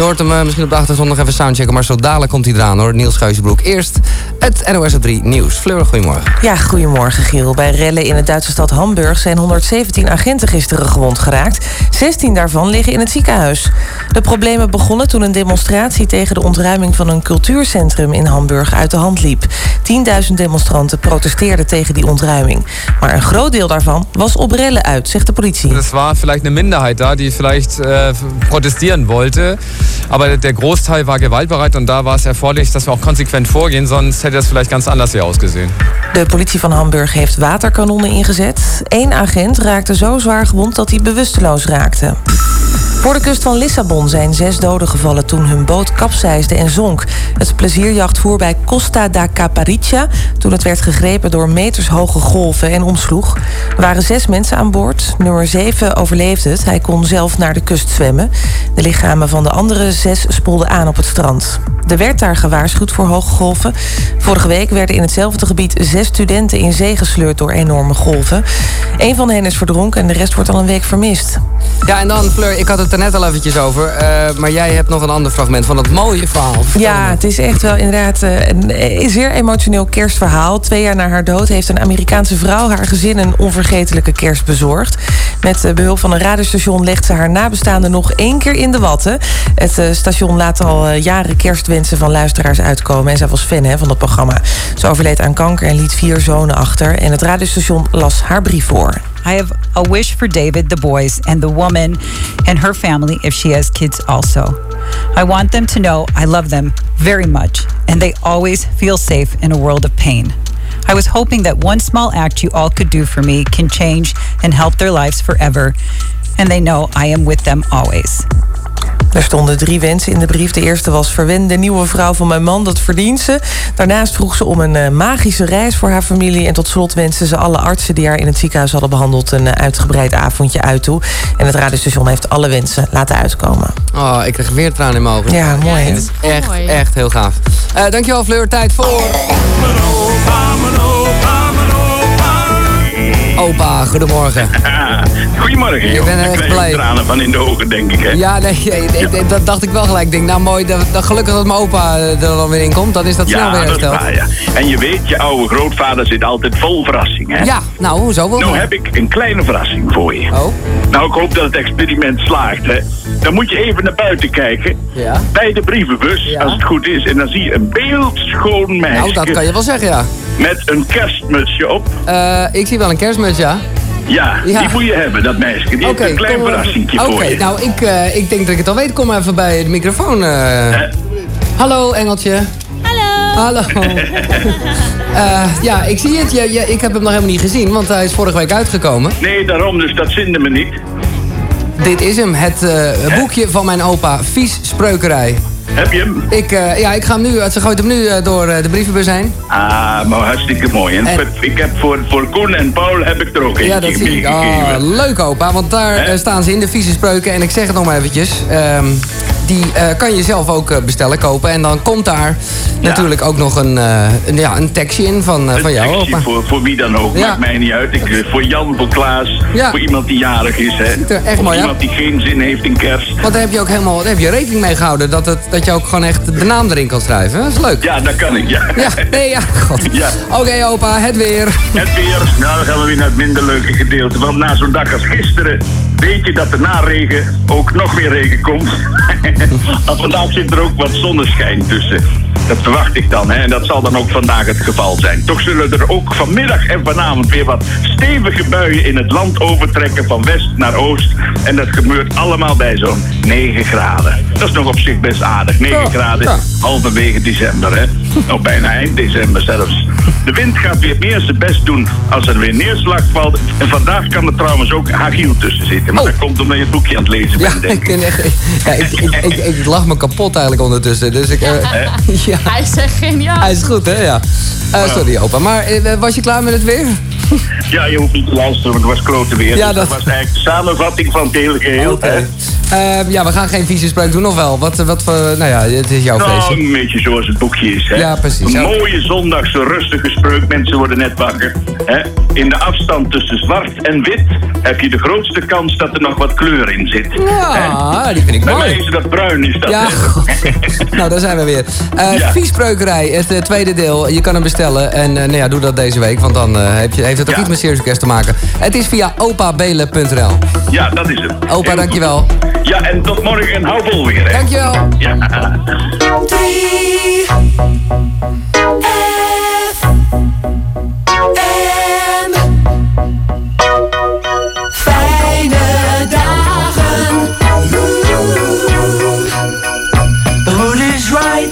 Je hoort hem eh, misschien op de achtergrond nog even soundchecken. Maar zo dadelijk komt hij eraan hoor. Niels Geuzenbroek. Eerst het NOS op 3 nieuws. Fleur, goedemorgen. Ja, goedemorgen Giel. Bij rellen in de Duitse stad Hamburg zijn 117 agenten gisteren gewond geraakt. 16 daarvan liggen in het ziekenhuis. De problemen begonnen toen een demonstratie tegen de ontruiming van een cultuurcentrum in Hamburg uit de hand liep. 10.000 demonstranten protesteerden tegen die ontruiming. Maar een groot deel daarvan was op rellen uit, zegt de politie. Es war vielleicht eine Minderheit da, die vielleicht äh, protestieren wollte. Aber der Großteil war gewaltbereit und da war es erforderlich, dass wir auch konsequent vorgehen, sonst hätte das vielleicht ganz anders hier ausgesehen. De politie van Hamburg heeft waterkanonnen ingezet. Eén agent raakte zo zwaar gewond dat hij bewusteloos raakte. Voor de kust van Lissabon zijn zes doden gevallen toen hun boot kapseisde en zonk. Het plezierjacht voer bij Costa da Caparica toen het werd gegrepen door metershoge golven en omsloeg. Er waren zes mensen aan boord. Nummer zeven overleefde het. Hij kon zelf naar de kust zwemmen. De lichamen van de andere zes spoelden aan op het strand. Er werd daar gewaarschuwd voor hoge golven. Vorige week werden in hetzelfde gebied zes studenten in zee gesleurd door enorme golven. Een van hen is verdronken en de rest wordt al een week vermist. Ja, en dan Fleur, ik had het er net al eventjes over. eh, maar jij hebt nog een ander fragment van dat mooie verhaal. Ja, het is echt wel inderdaad eh, een eh, zeer emotioneel kerstverhaal. Twee jaar na haar dood heeft een Amerikaanse vrouw haar gezin een onvergetelijke kerst bezorgd. Met eh, behulp van een radiostation legt ze haar nabestaanden nog één keer in de watten. Het station laat al jaren kerstwensen van luisteraars uitkomen. En zij was fan hè, van dat programma. Ze overleed aan kanker en liet vier zonen achter. En het radiostation las haar brief voor. I have a wish for David, the boys, and the woman and her family if she has kids also. I want them to know I love them very much and they always feel safe in a world of pain. I was hoping that one small act you all could do for me can change and help their lives forever. And they know I am with them always. Er stonden drie wensen in de brief. De eerste was verwen de nieuwe vrouw van mijn man, dat verdient ze. Daarnaast vroeg ze om een eh, magische reis voor haar familie. En tot slot wenste ze alle artsen die haar in het ziekenhuis hadden behandeld... een eh, uitgebreid avondje uit toe. En het radiostation heeft alle wensen laten uitkomen. Oh, ik krijg weer tranen in mijn ogen. Ja, mooi, hè? Het is echt, echt heel gaaf. Eh, dankjewel Fleur, tijd voor... Opa, goedemorgen. Goedemorgen, Ik joh. ben Daar echt blij. tranen van in de ogen, denk ik, hè? Ja, nee, nee, nee, nee, dat dacht ik wel gelijk. Ik denk, nou mooi, dat, dat gelukkig dat mijn opa er dan weer in komt. Dan is dat snel Ja, weer dat is hersteld. waar, ja. En je weet, je oude grootvader zit altijd vol verrassing, hè? Ja, nou, hoezo wel? Nou heb ik een kleine verrassing voor je. Oh? Nou, ik hoop dat het experiment slaagt, hè. Dan moet je even naar buiten kijken. Ja. Bij de brievenbus, als het goed is. En dan zie je een beeldschoon meisje. Nou, dat kan je wel zeggen, ja. Met een kerstmutsje op. Eh, ik zie wel een ja. Ja, Ja. die moet je hebben, dat meisje. Die heeft een klein even. verrassingje Oké, voor je. nou, ik, eh, ik denk dat ik het al weet. Kom even bij de microfoon. eh. Hallo, Engeltje. Hallo. Hallo. Eh, ja, ik zie het. Je, je- ik heb hem nog helemaal niet gezien, want hij is vorige week uitgekomen. Nee, daarom, dus dat zinde me niet. Dit is hem, het eh, boekje van mijn opa, Vies Spreukerij. Heb je hem? Ik, eh, ja, ik ga hem nu, ze gooit hem nu eh, door eh, de brievenbus heen. Ah, maar hartstikke mooi. En, ik heb voor, voor Koen en Paul heb ik er ook Ja, dat zie ik. Oh, leuk opa, want daar eh, staan ze in de vieze spreuken. En ik zeg het nog maar eventjes. ehm, die eh, kan je zelf ook eh, bestellen, kopen. En dan komt daar natuurlijk ook nog een, eh, een, ja, een tekstje in van, eh, van jou opa. Voor, voor wie dan ook, Ja. maakt mij niet uit. Ik, eh, voor Jan, voor Klaas, Ja. voor iemand die jarig is. Hè. er echt of mooi iemand die geen zin heeft in kerst. Want daar heb je ook helemaal daar heb je rekening mee gehouden. Dat, het, dat je ook gewoon echt de naam erin kan schrijven. Dat is leuk. Ja, dat kan ik, ja. Ja, nee, ja, god. Ja. Oké opa, het weer. Het weer, nou dan gaan we weer naar het minder leuke gedeelte. Want na zo'n dag als gisteren weet je dat er na regen ook nog weer regen komt. en vandaag zit er ook wat zonneschijn tussen. Dat verwacht ik dan, hè. En dat zal dan ook vandaag het geval zijn. Toch zullen er ook vanmiddag en vanavond weer wat stevige buien in het land overtrekken van west naar oost. En dat gebeurt allemaal bij zo'n 9 graden. Dat is nog op zich best aardig. 9 graden, halverwege december, hè. Of bijna eind december zelfs. De wind gaat weer meer zijn best doen als er weer neerslag valt. En vandaag kan er trouwens ook hagiel tussen zitten. Maar dat komt omdat je het boekje aan het lezen Ja, bent, denk ik, ik. ja, ik, ik, ik, ik lach me kapot eigenlijk ondertussen. Dus ik, eh, ja. Hij is echt geniaal. Hij is goed, hè? Ja. Eh, sorry, opa. Maar eh, was je klaar met het weer? Ja, je hoeft niet te luisteren, want het was klote weer. Ja, Dus dat... was eigenlijk de samenvatting van het hele geheel. hè. Eh, ja, we gaan geen vieze spreuk doen, of wel? Wat, wat voor... Nou ja, het is jouw Nou, een beetje zoals het boekje is. Hè? Ja, precies. Een mooie zondagse rustige spreuk. Mensen worden net wakker. Hè? In de afstand tussen zwart en wit heb je de grootste kans dat er nog wat kleur in zit. Ja, die vind ik Bij mooi. mij is dat bruin, is dat. Ja? Nou, daar zijn we weer. Eh Ja. Viespreukerij, het eh, tweede deel. Je kan hem bestellen. En eh, nou ja, doe dat deze week, want dan eh, heb je, heeft het ook iets met Serious Request te maken. Het is via opabelen.nl. Ja, dat is het. Opa, Heel dankjewel. goed. Ja, en tot morgen en hou vol weer. Hè? Dankjewel. Ja. Fijne dagen. The mood is right.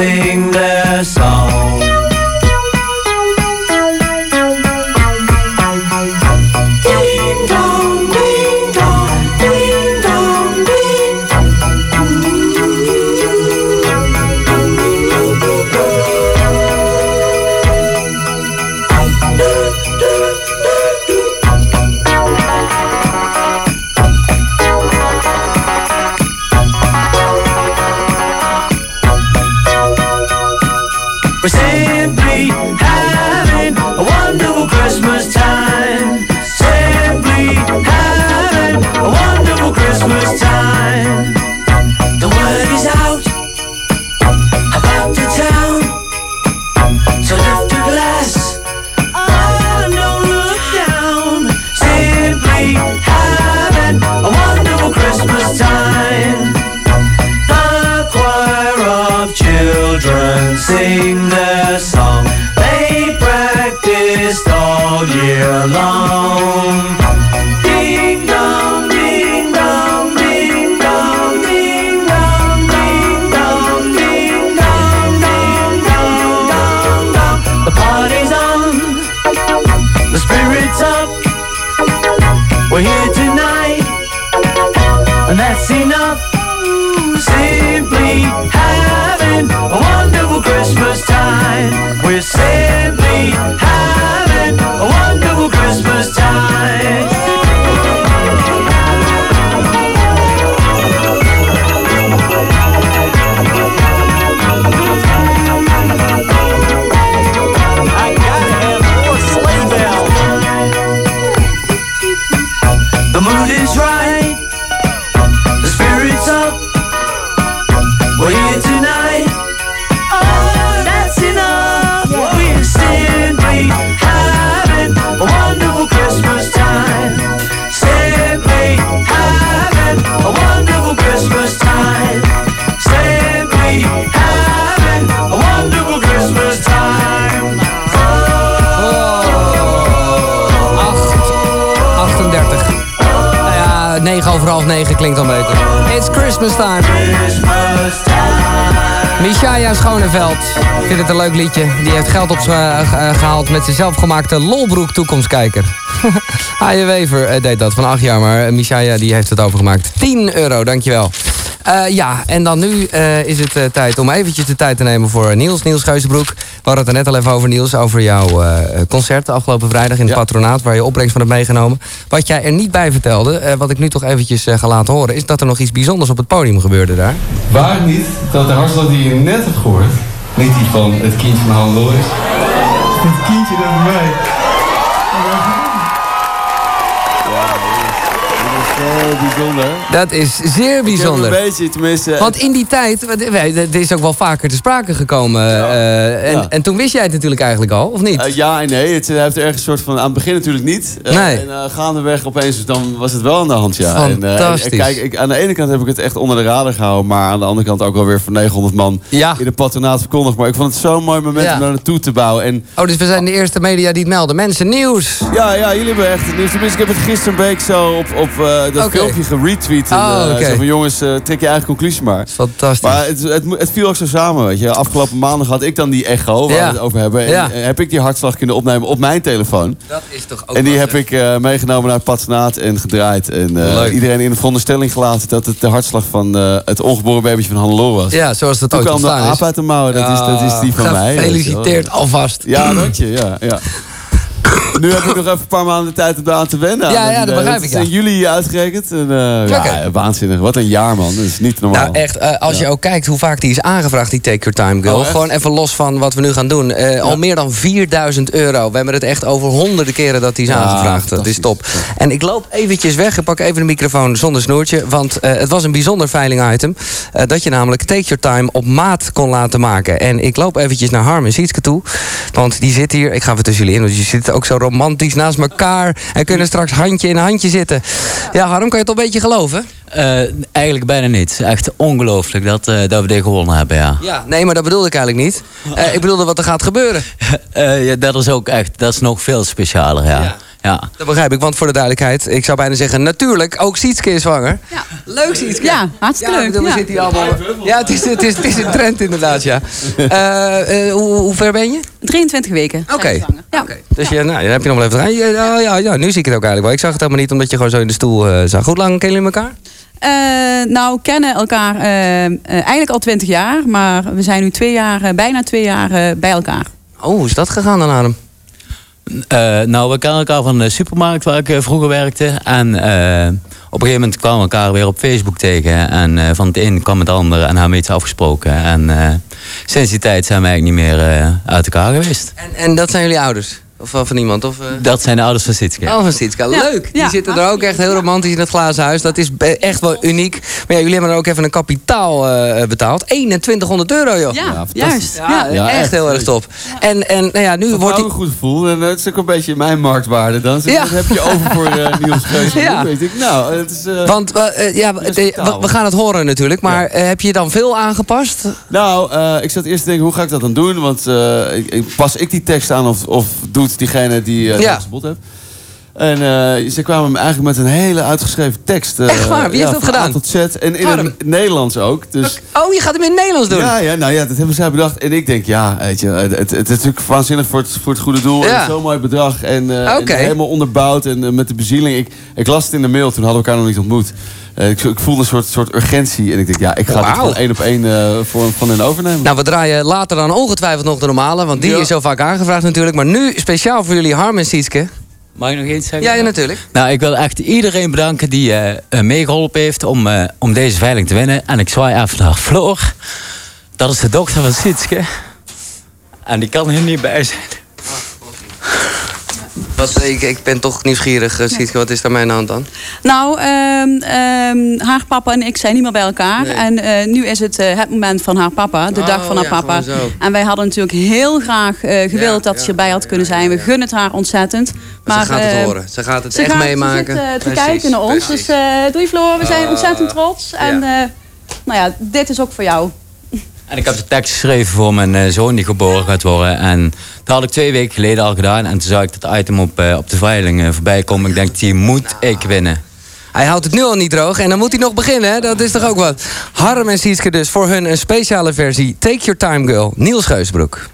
thing that all Ik vind het een leuk liedje. Die heeft geld opgehaald met zijn zelfgemaakte lolbroek toekomstkijker. Haaien Wever eh, deed dat van 8 jaar, maar eh, Mishaya die heeft het overgemaakt. 10 euro, dankjewel. Eh ja, en dan nu eh, is het eh, tijd om eventjes de tijd te nemen voor Niels. Niels Geuzenbroek. We hadden het er net al even over, Niels. Over jouw eh, concert afgelopen vrijdag in het patronaat. Waar je opbrengst van hebt meegenomen. Wat jij er niet bij vertelde, eh, wat ik nu toch eventjes eh, ga laten horen... is dat er nog iets bijzonders op het podium gebeurde daar. Waar niet dat de hartslag die je net hebt gehoord, het kindje van Hannelore is, het kindje dat bij mij. Bijzonder. Dat is zeer bijzonder. Een beetje, tenminste... Want in die tijd, het is ook wel vaker te sprake gekomen. eh, en, ja. en toen wist jij het natuurlijk eigenlijk al, of niet? Eh, ja en nee, het heeft ergens een soort van... Aan het begin natuurlijk niet. Eh, Nee. En uh, gaandeweg opeens, dan was het wel aan de hand, ja. En, eh, Fantastisch. en kijk, ik, aan de ene kant heb ik het echt onder de radar gehouden... maar aan de andere kant ook alweer voor 900 man in de patronaat verkondigd. Maar ik vond het zo'n mooi moment om daar naartoe te bouwen. En Oh, dus we zijn de eerste media die het melden. Mensen, nieuws! ja, ja, jullie hebben echt het nieuws. Tenminste, ik heb het gisteren een week zo op, op eh, dat Oké. filmpje geretweet. En, Oh, eh, zo van jongens, eh, trek je eigen conclusie maar. Fantastisch. Maar het, het, viel ook zo samen, weet je. Afgelopen maandag had ik dan die echo, waar Ja. we het over hebben. En Ja. eh, heb ik die hartslag kunnen opnemen op mijn telefoon. Dat is toch ook En die heb ik meegenomen naar het patronaat en gedraaid. En iedereen in de veronderstelling gelaten dat het de hartslag van het ongeboren babytje van Hannelore was. Ja, zoals dat Toen ooit kwam de aap uit de mouwen, dat, is, dat is die van mij. Gefeliciteerd alvast. Ja, dank je. Ja, ja. Nu heb ik nog even een paar maanden de tijd om daar aan te wennen. Ja, ja, dat begrijp Het ik, is in juli uitgerekend. En, eh, ja, waanzinnig. Wat een jaar, man. Dat is niet normaal. Nou, echt, eh, als je ook kijkt hoe vaak die is aangevraagd, die Take Your Time Girl. Oh? Gewoon even los van wat we nu gaan doen. Eh, Al meer dan 4000 euro. We hebben het echt over honderden keren dat die is Ja, aangevraagd. Dat is top. En ik loop eventjes weg. Ik pak even de microfoon zonder snoertje. Want het was een bijzonder veiling item. dat je namelijk Take Your Time op maat kon laten maken. En ik loop eventjes naar Harm en Sietske toe. Want die zit hier. Ik ga even tussen jullie in. Want je zit ook zo romantisch naast elkaar. En kunnen straks handje in handje zitten. Ja, Harm, kan je het al een beetje geloven? Eh, eigenlijk bijna niet. Echt ongelooflijk dat, eh, dat we dit gewonnen hebben, ja. Ja, nee, maar dat bedoelde ik eigenlijk niet. Eh, ik bedoelde wat er gaat gebeuren. Ja. Dat is ook echt, dat is nog veel specialer, ja. ja. Dat begrijp ik, want voor de duidelijkheid, ik zou bijna zeggen, natuurlijk, ook Sietske is zwanger. Ja. Leuk Sietske. Ja, hartstikke Ja, leuk. we ja. zitten hier allemaal... Ja, het is, het, is, het is een trend inderdaad, ja. Eh, eh, hoe, hoe ver ben je? 23 weken. Oké. Ja. Dus je, nou, dan heb je nog wel even... Ja, ja, ja, ja, nu zie ik het ook eigenlijk wel. Ik zag het helemaal niet, omdat je gewoon zo in de stoel eh, zag. Hoe lang kennen jullie elkaar? Eh, nou, we kennen elkaar eigenlijk al 20 jaar. Maar we zijn nu twee jaar, bijna twee jaar bij elkaar. Oh, hoe is dat gegaan dan, Adam? Eh, nou, we kennen elkaar van de supermarkt waar ik eh, vroeger werkte. En eh, op een gegeven moment kwamen we elkaar weer op Facebook tegen. En van het een kwam het ander en hebben we iets afgesproken. En sinds die tijd zijn we eigenlijk niet meer uit elkaar geweest. En, en dat zijn jullie ouders? Of van van iemand? Of, eh? Dat zijn de ouders van Sitske. Oh, van Sietska. Ja. Leuk. Die Ja, zitten er ook echt heel romantisch in het glazen huis. Dat is echt wel uniek. Maar ja, jullie hebben er ook even een kapitaal eh, betaald. 2100 euro, joh. Ja, juist. Ja, Ja. echt, echt heel erg top. En, en nou ja, nu Dat wordt hij... een goed gevoel. En dat is ook een beetje mijn marktwaarde dan. Dus Ja. Dat heb je over voor eh, Niels Geus. Ja. Weet ik. Nou, het is... eh, Want eh, eh, ja, eh, we, gaan het horen natuurlijk. Maar eh, heb je dan veel aangepast? Nou, eh, ik zat eerst te denken, hoe ga ik dat dan doen? Want eh, ik, ik- pas ik die tekst aan of, of doet diegene die eh Ja. het heeft? En eh, ze kwamen eigenlijk met een hele uitgeschreven tekst. eh, Echt waar? Wie heeft dat gedaan? A tot Z. En in het Nederlands ook. Dus, Oh, je gaat hem in het Nederlands doen? ja, ja, nou ja, dat hebben zij bedacht. En ik denk, ja, weet je, het, het, het is natuurlijk waanzinnig voor het, voor het goede doel. Ja. En zo'n mooi bedrag. En, eh, en helemaal onderbouwd en met de bezieling. Ik, ik las het in de mail, toen hadden we elkaar nog niet ontmoet. Ik, ik voelde een soort, soort urgentie. En ik denk, ja, ik ga het gewoon één op één voor, van hen overnemen. Nou, we draaien later dan ongetwijfeld nog de normale. Want die Ja. is zo vaak aangevraagd natuurlijk. Maar nu speciaal voor jullie Harm en Sietske. Mag ik nog iets zeggen? Ja, ja, natuurlijk. Nou, ik wil echt iedereen bedanken die eh, eh, meegeholpen heeft om, eh, om deze veiling te winnen. En ik zwaai even naar Floor. Dat is de dochter van Sietske. En die kan hier niet bij zijn. Wat, ik, ik ben toch nieuwsgierig, eh, Sietske. Wat is daar mijn hand dan? Nou, ehm, ehm, haar papa en ik zijn niet meer bij elkaar. Nee. En eh, nu is het eh, het moment van haar papa, de Oh, dag van haar ja, papa. En wij hadden natuurlijk heel graag eh, gewild dat ze erbij had kunnen zijn. We gunnen het haar ontzettend. Maar, ze gaat het eh, horen. Ze gaat het Ze echt gaat, meemaken. Ze zit, eh, te kijken naar ons. precies. Dus eh doei Floor, we zijn Ah. ontzettend trots. En eh, nou ja, dit is ook voor jou. En ik heb de tekst geschreven voor mijn eh, zoon die geboren gaat worden. En dat had ik twee weken geleden al gedaan. En toen zag ik dat item op, eh, op de veiling eh, voorbij komen. Ik denk, die moet ik winnen. Hij houdt het nu al niet droog en dan moet hij nog beginnen. Hè? Dat is toch ook wat. Harm en Sietske dus voor hun een speciale versie. Take Your Time Girl. Niels Geusbroek.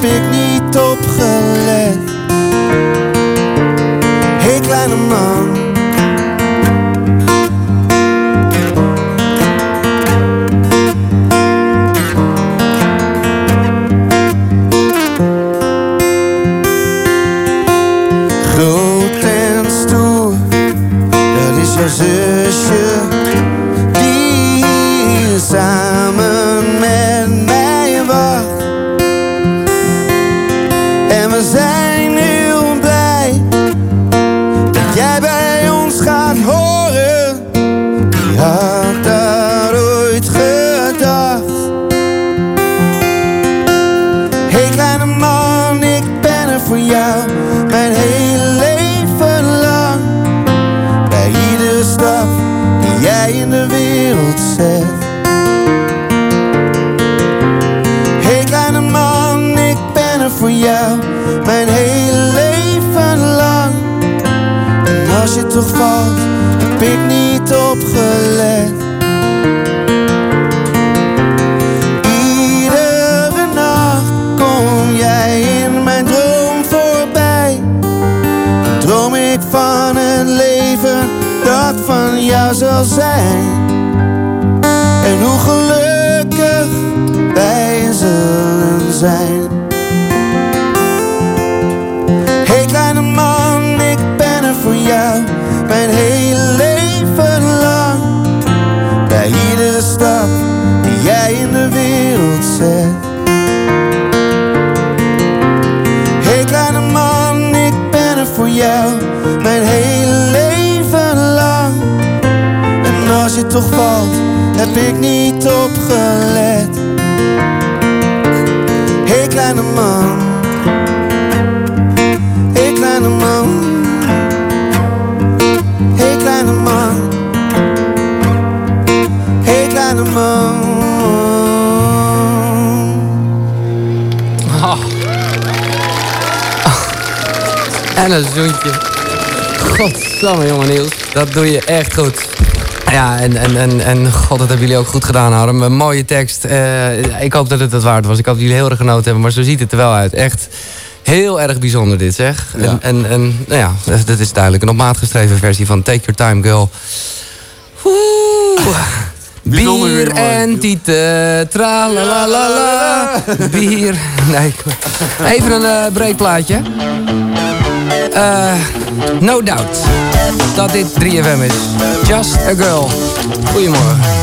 Heb ik niet opgelet. en, en god, dat hebben jullie ook goed gedaan, Harm. Een mooie tekst. Eh, ik hoop dat het dat waard was. Ik hoop dat jullie heel erg genoten hebben. Maar zo ziet het er wel uit. Echt heel erg bijzonder dit, zeg. En, en, nou ja, dat is duidelijk een op maat geschreven versie van Take Your Time, Girl. Oeh. Bier en tieten, la. bier. Nee, even een uh, breekplaatje. Eh, no doubt dat dit 3FM is. Just a girl. Fuimos.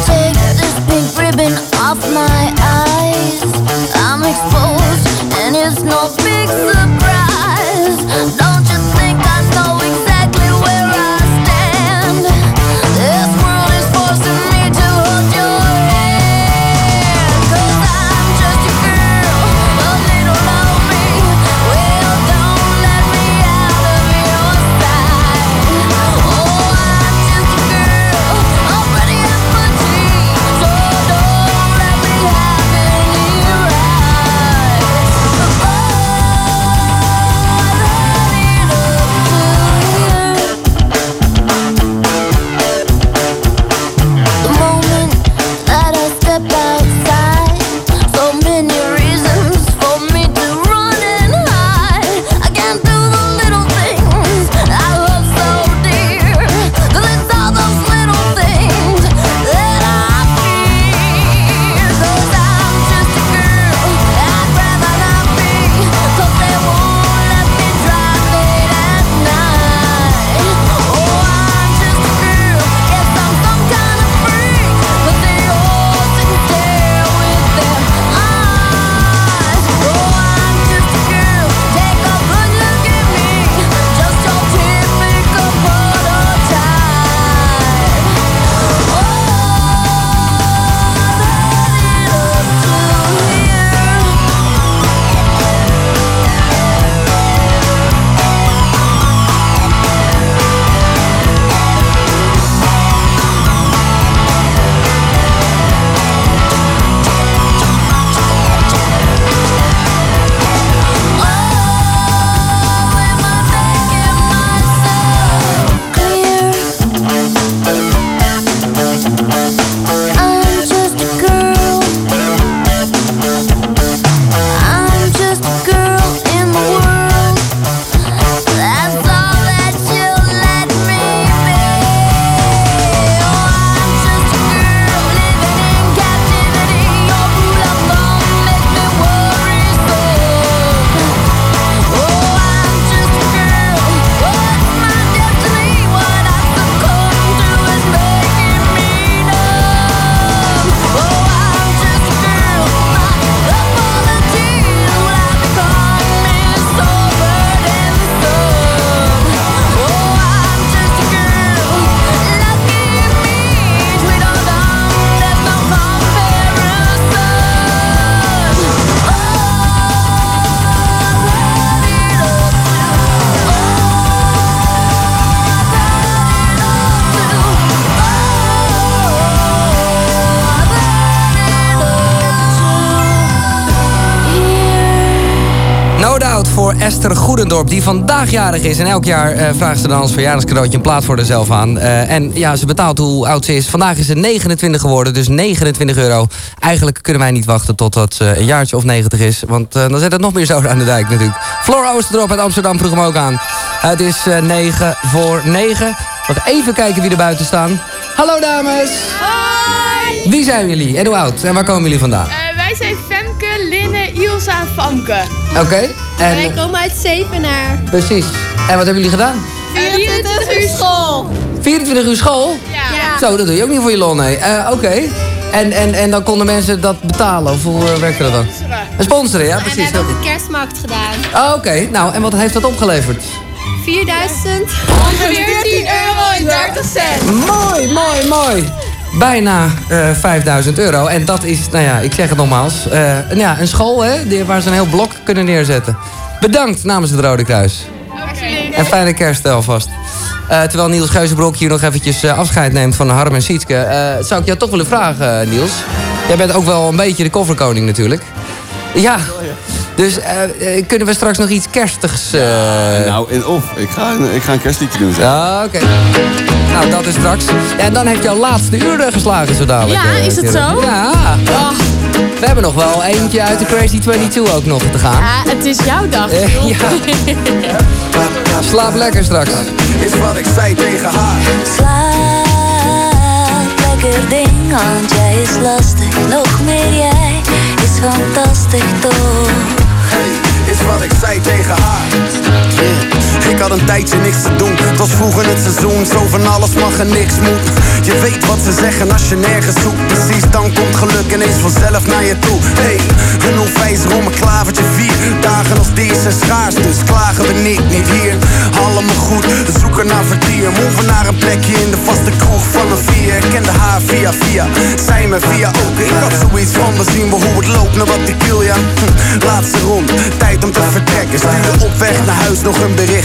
Die vandaag jarig is. En elk jaar eh, vraagt ze dan als verjaardagscadeautje een plaat voor haarzelf aan. Eh, en ja, ze betaalt hoe oud ze is. Vandaag is ze 29 geworden, dus 29 euro. Eigenlijk kunnen wij niet wachten totdat ze een jaartje of 90 is. Want eh, dan zet het nog meer zoden aan de dijk natuurlijk. Floor Oosterdorp uit Amsterdam vroeg hem ook aan. Het is eh 9 voor 9. Nog even kijken wie er buiten staan. Hallo dames! Hoi! Wie zijn jullie en hoe oud? En waar komen jullie vandaan? Wij zijn Femke, Linne, Ilse en Famke. Oké. En Wij komen uit Zevenaar. precies. En wat hebben jullie gedaan? 24 uur school. 24 uur school? Ja. Zo, dat doe je ook niet voor je lol, nee. Eh, Oké. En, en, en dan konden mensen dat betalen? Of hoe eh, werkte dat dan? Sponsoren. Sponsoren, ja, En we precies. hebben ook de kerstmarkt gedaan. Oh, Oké, nou, en wat heeft dat opgeleverd? 4000. 14 euro en 30 cent. Mooi, mooi, mooi. Bijna eh 5000 euro. En dat is, nou ja, ik zeg het nogmaals. eh, een- ja, een school hè, waar ze een heel blok kunnen neerzetten. Bedankt namens het Rode Kruis. En fijne kerst alvast. Eh, terwijl Niels Geuzenbroek hier nog eventjes eh, afscheid neemt van Harm en Sietske... eh, zou ik jou toch willen vragen, eh, Niels. Jij bent ook wel een beetje de kofferkoning natuurlijk. Ja, dus eh, eh, kunnen we straks nog iets kerstigs... eh, Nou, of. Ik ga, een- ik ga een kerstliedje doen. zeg. Ja, oké. Nou, dat is straks. En dan heeft jouw laatste uur eh, geslagen zo dadelijk. Ja, eh, is het zo? Ja. We hebben nog wel eentje uit de Crazy 22 ook nog te gaan. Ja, het is jouw dag. Eh, ja. Slaap lekker straks. Is wat ik zei tegen haar. Slaap lekker ding, want jij is lastig. Nog meer jij is fantastisch toch? Hey, is wat ik zei tegen haar. Ik had een tijdje niks te doen. Het was vroeg in het seizoen, zo van alles mag en niks moet. Je weet wat ze zeggen als je nergens zoekt. Precies, dan komt geluk ineens vanzelf naar je toe. Hey, een onwijzer om een klavertje vier. Dagen als deze zijn schaars, dus klagen we niet, niet hier. Allemaal goed, we zoeken naar vertier. Move naar een plekje in de vaste kroeg van een vier. Ik kende haar via via, zij me via ook. Ik had zoiets van, we zien wel hoe het loopt, naar wat ik wil, ja. Hm, Laatste rond, tijd om te vertrekken. Stuur op weg naar huis nog een bericht.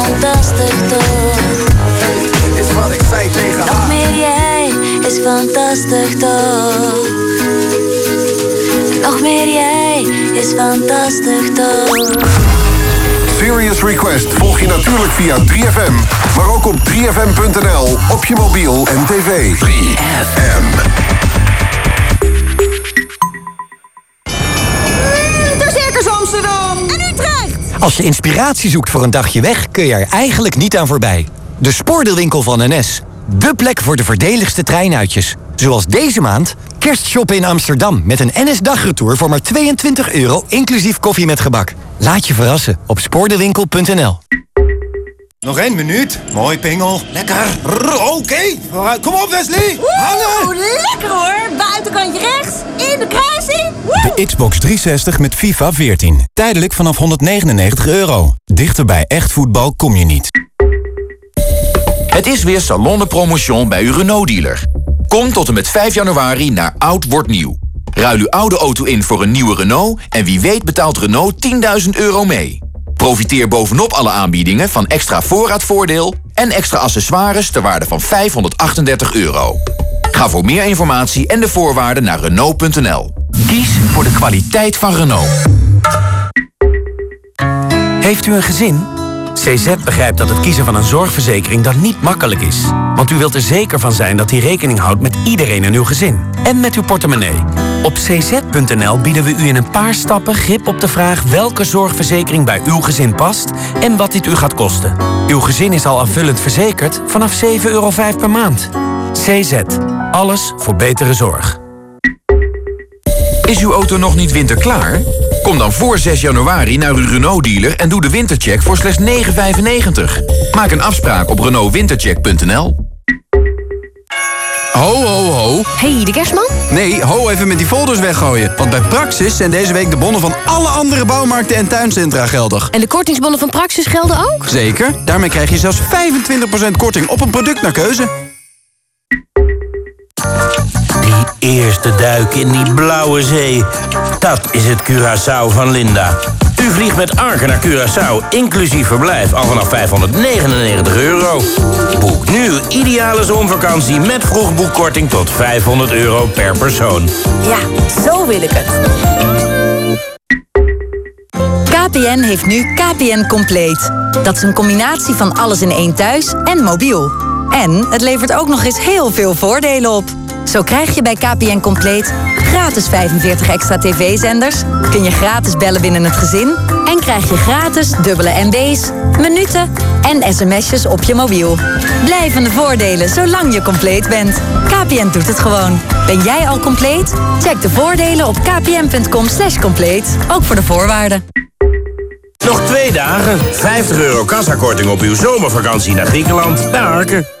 fantastisch toch? Hey, is wat ik zei tegen Nog haar. meer jij is fantastisch toch? Nog meer jij is fantastisch toch? Serious Request volg je natuurlijk via 3FM. Maar ook op 3FM.nl, op je mobiel en tv. 3FM. Als je inspiratie zoekt voor een dagje weg, kun je er eigenlijk niet aan voorbij. De spoordeelwinkel van NS. De plek voor de voordeligste treinuitjes. Zoals deze maand kerstshoppen in Amsterdam met een NS-dagretour voor maar 22 euro, inclusief koffie met gebak. Laat je verrassen op spoordeelwinkel.nl. Nog één minuut. Mooi, Pingel. Lekker. Oké. Kom op, Wesley. Oeh, lekker hoor. Buitenkantje rechts. In de kruising. Woe! De Xbox 360 met FIFA 14. Tijdelijk vanaf 199 euro. Dichter bij echt voetbal kom je niet. Het is weer Salon de Promotion bij uw Renault-dealer. Kom tot en met 5 januari naar Oud Wordt Nieuw. Ruil uw oude auto in voor een nieuwe Renault... en wie weet betaalt Renault 10.000 euro mee. Profiteer bovenop alle aanbiedingen van extra voorraadvoordeel... en extra accessoires ter waarde van 538 euro. Ga voor meer informatie en de voorwaarden naar Renault.nl. Kies voor de kwaliteit van Renault. Heeft u een gezin? CZ begrijpt dat het kiezen van een zorgverzekering dan niet makkelijk is. Want u wilt er zeker van zijn dat die rekening houdt met iedereen in uw gezin. En met uw portemonnee. Op cz.nl bieden we u in een paar stappen grip op de vraag... welke zorgverzekering bij uw gezin past en wat dit u gaat kosten. Uw gezin is al aanvullend verzekerd vanaf 7,05 euro per maand. CZ. Alles voor betere zorg. Is uw auto nog niet winterklaar? Kom dan voor 6 januari naar uw Renault-dealer en doe de wintercheck voor slechts 9,95. Maak een afspraak op renaultwintercheck.nl. Ho, ho, ho. hey, de kerstman? Nee, ho even met die folders weggooien. Want bij Praxis zijn deze week de bonnen van alle andere bouwmarkten en tuincentra geldig. En de kortingsbonnen van Praxis gelden ook? Zeker, daarmee krijg je zelfs 25% korting op een product naar keuze. Die eerste duik in die blauwe zee. Dat is het Curaçao van Linda. U vliegt met Arke naar Curaçao, inclusief verblijf, al vanaf 599 euro. Boek nu uw ideale zonvakantie met vroegboekkorting tot 500 euro per persoon. Ja, zo wil ik het. KPN heeft nu KPN Compleet. Dat is een combinatie van alles in één thuis en mobiel. En het levert ook nog eens heel veel voordelen op. Zo krijg je bij KPN Compleet gratis 45 extra tv-zenders... kun je gratis bellen binnen het gezin... en krijg je gratis dubbele MB's, minuten en sms'jes op je mobiel. Blijvende voordelen zolang je compleet bent. KPN doet het gewoon. Ben jij al compleet? Check de voordelen op kpn.com slash compleet. Ook voor de voorwaarden. Nog twee dagen, 50 euro kassakorting op uw zomervakantie naar Griekenland bij Arke.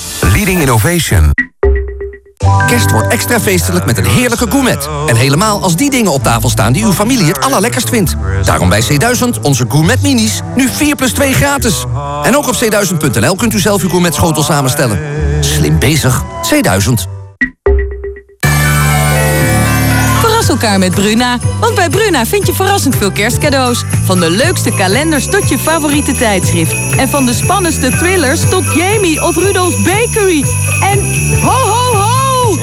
leading innovation. Kerst wordt extra feestelijk met een heerlijke gourmet. En helemaal als die dingen op tafel staan die uw familie het allerlekkerst vindt. Daarom bij C1000 onze gourmet minis. Nu 4 plus 2 gratis. En ook op c1000.nl kunt u zelf uw gourmet schotel samenstellen. Slim bezig. C1000. Elkaar met Bruna. Want bij Bruna vind je verrassend veel kerstcadeaus. Van de leukste kalenders tot je favoriete tijdschrift. En van de spannendste thrillers tot Jamie of Rudolf's Bakery. En ho ho ho!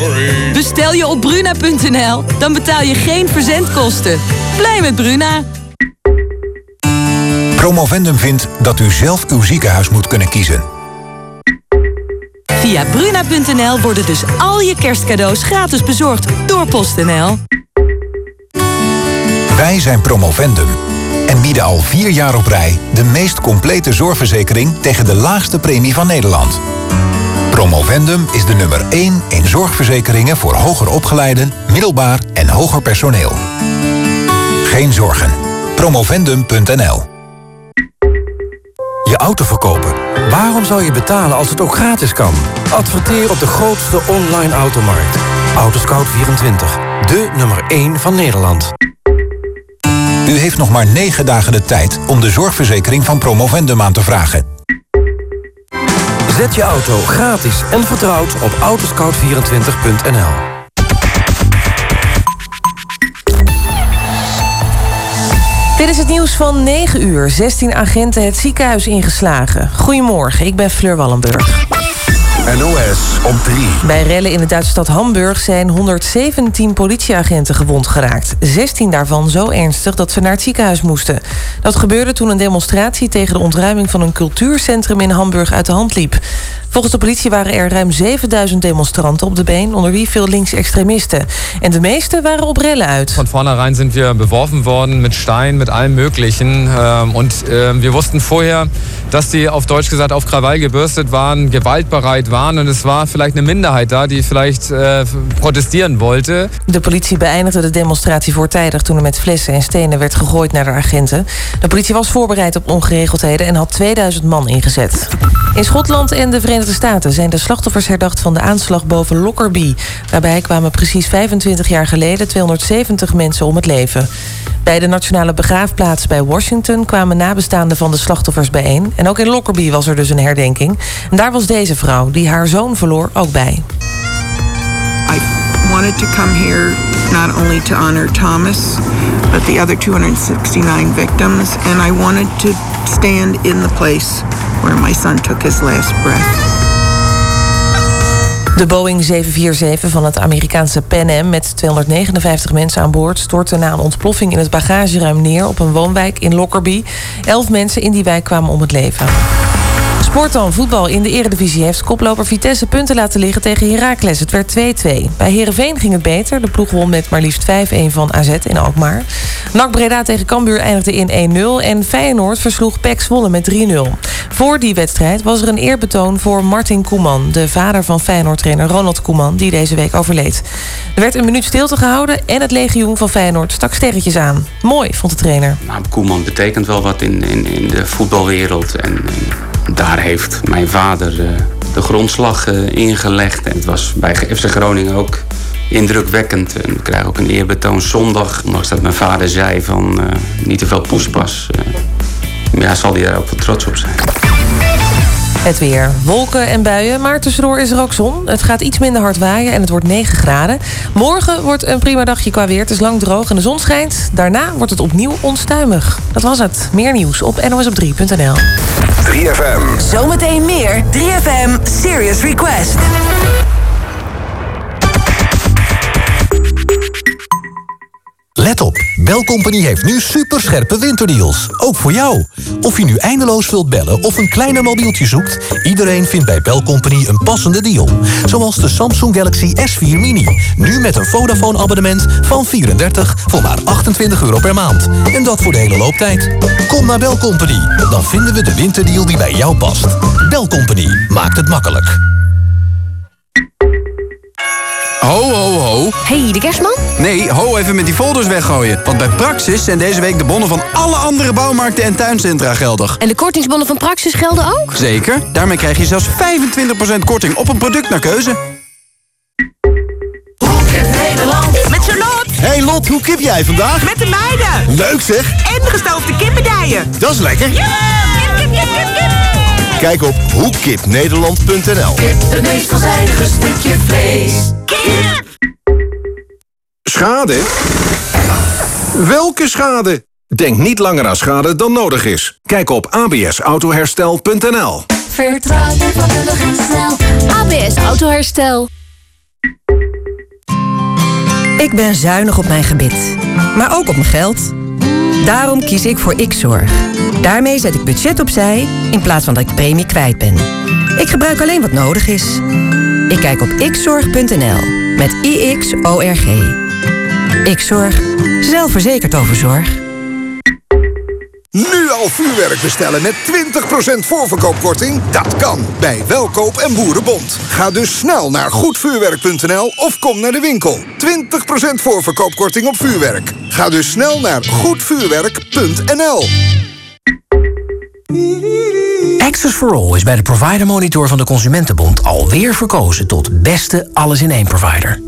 Bestel je op bruna.nl, dan betaal je geen verzendkosten. Blij met Bruna. Promovendum vindt dat u zelf uw ziekenhuis moet kunnen kiezen. Via bruna.nl worden dus al je kerstcadeaus gratis bezorgd door PostNL. Wij zijn Promovendum en bieden al vier jaar op rij... de meest complete zorgverzekering tegen de laagste premie van Nederland. Promovendum is de nummer 1 in zorgverzekeringen voor hoger opgeleiden, middelbaar en hoger personeel. Geen zorgen. Promovendum.nl Je auto verkopen. Waarom zou je betalen als het ook gratis kan? Adverteer op de grootste online automarkt. Autoscout24. De nummer 1 van Nederland. U heeft nog maar 9 dagen de tijd om de zorgverzekering van Promovendum aan te vragen. Zet je auto gratis en vertrouwd op autoscout24.nl. Dit is het nieuws van 9 uur. 16 agenten het ziekenhuis ingeslagen. Goedemorgen, ik ben Fleur Wallenburg. NOS op 3. Bij rellen in de Duitse stad Hamburg zijn 117 politieagenten gewond geraakt. 16 daarvan zo ernstig dat ze naar het ziekenhuis moesten. Dat gebeurde toen een demonstratie tegen de ontruiming van een cultuurcentrum in Hamburg uit de hand liep. Volgens de politie waren er ruim 7000 demonstranten op de been, onder wie veel linksextremisten. En de meeste waren op rellen uit. Von vornherein sind wir beworfen worden mit Stein, mit allem Möglichen. Und äh, wir wussten vorher, dass die auf Deutsch gesagt auf Krawall gebürstet waren, gewaltbereit waren. Und es war vielleicht eine Minderheit da, die vielleicht äh, protestieren. De politie beëindigde de demonstratie voortijdig toen er met flessen en stenen werd gegooid naar de agenten. De politie was voorbereid op ongeregeldheden en had 2000 man ingezet. In Schotland en de Verenigde Staten zijn de slachtoffers herdacht van de aanslag boven Lockerbie. Daarbij kwamen precies 25 jaar geleden 270 mensen om het leven. Bij de nationale begraafplaats bij Washington kwamen nabestaanden van de slachtoffers bijeen. En ook in Lockerbie was er dus een herdenking. En daar was deze vrouw, die haar zoon verloor, ook bij. I wanted to come here not only to honor Thomas, but the other 269 victims, and I wanted to stand in the place where my son took his last breath. De Boeing 747 van het Amerikaanse Pan Am met 259 mensen aan boord stortte na een ontploffing in het bagageruim neer op een woonwijk in Lockerbie. Elf mensen in die wijk kwamen om het leven. Dan, voetbal in de eredivisie heeft koploper Vitesse punten laten liggen tegen Heracles. Het werd 2-2. Bij Herenveen ging het beter. De ploeg won met maar liefst 5-1 van AZ in Alkmaar. NAC Breda tegen Cambuur eindigde in 1-0 en Feyenoord versloeg PEC Zwolle met 3-0. Voor die wedstrijd was er een eerbetoon voor Martin Koeman, de vader van Feyenoord-trainer Ronald Koeman, die deze week overleed. Er werd een minuut stilte gehouden en het legioen van Feyenoord stak sterretjes aan. Mooi, vond de trainer. Nou, Koeman betekent wel wat in, in, in de voetbalwereld. En daar heeft mijn vader eh, de grondslag eh, ingelegd. En het was bij FC Groningen ook indrukwekkend. En we krijgen ook een eerbetoon zondag. Ondanks dat mijn vader zei van eh, niet te veel poespas. ja, zal hij daar ook wel trots op zijn. Het weer. Wolken en buien, maar tussendoor is er ook zon. Het gaat iets minder hard waaien en het wordt 9 graden. Morgen wordt een prima dagje qua weer. Het is lang droog en de zon schijnt. Daarna wordt het opnieuw onstuimig. Dat was het. Meer nieuws op nosop3.nl. 3FM. Zometeen meer 3FM Serious Request. Let op, Belcompany heeft nu superscherpe winterdeals. Ook voor jou. Of je nu eindeloos wilt bellen of een kleiner mobieltje zoekt... iedereen vindt bij Belcompany een passende deal. Zoals de Samsung Galaxy S4 Mini. Nu met een Vodafone-abonnement van 34 voor maar 28 euro per maand. En dat voor de hele looptijd. Kom naar Belcompany, dan vinden we de winterdeal die bij jou past. Belcompany maakt het makkelijk. Ho, ho, ho. hey, de kerstman? Nee, ho even met die folders weggooien. Want bij Praxis zijn deze week de bonnen van alle andere bouwmarkten en tuincentra geldig. En de kortingsbonnen van Praxis gelden ook? Zeker, daarmee krijg je zelfs 25% korting op een product naar keuze. Nederland. Met Charlotte. Hey Lot, hoe kip jij vandaag? Met de meiden. Leuk zeg. En gestoofde kippendijen. Dat is lekker. Ja, kip, kip, kip, kip, kip. Kijk op hoekipnederland.nl Het meest veelzijdige stukje vlees. Schade? Welke schade? Denk niet langer aan schade dan nodig is. Kijk op absautoherstel.nl Vertrouw je vakkundig en snel. ABS Autoherstel. Ik ben zuinig op mijn gebit, maar ook op mijn geld. Daarom kies ik voor X-Zorg. Daarmee zet ik budget opzij in plaats van dat ik premie kwijt ben. Ik gebruik alleen wat nodig is. Ik kijk op xzorg.nl met IXORG. X-Zorg. Zelfverzekerd over zorg. Nu al vuurwerk bestellen met 20% voorverkoopkorting? Dat kan bij Welkoop en Boerenbond. Ga dus snel naar goedvuurwerk.nl of kom naar de winkel. 20% voorverkoopkorting op vuurwerk. Ga dus snel naar goedvuurwerk.nl. Access for All is bij de Provider Monitor van de Consumentenbond alweer verkozen tot beste alles-in-één provider.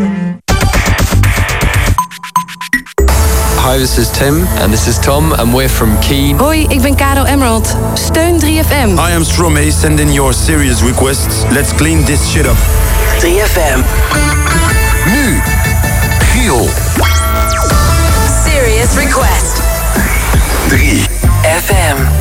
Hi, this is Tim. And this is Tom, and we're from Keen. Hoi, ik ben Caro Emerald. Steun 3FM. I am Stromae. Send in your serious requests. Let's clean this shit up. 3FM. Nu, Giel. Serious request. 3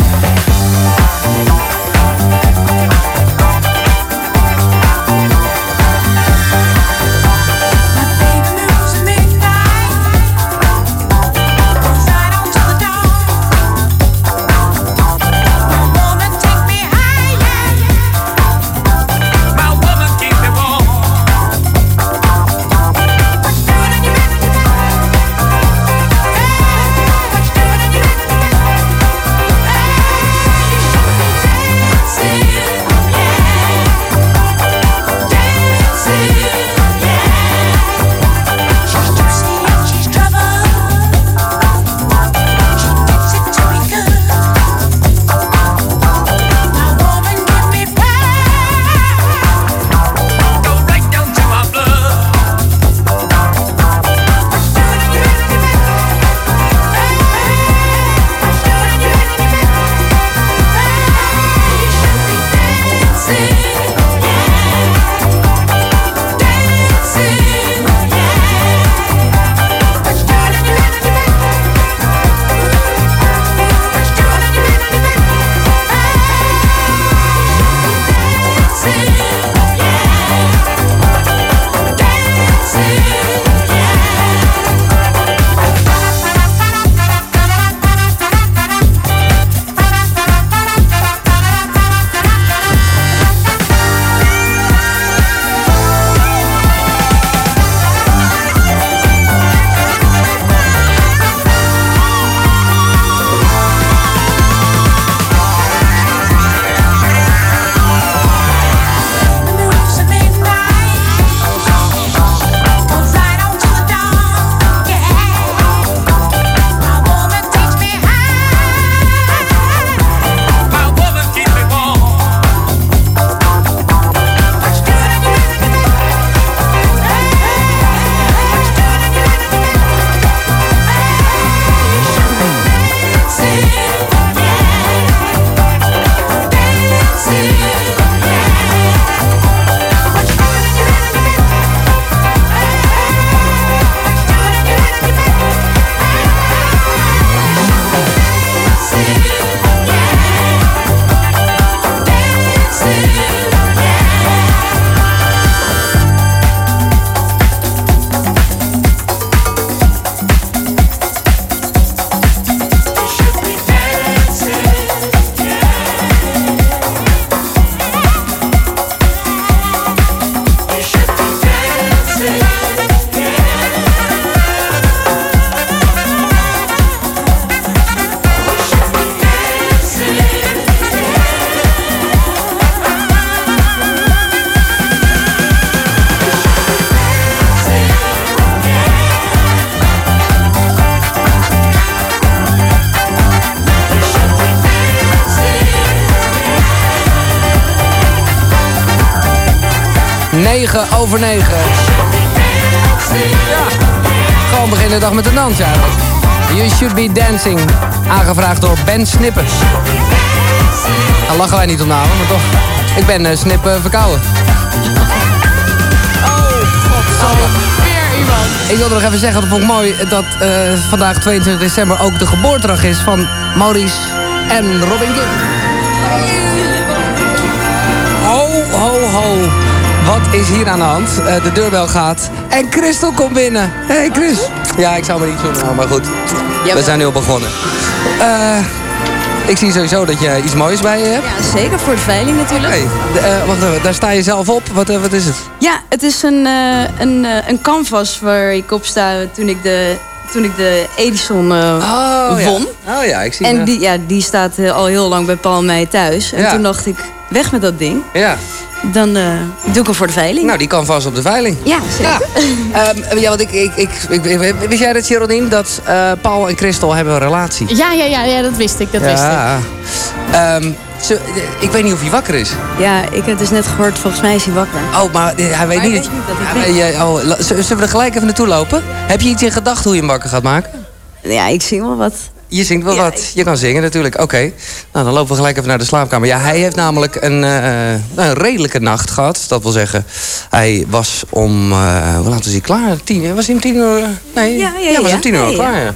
Dancing, aangevraagd door Ben Snippen. Daar lachen wij niet om nou, maar toch. Ik ben uh, verkouden. Oh, Weer iemand. Ik wilde nog even zeggen, dat vond ik mooi, dat uh, vandaag 22 december ook de geboortedag is van Maurice en Robin Gibb. Ho, ho, ho. Wat is hier aan de hand? De deurbel gaat. En Christel komt binnen. Hey Chris. Ja, ik zou me niet zo nou, maar goed. We zijn nu al begonnen. Uh, ik zie sowieso dat je iets moois bij je hebt. Ja, zeker. Voor de veiling natuurlijk. Hey, uh, wacht even, daar sta je zelf op. Wat, wat is het? Ja, het is een, een, een canvas waar ik op sta toen ik de toen ik de Edison eh, Oh, won. Ja. Oh ja, ik zie En die, ja, die staat eh, al heel lang bij Paul en mij thuis. En Ja. toen dacht ik, weg met dat ding. Ja. Dan eh, doe ik hem voor de veiling. Nou, die kan vast op de veiling. Ja, zeker. Ehm, ja, want ik, ik, ik, ik- wist jij dat, Geraldine, dat eh, Paul en Christel hebben een relatie? Ja, ja, ja, ja, dat wist ik, dat wist ik. ja. Ehm, ze- ik weet niet of hij wakker is. Ja, ik heb dus net gehoord, volgens mij is hij wakker. Oh, maar eh, hij weet Maar niet hij dat weet niet dat ik Ja, oh, Zullen we er gelijk even naartoe lopen? Heb je iets in gedachten hoe je hem wakker gaat maken? Ja, ik zing wel wat. Je zingt wel wat. Je kan zingen natuurlijk. Oké. Nou, dan lopen we gelijk even naar de slaapkamer. Ja, hij heeft namelijk een, eh, een redelijke nacht gehad. Dat wil zeggen, hij was om... eh hoe laat was hij klaar? Tien, was hij om tien uur? Nee, Ja, ja, was ja. om tien uur al Ja, klaar, ja. ja.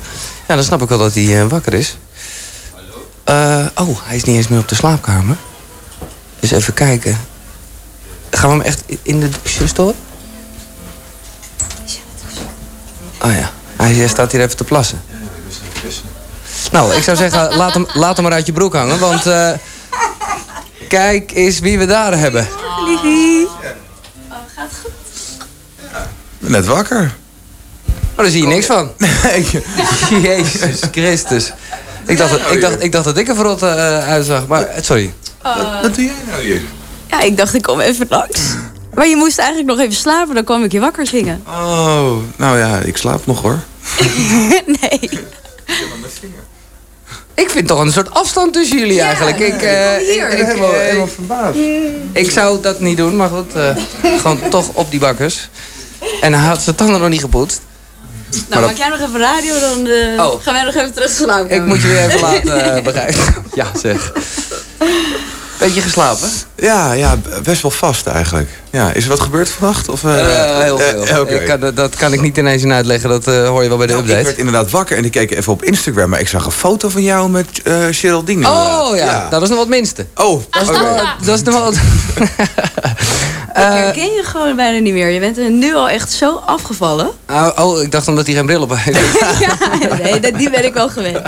Ja, dan snap ik wel dat hij eh, wakker is. Eh, oh, hij is niet eens meer op de slaapkamer. Dus even kijken. Gaan we hem echt in de douche storen? Oh ja, hij staat hier even te plassen. Nou, ik zou zeggen, laat hem, laat hem maar uit je broek hangen, want... eh, kijk eens wie we daar hebben. Liefie. Net wakker. Maar daar zie je niks van. Jezus Christus. Ik dacht, dat, ik, dacht, ik dacht dat ik er verrot eh, uitzag, maar eh, sorry. Wat doe jij nou hier? Ja, ik dacht, ik kom even langs. Maar je moest eigenlijk nog even slapen, dan kwam ik je wakker zingen. Oh, nou ja, ik slaap nog hoor. nee. Ik vind toch een soort afstand tussen jullie eigenlijk. Ik, eh, ik, ik, eh, helemaal, helemaal verbaasd. ik zou dat niet doen, maar goed. eh, gewoon toch op die bakkers. En hij had zijn tanden nog niet gepoetst. Nou, Maar maak jij nog even radio, dan eh, Oh. gaan wij nog even terug slapen. Ik moet je weer even laten eh, begrijpen. Ja, zeg. Beetje geslapen? Ja, ja, best wel vast eigenlijk. Ja, is er wat gebeurd vannacht? Of, eh, Eh, heel veel. eh, oké. Ik kan, dat- kan ik niet ineens in uitleggen. Dat hoor je wel bij de Nou, ik update. werd inderdaad wakker en ik keek even op Instagram, maar ik zag een foto van jou met Geraldine. Oh ja. Nou, dat is nog wat minste. Oh, Dat is, nog, dat is nog wel... Ik herken je gewoon bijna niet meer. Je bent er nu al echt zo afgevallen. Oh, oh, ik dacht omdat hij geen bril op heeft. nee, dat, die ben ik wel gewend.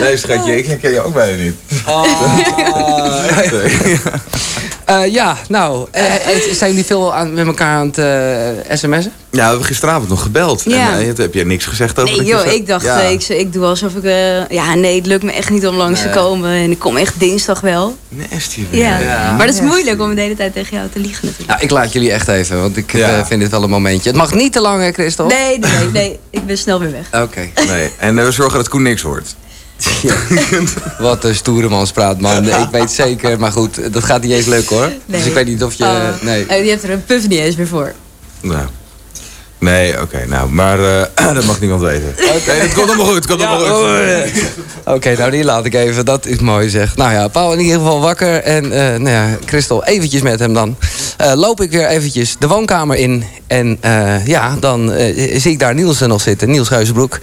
Nee, schatje, ik herken je ook bijna niet. Eh, ja, nou, eh, eh, zijn jullie veel aan, met elkaar aan het sms'en? Ja, we hebben gisteravond nog gebeld. Ja. En heb je niks gezegd over Nee joh, ik dacht, Ja. ik, ik doe alsof ik... ja, nee, het lukt me echt niet om langs te komen. En ik kom echt dinsdag wel. Nasty. Ja. Ja. Maar dat is moeilijk om de hele tijd tegen jou te liegen natuurlijk. Nou, ik laat jullie echt even, want ik vind dit wel een momentje. Het mag niet te lang, hè, Christel? Nee, nee, nee, nee. Ik ben snel weer weg. Oké. Nee, en we zorgen dat Koen niks hoort. Wat een stoere manspraat, man. Ik weet zeker, maar goed, dat gaat niet eens leuk, hoor. Nee. Dus ik weet niet of je... Oh. nee. Eh, die hebt er een puff niet eens meer voor. Nou. Nee, oké, nou, maar eh, dat mag niemand weten. Oké, het komt allemaal goed, het komt allemaal goed. oh. Oké, nou die laat ik even. Dat is mooi zeg. Nou ja, Paul in ieder geval wakker. En eh nou ja, Christel eventjes met hem dan. Eh, loop ik weer eventjes de woonkamer in. En ja, dan zie ik daar Niels er nog zitten. Niels Geuzenbroek.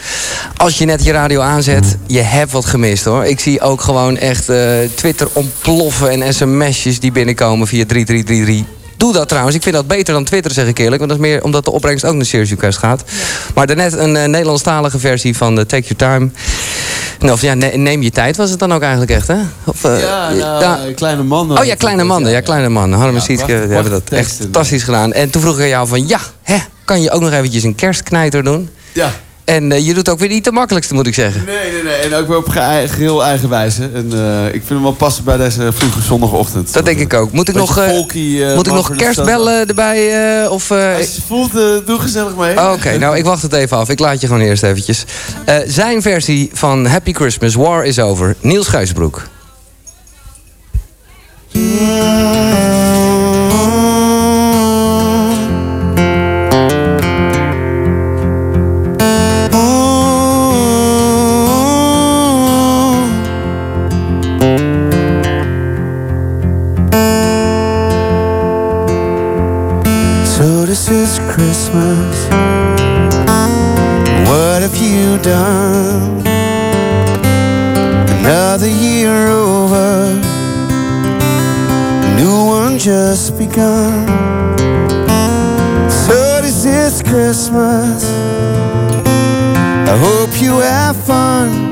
Als je net je radio aanzet, je hebt wat gemist hoor. Ik zie ook gewoon echt Twitter ontploffen. En sms'jes die binnenkomen via 3333. Doe dat trouwens. Ik vind dat beter dan Twitter, zeg ik eerlijk. Want dat is meer omdat de opbrengst ook naar Serious Request gaat. Maar daarnet een eh, Nederlandstalige versie van de Take Your Time. Nou, of ja, ne- neem je tijd was het dan ook eigenlijk echt, hè? Of, eh, Ja, nou, eh, kleine mannen. Oh ja, Kleine Mannen. Ja, Kleine Mannen. Harm en prachtig- hebben dat echt fantastisch gedaan. En toen vroeg ik aan jou van, ja, hè, kan je ook nog eventjes een kerstknijter doen? Ja. En eh, je doet ook weer niet de makkelijkste, moet ik zeggen. Nee, nee, nee. En ook weer op ge- geheel eigen wijze. En eh, ik vind hem wel passen bij deze vroege zondagochtend. Dat denk ik ook. Moet ik nog, eh, folky, moet ik nog kerstbellen erbij? eh, of, eh, Als je het voelt, doe gezellig mee. Oké, nou ik wacht het even af. Ik laat je gewoon eerst eventjes. Eh, zijn versie van Happy Christmas, War is Over, Niels Gijsbroek. Christmas. What have you done? Another year over, a new one just begun. So this Christmas. I hope you have fun.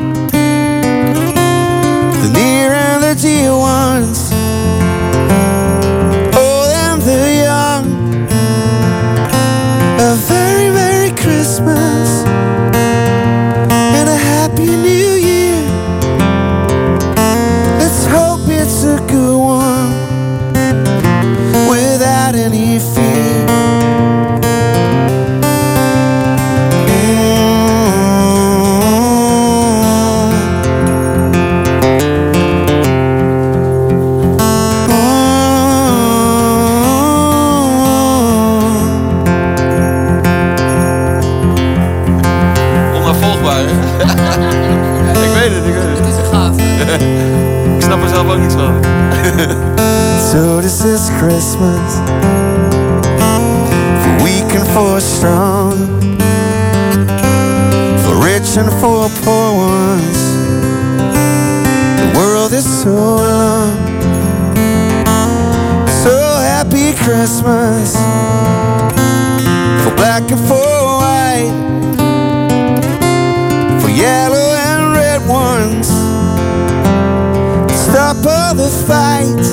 Christmas. For weak and for strong. For rich and for poor ones. The world is so long. So happy Christmas. For black and for white. For yellow and red ones. Stop all the fight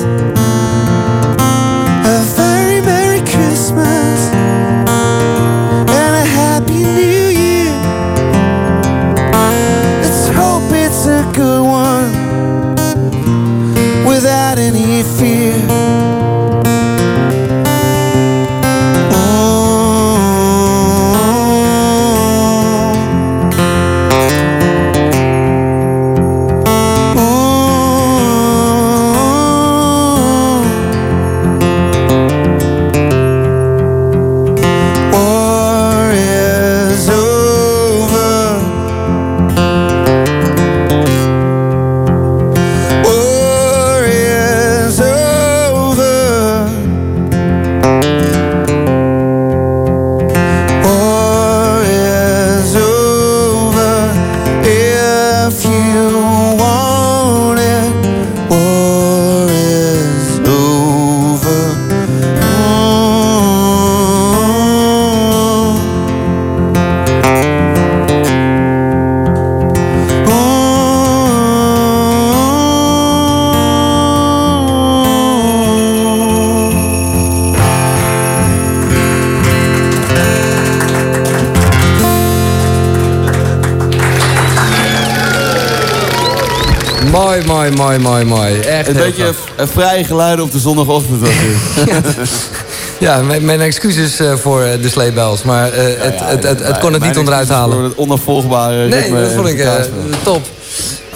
mooi, mooi, mooi. Echt Een beetje vrije geluiden op de zondagochtend. dit. Ja, mijn, mijn excuses eh, voor eh, de sleepbels, maar eh, het, het, het, het kon het niet onderuit halen. Het onafvolgbare Nee, dat vond ik top.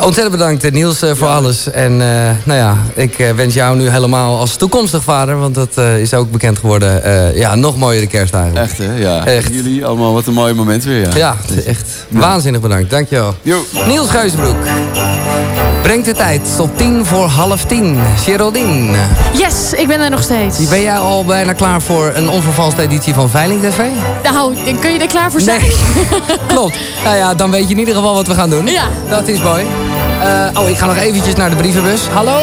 Ontzettend bedankt eh, Niels eh, voor alles. En eh, nou ja, ik wens jou nu helemaal als toekomstig vader... want dat eh, is ook bekend geworden, eh, ja, nog mooiere kerst eigenlijk. Echt hè, ja. Echt. Jullie allemaal, wat een mooi moment weer. Ja, Ja, echt waanzinnig bedankt. Dankjewel. Jo. Niels Geusbroek. Brengt de tijd tot tien voor half tien. Geraldine, Yes, ik ben er nog steeds. ben jij al bijna klaar voor een onvervalste editie van Veiling TV? Nou, kun je er klaar voor zijn? Nee. Klopt. Nou ja, dan weet je in ieder geval wat we gaan doen. Ja. Dat is mooi. Eh, oh, ik ga nog eventjes naar de brievenbus. Hallo?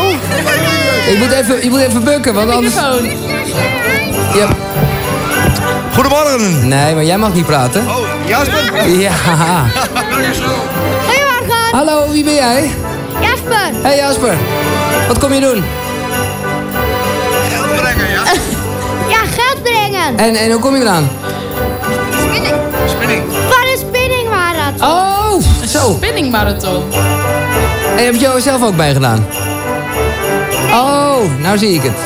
Ik moet even, ik moet even bukken, want anders... Ja. Goedemorgen. Nee, maar jij mag niet praten. Oh, Jasper. Ja. Goedemorgen. Hallo, wie ben jij? Jasper. Hey Jasper. Wat kom je doen? Geld brengen, ja? Ja, geld brengen. En, en hoe kom je eraan? Spinning. Spinning. Van een spinningmarathon. Oh, zo. Spinningmarathon. En heb je er zelf ook bij gedaan? Oh, nou zie ik het.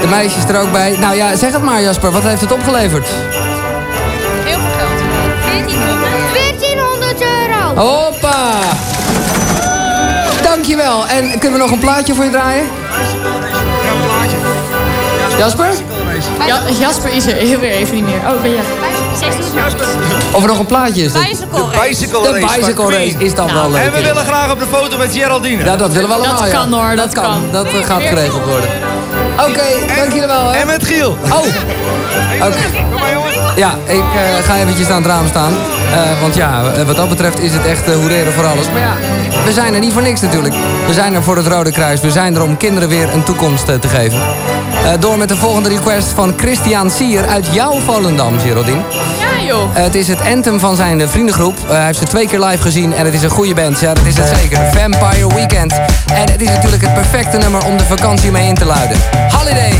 De meisjes er ook bij. Nou ja, zeg het maar Jasper, wat heeft het opgeleverd? Heel veel geld. 1400 euro. Hoppa! Dankjewel. En kunnen we nog een plaatje voor je draaien? Jasper? Ja, Jasper is er heel weer even niet meer. Oh, ben jij? Of er nog een plaatje is? De bicycle De race. bicycle van race is dan wel leuk. En we willen graag op de foto met Geraldine. Ja, dat willen we allemaal. Dat ja. kan, hoor, dat kan. Dat eh, gaat geregeld worden. Oké, dank jullie wel. Hè. En met Giel. Oh, oké. Ja, ik eh, ga eventjes aan het raam staan. Eh, want ja, eh, wat dat betreft is het echt uh, hoereren voor alles. Maar ja, we zijn er niet voor niks natuurlijk. We zijn er voor het Rode Kruis. We zijn er om kinderen weer een toekomst te geven. Door met de volgende request van Christian Sier uit jouw Volendam, Geraldine. Ja, joh. Het is het anthem van zijn vriendengroep. Hij heeft ze twee keer live gezien en het is een goede band. Ja, dat is het zeker. Vampire Weekend. En het is natuurlijk het perfecte nummer om de vakantie mee in te luiden. Holiday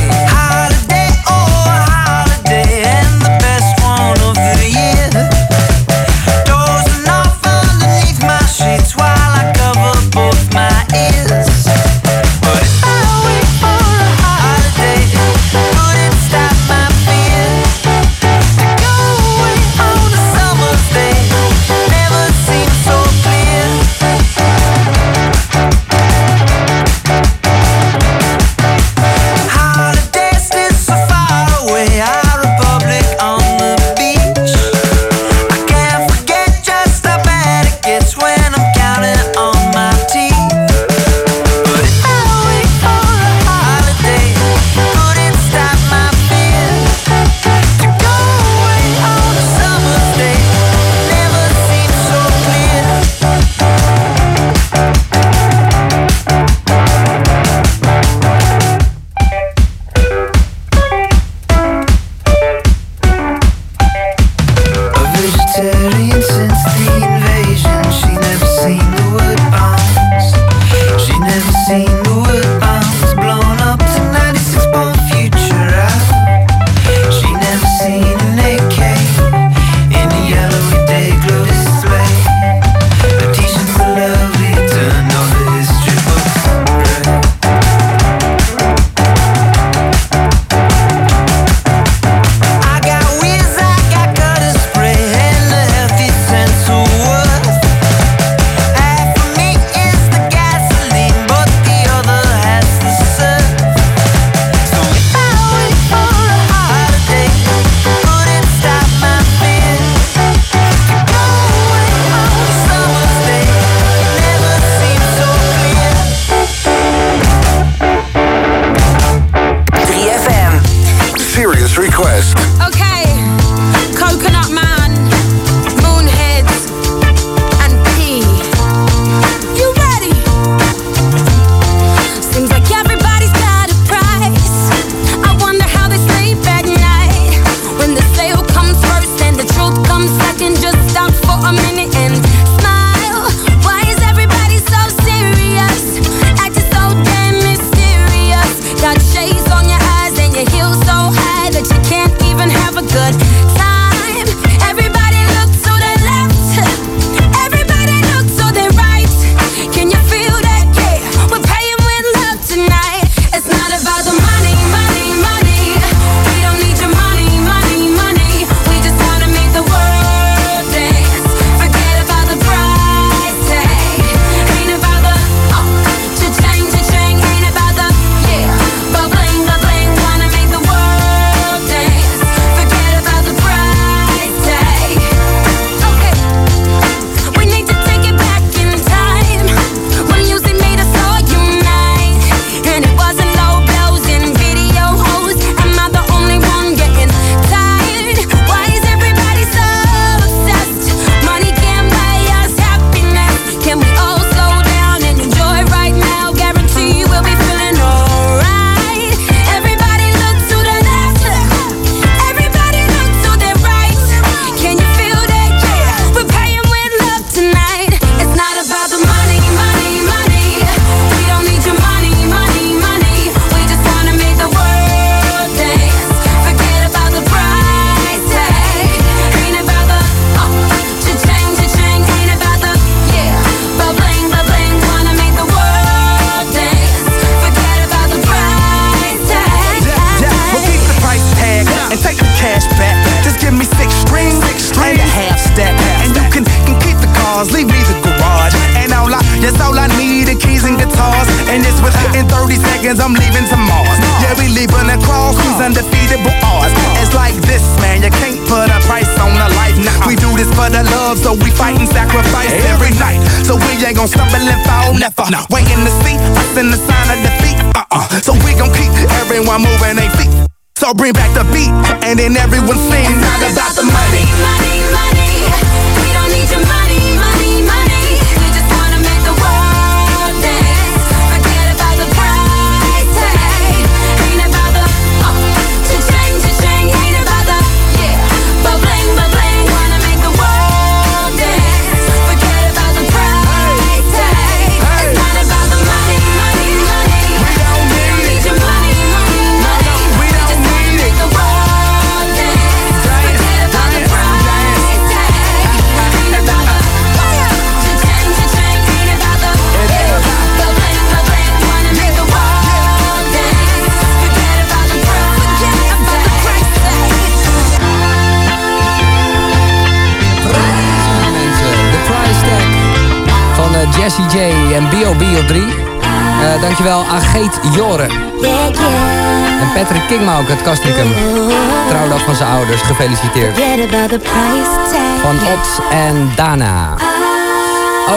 Van Ot en Dana.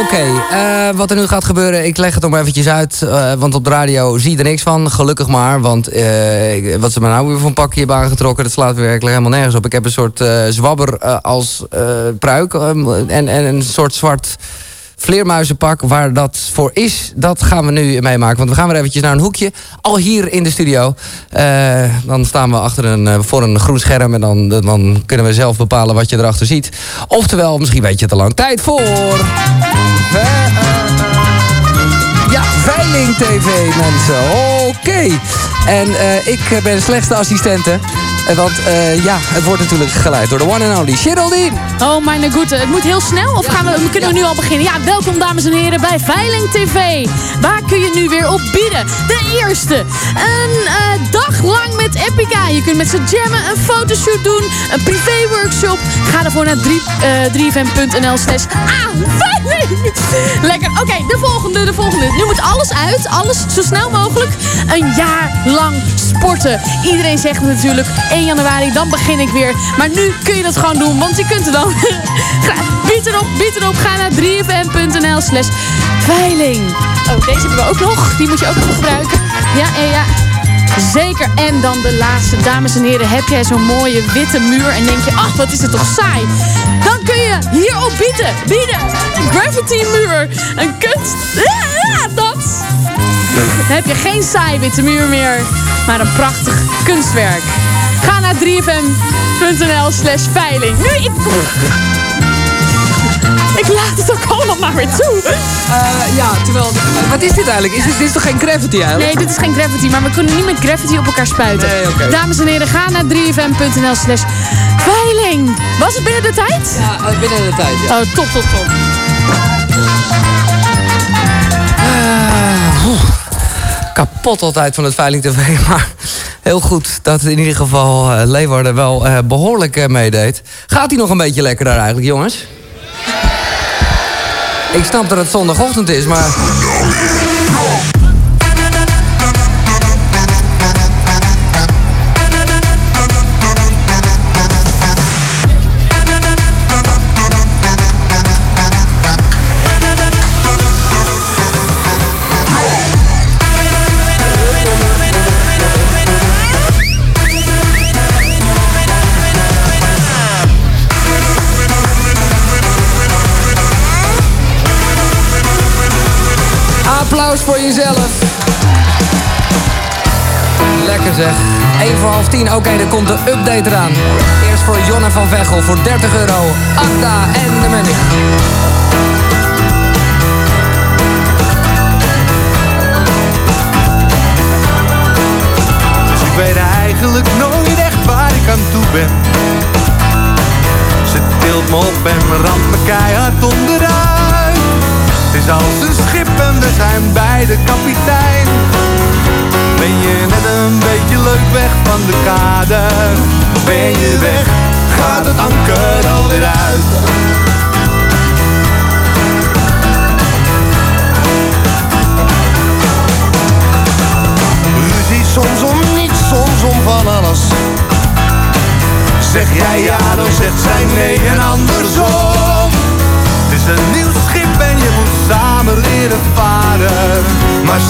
Oké, eh, wat er nu gaat gebeuren, ik leg het nog maar eventjes uit. eh, want op de radio zie je er niks van, gelukkig maar. Want ik- wat ze me nou weer een pakje hebben aangetrokken... dat slaat weer werkelijk helemaal nergens op. Ik heb een soort zwabber als pruik eh, en, en een soort zwart vleermuizenpak. Waar dat voor is, dat gaan we nu meemaken. Want we gaan weer eventjes naar een hoekje. Al hier in de studio. Eh, dan staan we achter een, eh, voor een groen scherm... en dan, dan kunnen we zelf bepalen wat je erachter ziet. Oftewel, misschien weet je te lang tijd voor... Ja, Veiling TV, mensen. Oké. En eh, ik ben slechtste assistente. Eh, Want eh, ja, het wordt natuurlijk geleid door de one and only Geraldine. Oh, mijn goede. Het moet heel snel of gaan we, kunnen we nu al beginnen? Ja, welkom dames en heren bij Veiling TV. Waar kun je nu weer op bieden? De eerste. Een eh, dag lang met Epica. Je kunt met ze jammen, een fotoshoot doen, een privé-workshop. Ga ervoor naar 3, eh 3fm.nl slash ah. Lekker. Oké, de volgende, de volgende. Nu moet alles uit, alles zo snel mogelijk. Een jaar lang sporten. Iedereen zegt natuurlijk 1 januari, dan begin ik weer. Maar nu kun je dat gewoon doen, want je kunt het dan. Bied erop, bied erop. Ga naar 3fm.nl slash veiling. Oh, deze hebben we ook nog. Die moet je ook nog gebruiken. Ja, en ja. Zeker. En dan de laatste. Dames en heren, heb jij zo'n mooie witte muur en denk je, ach, wat is het toch saai. Dan kun je hierop bieden. Bieden. Een gravity muur. Een kunst. Ja, dat. Dan heb je geen saai witte muur meer, maar een prachtig kunstwerk. Ga naar 3fm.nl slash veiling. Nu, ik... Ik laat het ook allemaal maar weer toe. Eh, ja, terwijl... eh, wat is dit eigenlijk? Is dit, dit is toch geen gravity eigenlijk? Nee, dit is geen gravity, maar we kunnen niet met gravity op elkaar spuiten. Nee. Dames en heren, ga naar 3fm.nl slash veiling. Was het binnen de tijd? Ja, eh, binnen de tijd, ja. Oh, top, top, top. Kapot altijd van het Veiling TV. Maar heel goed dat in ieder geval Leeuwarden wel eh, behoorlijk eh, meedeed. Gaat hij nog een beetje lekker daar eigenlijk, jongens? Ik snap dat het zondagochtend is, maar... Applaus voor jezelf. Lekker zeg. 1 voor half 10. Oké, er komt de update eraan. Eerst voor Jonne van Veghel voor 30 euro. Agda en de Munnik. Dus ik weet eigenlijk nooit echt waar ik aan toe ben. Ze tilt me op en ramt me keihard onderuit. Het is als een schip we zijn bij de kapitein. Ben je net een beetje leuk weg van de kade? Ben je weg, gaat het anker alweer uit. Ruzie soms om niets, soms om van alles. Zeg jij ja, dan zegt zij nee en andersom. Het is een nieuw schip en je moet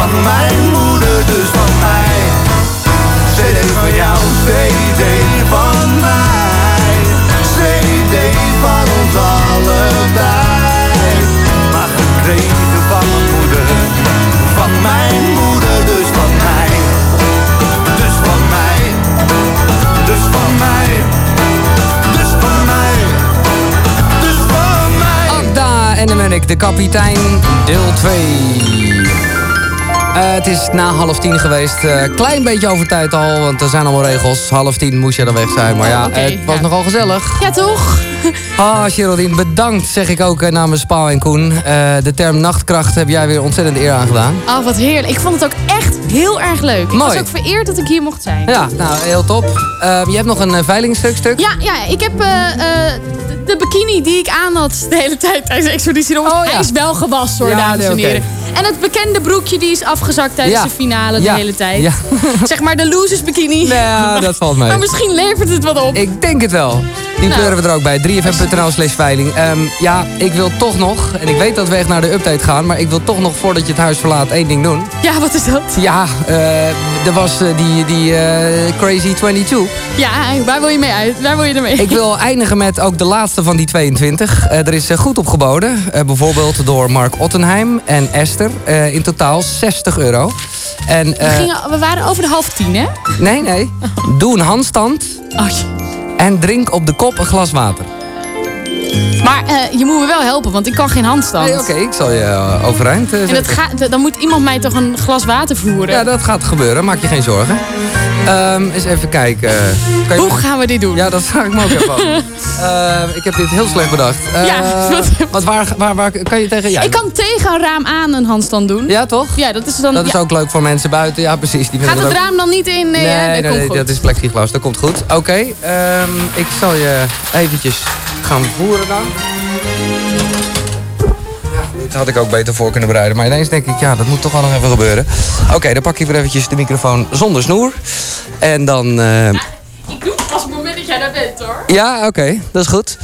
Van mijn moeder, dus van mij. CD van jou, CD van mij. CD van ons allebei. Maar gekregen van mijn moeder Van mijn moeder, dus van mij. Dus van mij. Dus van mij. Dus van mij. Dus van mij. Akda en de Munnik, de kapitein, deel 2. Eh, het is na half tien geweest. Eh, klein beetje over tijd al, want er zijn allemaal regels. Half tien moest je er weg zijn. Maar ja, oké, het was ja. nogal gezellig. Ja, toch? Ah, Geraldine, bedankt zeg ik ook eh, namens Paul en Koen. De term nachtkracht heb jij weer ontzettend eer aangedaan. Oh, wat heerlijk. Ik vond het ook echt heel erg leuk. Ik Mooi. was ook vereerd dat ik hier mocht zijn. Ja, nou, heel top. Je hebt nog een veilingstuk stuk. Ja, ja ik heb de- bikini die ik aan had de hele tijd tijdens de expeditie. Oh, ja. Hij is wel gewassen hoor, Ja, dames nee, en heren. En het bekende broekje die is afgezakt tijdens Ja. de finale de Ja. hele tijd. Ja. Zeg maar de losers bikini. Ja, dat valt mee. Maar misschien levert het wat op. Ik denk het wel. Die Nou. we er ook bij. 3fm.nl slash veiling. Ehm, ja, ik wil toch nog, en ik weet dat we echt naar de update gaan... maar ik wil toch nog, voordat je het huis verlaat, één ding doen. Ja, wat is dat? Ja, eh, er was eh, die, die eh, Crazy 22. Ja, waar wil je mee uit? Waar wil je ermee? Ik wil eindigen met ook de laatste van die 22. Eh, er is goed op geboden. Bijvoorbeeld door Mark Ottenheim en Esther. In totaal 60 euro. En, We, gingen, we waren over de half tien, hè? nee, nee. Doe een handstand. Oh, En drink op de kop een glas water. Maar eh, je moet me wel helpen, want ik kan geen handstand. Nee, oké, ik zal je eh, overeind eh, En dat zetten. gaat, dan moet iemand mij toch een glas water voeren. Ja, dat gaat gebeuren. Maak je geen zorgen. Ehm, eens even kijken. Kan je- Hoe gaan we dit doen? Ja, dat vraag ik me ook even af. Ehm, ik heb dit heel slecht bedacht. Ja, wat- Want waar, waar, waar kan je tegen... Ja, Ik kan tegen een raam aan een handstand doen. Ja, toch? Ja, dat is dan... Dat is ook leuk voor mensen buiten. Ja, precies. Die Gaat het ook... raam dan niet in? Nee? Nee, dat nee, goed. dat is plexiglas. Dat komt goed. Oké, ehm, ik zal je eventjes gaan voeren dan. Ja, dit had ik ook beter voor kunnen bereiden. Maar ineens denk ik, ja, dat moet toch wel nog even gebeuren. Oké, dan pak ik weer eventjes de microfoon zonder snoer. En dan... eh, Ik doe het pas op het moment dat jij daar bent, hoor. ja, oké, dat is goed.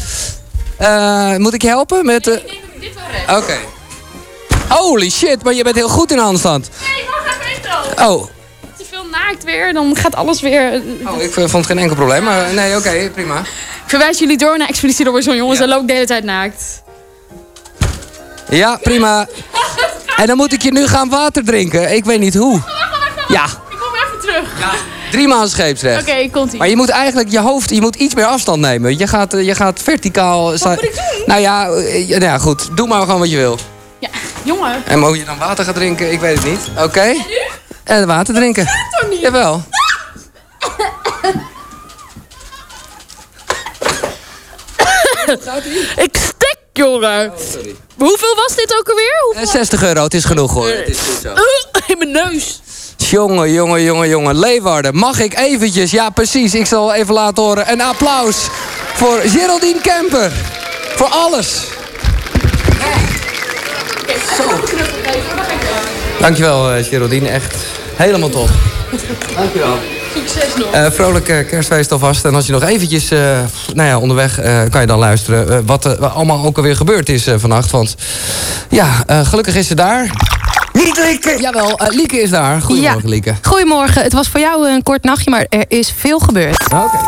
Eh, moet ik je helpen met de... Ik denk dat ik dit wel red. Oké. Holy shit, maar je bent heel goed in handstand. Nee, wacht even, Etro. Oh, naakt weer, dan gaat alles weer... oh ik vond het geen enkel probleem. Maar nee, oké, prima. Ik verwijs jullie door naar Expeditie Robinson, jongens. Daar loopt de hele tijd naakt. Ja, prima. En dan moet ik je nu gaan water drinken. Ik weet niet hoe. Ja, Ik kom even terug. drie maal scheepsrecht. Oké, komt ie. Maar je moet eigenlijk je hoofd, je moet iets meer afstand nemen. Je gaat, eh, je gaat verticaal... Wat moet ik doen? Nou ja, eh, ja, nou ja, goed. Doe maar gewoon wat je wil. Ja, jongen. En moet je dan water gaan drinken? Ik weet het niet. Oké? En water drinken. toch niet? Jawel. Ik stik, jongen. Hoeveel was dit ook alweer? Hoeveel? Eh, 60 euro, het is genoeg hoor. Het is goed zo. Uh, in mijn neus. Jongen, jongen, jongen, jongen. Leeuwarden, mag ik eventjes... Ja, precies. Ik zal even laten horen. Een applaus voor Geraldine Kemper. Voor alles. Zo. Dankjewel, eh, Geraldine. Echt helemaal top. Dankjewel. Succes nog. Eh vrolijk eh, kerstfeest alvast. En als je nog eventjes, eh, nou ja, onderweg eh, kan je dan luisteren... wat er allemaal ook alweer gebeurd is vannacht. Want ja, eh, gelukkig is ze daar. Niet Lieke! Jawel, eh, Lieke is daar. Goedemorgen, Lieke. Goedemorgen. Het was voor jou een kort nachtje, maar er is veel gebeurd. Oké.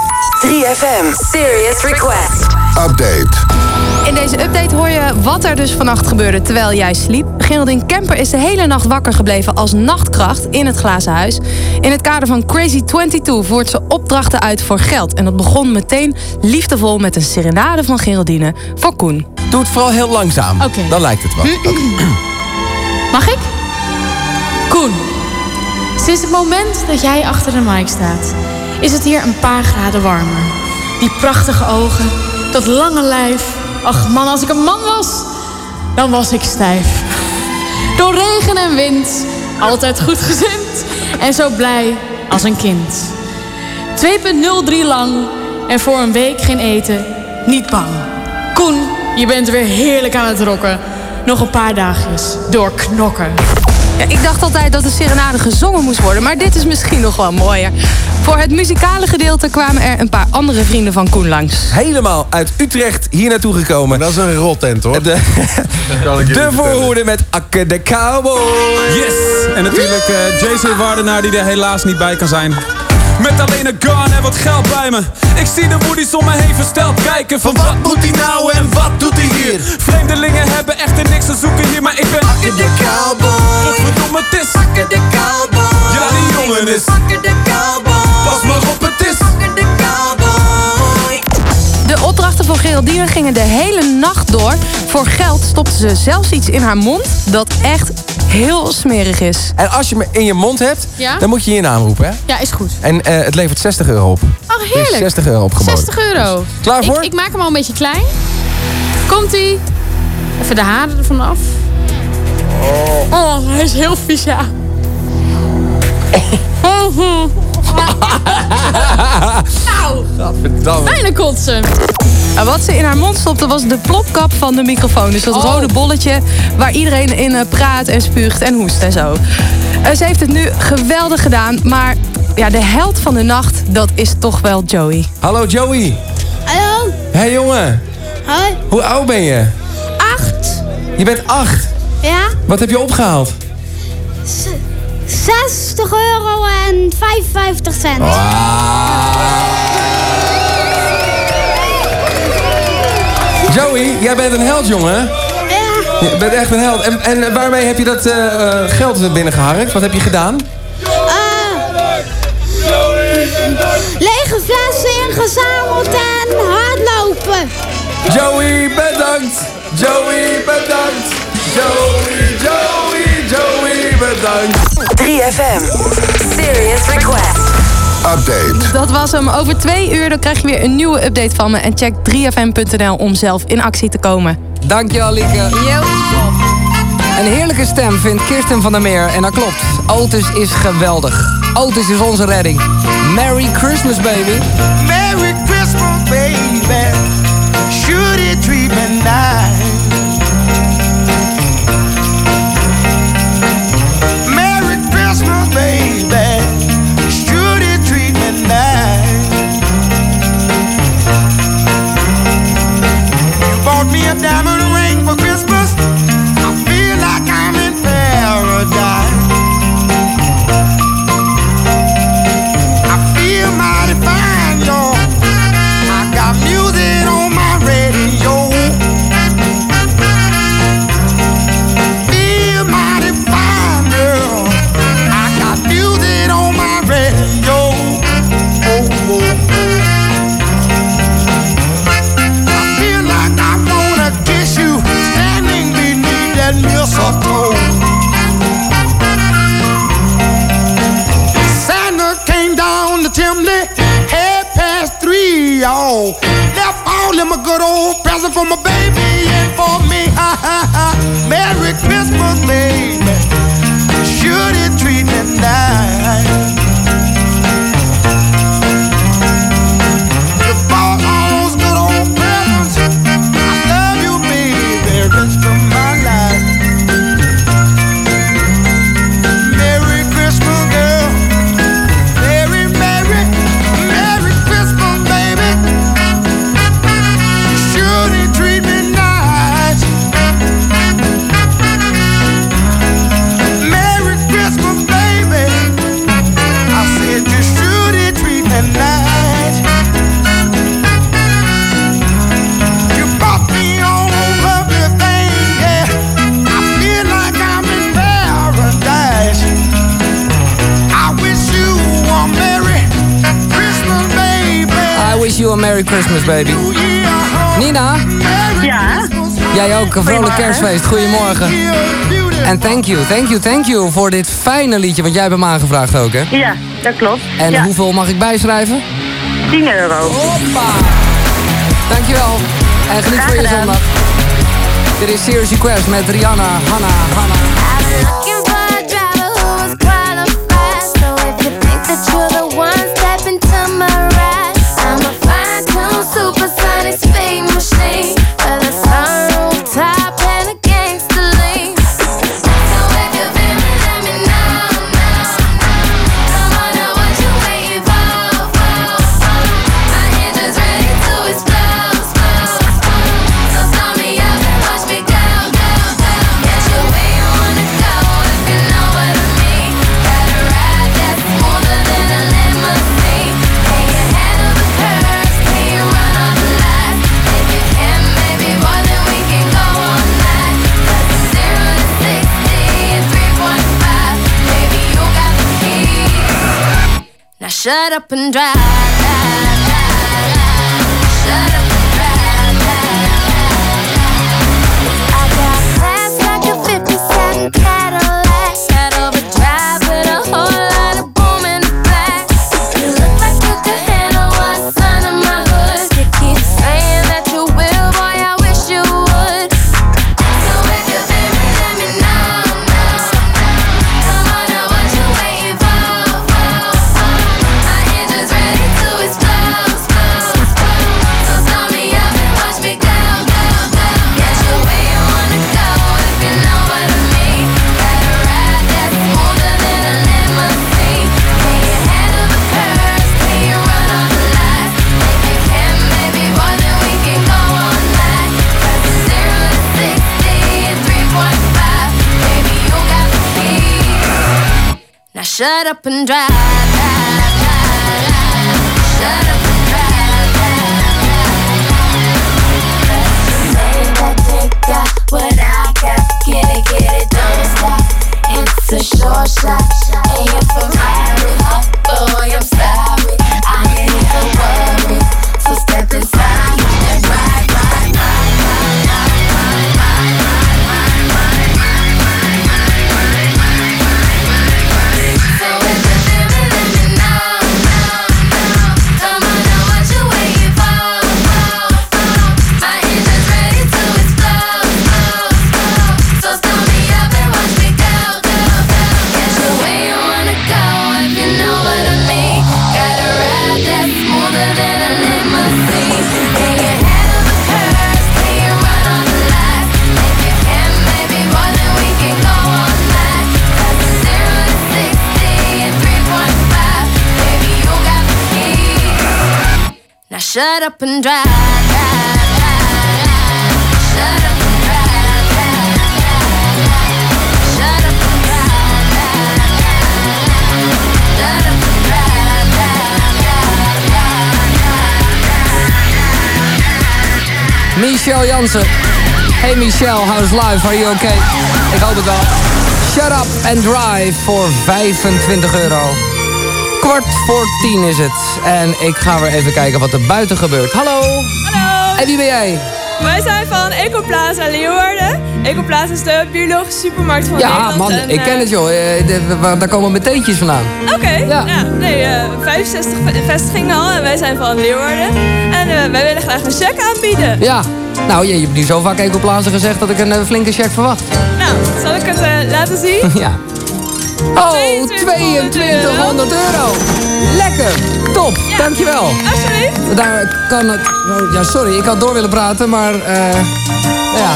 3FM, Serious Request. Update. In deze update hoor je wat er dus vannacht gebeurde terwijl jij sliep. Geraldine Kemper is de hele nacht wakker gebleven als nachtkracht in het glazen huis. In het kader van Crazy 22 voert ze opdrachten uit voor geld. En dat begon meteen liefdevol met een serenade van Geraldine voor Koen. Doe het vooral heel langzaam. Dan lijkt het wel. Mag ik? Koen, sinds het moment dat jij achter de mic staat, is het hier een paar graden warmer. Die prachtige ogen, dat lange lijf. Ach man, als ik een man was, dan was ik stijf. Door regen en wind, altijd goed gezind en zo blij als een kind. 2.03 lang en voor een week geen eten, niet bang. Koen, je bent weer heerlijk aan het rocken. Nog een paar dagjes door knokken. Ja, ik dacht altijd dat de serenade gezongen moest worden, maar dit is misschien nog wel mooier. Voor het muzikale gedeelte kwamen er een paar andere vrienden van Koen langs. Helemaal uit Utrecht hier naartoe gekomen. Dat is een rottent hoor. De, de voorhoede met Akke de Cowboy. Yes! En natuurlijk eh JC Wardenaar die er helaas niet bij kan zijn. Met alleen een gun en wat geld bij me. Ik zie de woodies om me heen versteld kijken. Van wat moet hij nou en wat doet hij hier? Vreemdelingen hebben echter niks te zoeken hier, maar ik ben Akke de Cowboy. Godverdomme, het is Akke de Cowboy. Ja, die jongen is Akke de Cowboy. Pas maar op, De opdrachten voor Geraldine gingen de hele nacht door. Voor geld stopte ze zelfs iets in haar mond dat echt heel smerig is. En als je me in je mond hebt, Ja? dan moet je je naam roepen. Hè? Ja, is goed. En eh, het levert 60 euro op. Oh, is heerlijk. 60 euro opgeboden. 60 euro. Klaar voor? Ik, ik maak hem al een beetje klein. Komt-ie. Even de haren ervan af. Oh, hij is heel vies, ja. nou, bijna kotsen. En wat ze in haar mond stopte was de plopkap van de microfoon. Dus dat Oh. rode bolletje waar iedereen in eh, praat en spuugt en hoest en zo. Eh, ze heeft het nu geweldig gedaan, maar ja, de held van de nacht, dat is toch wel Joey. Hallo Joey. Hallo. Hey jongen. Hoi. Hoe oud ben je? Acht. Je bent 8. Ja. Wat heb je opgehaald? S- 60 euro en 55 cent. Joey, jij bent een held, jongen. Ja. Je bent echt een held. En, en waarmee heb je dat eh, eh, geld binnengeharkt? Wat heb je gedaan? Lege flessen ingezameld en hardlopen. Joey, bedankt. Joey, bedankt. Joey, bedankt. 3FM, Serious Request. Update. Dat was hem. Over twee uur dan krijg je weer een nieuwe update van me. En check 3fm.nl om zelf in actie te komen. Dankjewel, Lieke. Een heerlijke stem vindt Kirsten van der Meer. En dat klopt. Otis is geweldig. Otis is onze redding. Merry Christmas, baby. Merry Christmas, baby. Should it treat good old present for my baby and for me. Ha ha ha. Merry Christmas, baby. Merry Christmas, baby. Nina? Ja? Jij ook, een vrolijk kerstfeest. Goedemorgen. En thank you, thank you, thank you voor dit fijne liedje. Want jij hebt hem aangevraagd ook, hè? Ja, dat klopt. En ja. hoeveel mag ik bijschrijven? 10 euro. Hoppa! Dankjewel. En geniet van je zondag. Dit is Serious Request met Rihanna, Hanna, Hanna. Shut up and drive. Up and drive, up and drive. Shut up. Michelle Jansen. Hey Michelle, how's life? Are you okay? Ik hoop het wel. Shut up and drive voor 25 euro. Kwart voor tien is het. En ik ga weer even kijken wat er buiten gebeurt. Hallo. Hallo. En wie ben jij? Wij zijn van Ecoplaza Leeuwarden. Ecoplaza is de biologische supermarkt van Ja, Nederland. man, en, ik ken eh, het joh. Eh, Daar komen mijn teentjes vandaan. Oké, ja. nee, eh, 65 ve- vestigingen al en wij zijn van Leeuwarden. En wij willen graag een check aanbieden. Ja. Nou, je, je hebt nu zo vaak Ecoplaza gezegd dat ik een flinke check verwacht. Nou, zal ik het laten zien? ja. Oh, 2200 euro. Lekker. Top. Dankjewel. Alsjeblieft. Daar kan het... oh, Ja, sorry, ik had door willen praten, maar... eh nou ja.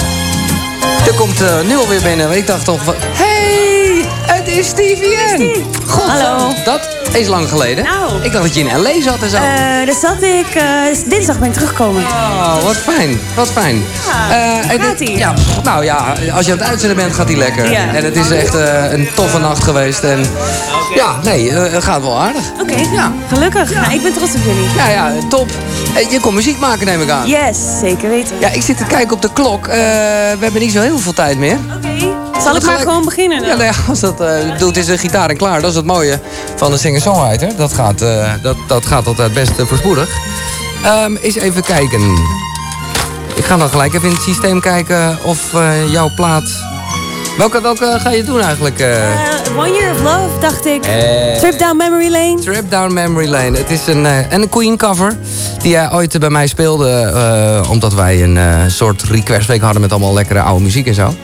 Er komt eh nu alweer binnen. Ik dacht toch... van, Hey, het is Stevie N. God, Hallo. Dat is lang geleden. Nou. Ik dacht dat je in L.A. zat en zo. Eh, daar zat ik. eh, dinsdag ben ik teruggekomen. Oh, wat fijn. Wat fijn. Ja, Eh, gaat dit-? Ja, nou ja, als je aan het uitzenden bent, gaat hij lekker. Ja. En het is echt een toffe nacht geweest. En ja, nee, het gaat wel aardig. Oké, ja. gelukkig. Nou, ik ben trots op jullie. Ja, ja, top. Je kon muziek maken, neem ik aan. Yes, zeker weten. Ja, ik zit te kijken op de klok. We hebben niet zo heel veel tijd meer. Zal ik maar gewoon beginnen dan? Ja, nou ja, als dat, eh, ik bedoel, het is een gitaar en klaar. Dat is het mooie van de singer-songwriter. Dat gaat, eh, dat, dat gaat altijd best eh, voorspoedig. Ehm, eens even kijken. Ik ga dan gelijk even in het systeem kijken of jouw plaat... Welke, welke ga je doen eigenlijk? One Year of Love, dacht ik. Trip Down Memory Lane. Trip Down Memory Lane. Het is een, en een Queen cover die jij ooit bij mij speelde. omdat wij een soort requestweek hadden met allemaal lekkere oude muziek en zo.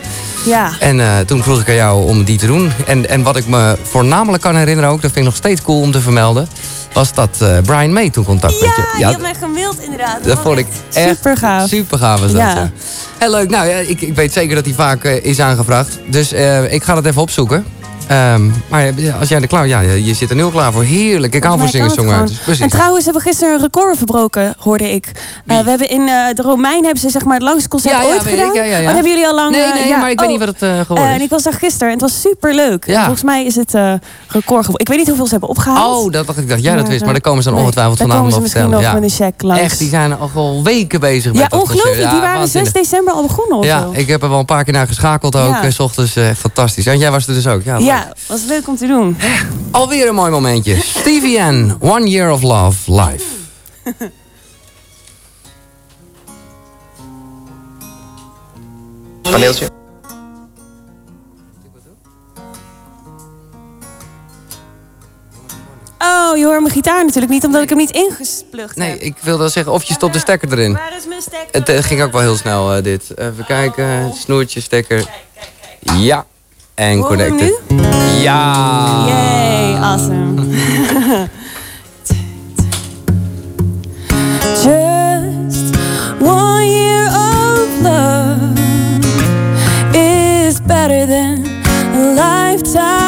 Ja. En eh, toen vroeg ik aan jou om die te doen. En, en wat ik me voornamelijk kan herinneren ook, dat vind ik nog steeds cool om te vermelden, was dat eh, Brian May toen contact met je. Ja, die had mij gemaild inderdaad. dat vond ik echt super gaaf. Super gaaf was dat. Ja. Ja. Heel leuk. Nou ja, ik, ik weet zeker dat die vaak eh, is aangevraagd. Dus ik ga dat even opzoeken. Ehm, maar ja, als jij er klaar... Ja, je zit er nu al klaar voor. Heerlijk. Ik hou singer-songwriters. gewoon. Precies. En trouwens hebben we gisteren een record verbroken, hoorde ik. Eh, we hebben in eh, de Romein hebben ze zeg maar het langste concert Ja, ja, ooit ik. gedaan. Ja, ja, ja. Oh, hebben jullie al lang? Nee, eh, nee, ja, maar ik weet oh. niet wat het eh, geworden Eh, en is. ik was daar gisteren en het was super leuk. Ja. Volgens mij is het record geworden. Ik weet niet hoeveel ze hebben opgehaald. Oh, dat dacht ik dacht jij dat wist. Maar daar komen ze dan nee, ongetwijfeld daar vanavond komen nog ze misschien vertellen. nog ja. met een check langs. Echt, die zijn al weken bezig ja, met dat ongelooflijk. die waren 6 waanzinnig. december al begonnen of Ja, ik heb er wel een paar keer naar geschakeld ook. Ja. 's ochtends fantastisch. En jij was er dus ook. Ja. Ja, was leuk om te doen. Alweer een mooi momentje. Stevie N, One Year of Love, live. Paneeltje. Oh, je hoort mijn gitaar natuurlijk niet, omdat ik hem niet ingesplucht heb. Nee, ik wilde zeggen of je stopt de stekker erin. Waar is mijn stekker? Het eh, ging ook wel heel snel eh, dit. Even kijken. Snoertje, stekker. Ja. En Horen we hem connected. Ja. Yay, awesome. Just one year of love is better than a lifetime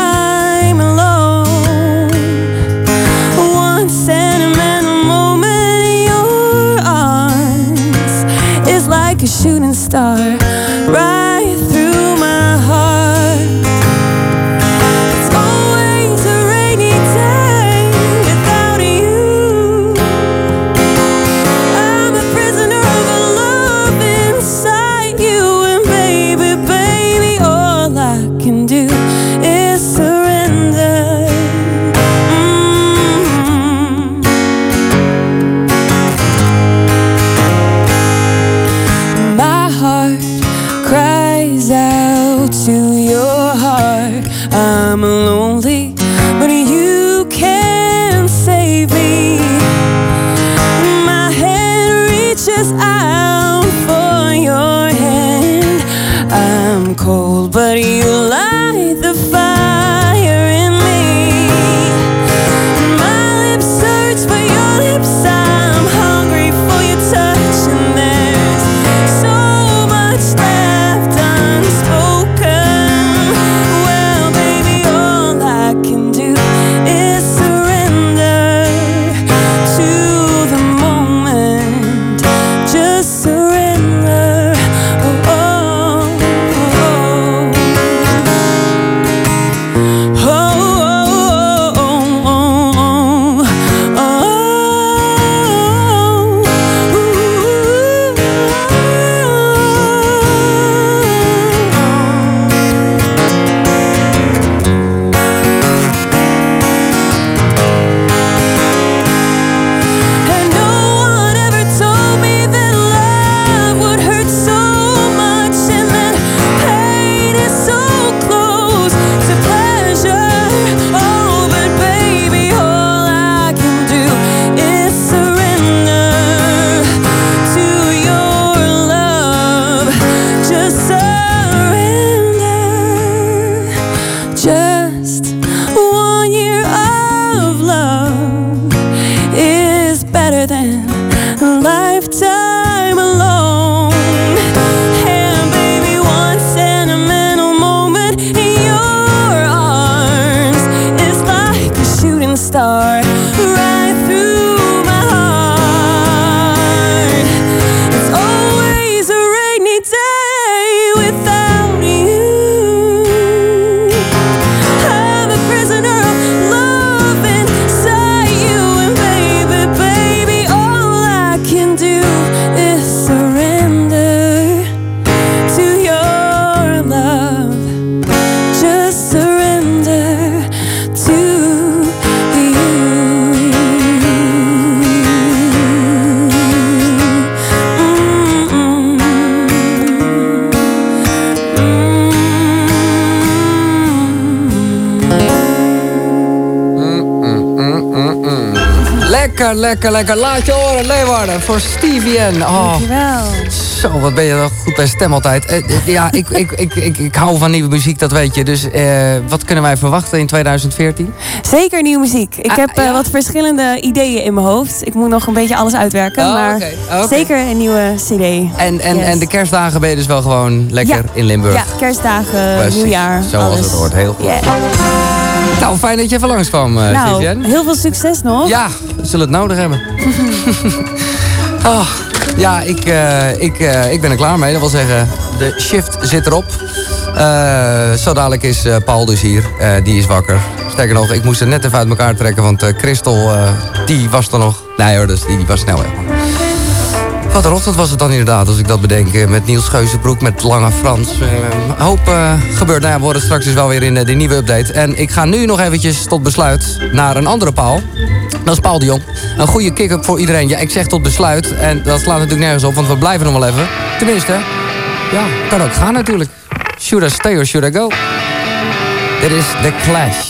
Lekker, lekker, lekker. Laat je horen, Leeuwarden, voor Stevie N. Oh, Dankjewel. zo, wat ben je wel goed bij stem altijd. Eh, eh, ja, ik, ik, ik, ik, ik hou van nieuwe muziek, dat weet je. Dus eh, wat kunnen wij verwachten in 2014? Zeker nieuwe muziek. Ik Ah, heb ja? wat verschillende ideeën in mijn hoofd. Ik moet nog een beetje alles uitwerken. Oh, maar oké. zeker een nieuwe CD. En, en, Yes. en de kerstdagen ben je dus wel gewoon lekker Ja. in Limburg. Ja, kerstdagen, Precies, nieuwjaar. Zoals alles. het hoort, heel goed. Yeah. Nou, fijn dat je even langskwam, eh nou, Vivienne. heel veel succes nog. Ja, we zullen het nodig hebben. Oh, ja, ik, eh, ik, eh, ik ben er klaar mee. Dat wil zeggen, de shift zit erop. Zo dadelijk is Paul dus hier. Die is wakker. Sterker nog, ik moest er net even uit elkaar trekken. Want Christel, die was er nog. Nee hoor, dus die, die was snel weg. Wat een ochtend was het dan inderdaad, als ik dat bedenk. eh, Met Niels Geuzenbroek, met Lange Frans. Eh, Een hoop eh, gebeurt. Nou ja, we worden straks dus wel weer in de nieuwe update. En ik ga nu nog eventjes tot besluit naar een andere Paul. Dat is Paul de Jong. Een goede kick-up voor iedereen. Ja, ik zeg tot besluit. En dat slaat natuurlijk nergens op, want we blijven nog wel even. Tenminste, ja, kan ook gaan natuurlijk. Should I stay or should I go? Dit is The Clash.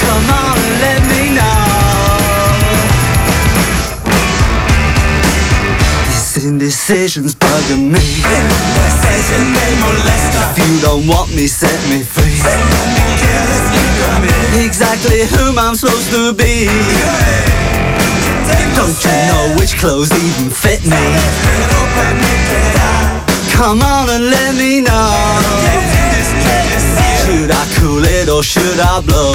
So come on and let me know. This indecision's bugging me. If you don't want me, set me free. Exactly whom I'm supposed to be. Don't you know which clothes even fit me? Come on and let me know. Should I cool it or should I blow?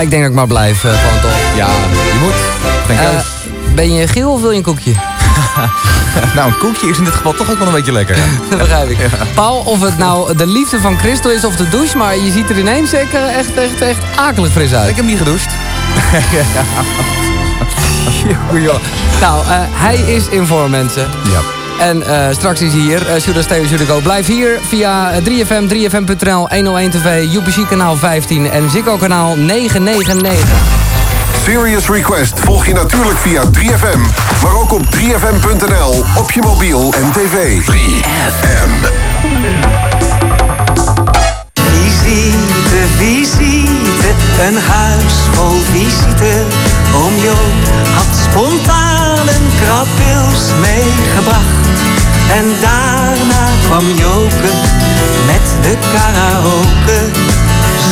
Ik denk dat ik maar blijf, eh, gewoon toch? Ja, je moet. Geen Eh, keus. ben je geel of wil je een koekje? nou, een koekje is in dit geval toch ook wel een beetje lekker. Dat begrijp ik. Paul, of het nou de liefde van Christel is of de douche, maar je ziet er ineens echt, echt, echt, echt akelig fris uit. Ik heb niet gedoucht. Joh. Nou, eh, hij is in vorm, mensen. Ja. En eh, straks is hij hier. Uh, Should I stay should? Blijf hier via 3FM, 3FM.nl, 101 TV, UPC kanaal 15 en Ziggo kanaal 999. Serious Request volg je natuurlijk via 3FM, maar ook op 3FM.nl, op je mobiel en tv. 3FM. Visite, visite, Een huis vol visite. Oom Joop had spontaan een meegebracht. En daarna kwam Joke met de karaoke.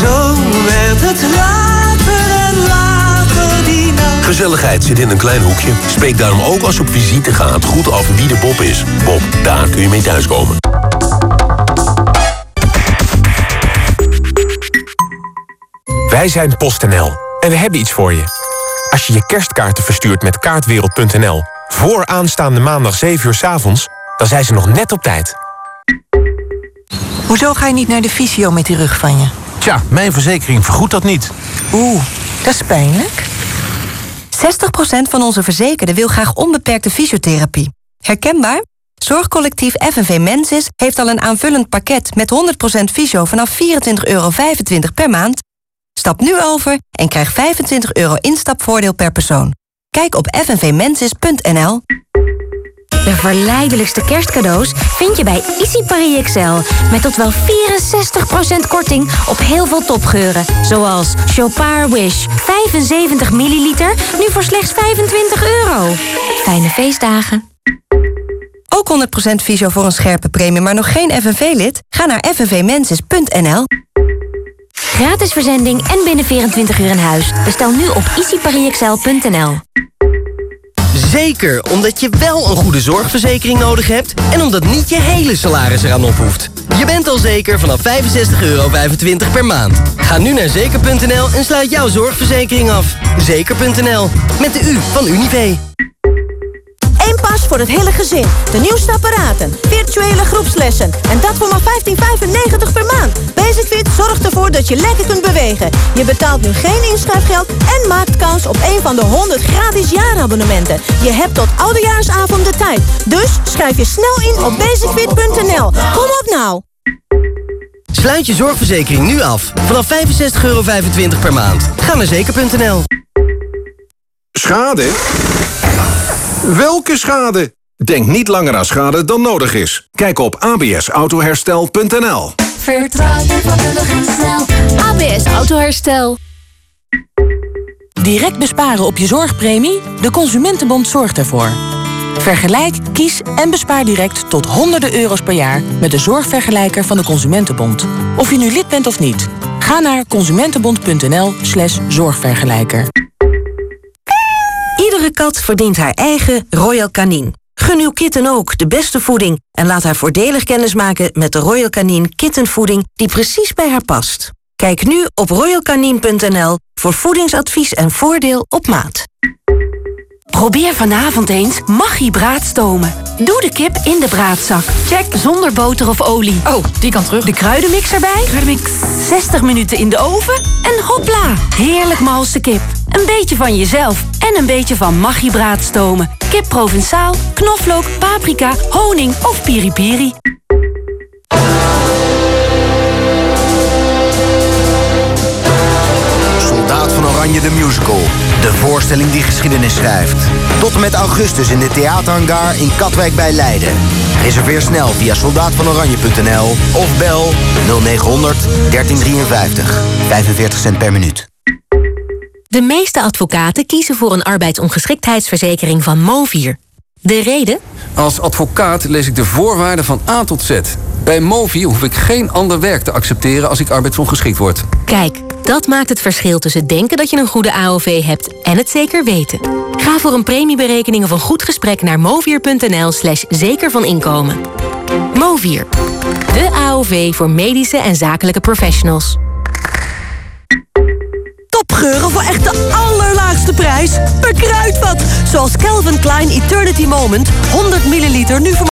Zo werd het later en later die nacht. Gezelligheid zit in een klein hoekje. Spreek daarom ook als je op visite gaat goed af wie de Bob is. Bob, daar kun je mee thuiskomen. Wij zijn PostNL en we hebben iets voor je. Als je je kerstkaarten verstuurt met kaartwereld.nl... voor aanstaande maandag 7 uur 's avonds, dan zijn ze nog net op tijd. Hoezo ga je niet naar de fysio met die rug van je? Tja, mijn verzekering vergoedt dat niet. Oeh, dat is pijnlijk. 60% van onze verzekerden wil graag onbeperkte fysiotherapie. Herkenbaar? Zorgcollectief FNV Mensis heeft al een aanvullend pakket... met 100% fysio vanaf 24,25 euro per maand. Stap nu over en krijg 25 euro instapvoordeel per persoon. Kijk op fnvmensis.nl. De verleidelijkste kerstcadeaus vind je bij Easy Paris Excel. Met tot wel 64% korting op heel veel topgeuren. Zoals Chopard Wish 75 milliliter, nu voor slechts 25 euro. Fijne feestdagen. Ook 100% fysio voor een scherpe premie, maar nog geen FNV-lid? Ga naar fnvmensis.nl. Gratis verzending en binnen 24 uur in huis. Bestel nu op easypariexcel.nl. Zeker, omdat je wel een goede zorgverzekering nodig hebt... en omdat niet je hele salaris eraan op hoeft. Je bent al zeker vanaf 65,25 euro per maand. Ga nu naar zeker.nl en sluit jouw zorgverzekering af. Zeker.nl, met de U van Unive. Eén pas voor het hele gezin. De nieuwste apparaten, virtuele groepslessen. En dat voor maar 15,95 per maand. Basicfit zorgt ervoor dat je lekker kunt bewegen. Je betaalt nu geen inschrijfgeld en maakt kans op een van de 100 gratis jaarabonnementen. Je hebt tot oudejaarsavond de tijd. Dus schrijf je snel in op basicfit.nl. Kom op nou! Sluit je zorgverzekering nu af. Vanaf 65,25 euro per maand. Ga naar zeker.nl. Schade? Welke schade? Denk niet langer aan schade dan nodig is. Kijk op absautoherstel.nl Vertrouw je vakkundig en snel. ABS Autoherstel. Direct besparen op je zorgpremie? De Consumentenbond zorgt ervoor. Vergelijk, kies en bespaar direct tot honderden euro's per jaar... met de zorgvergelijker van de Consumentenbond. Of je nu lid bent of niet. Ga naar consumentenbond.nl slash zorgvergelijker. Iedere kat verdient haar eigen Royal Canin. Gun uw kitten ook de beste voeding en laat haar voordelig kennismaken met de Royal Canin kittenvoeding die precies bij haar past. Kijk nu op royalcanin.nl voor voedingsadvies en voordeel op maat. Probeer vanavond eens Maggi braadstomen. Doe de kip in de braadzak. Check zonder boter of olie. Oh, die kan terug. De kruidenmix erbij. Kruidenmix. 60 minuten in de oven. En hopla, heerlijk malse kip. Een beetje van jezelf en een beetje van Maggi braadstomen. Kip Provençaal, knoflook, paprika, honing of piripiri. De Musical. De voorstelling die geschiedenis schrijft. Tot met augustus in de theaterhangar in Katwijk bij Leiden. Reserveer snel via soldaatvanoranje.nl of bel 0900 1353. 45 cent per minuut. De meeste advocaten kiezen voor een arbeidsongeschiktheidsverzekering van Movier. De reden? Als advocaat lees ik de voorwaarden van A tot Z. Bij Movi hoef ik geen ander werk te accepteren als ik arbeidsongeschikt word. Kijk, dat maakt het verschil tussen denken dat je een goede AOV hebt en het zeker weten. Ga voor een premieberekening of een goed gesprek naar movier.nl slash zeker van inkomen. Movier, de AOV voor medische en zakelijke professionals. Topgeuren voor echt de allerlaagste prijs. Per kruidvat. Zoals Calvin Klein Eternity Moment. 100 milliliter nu voor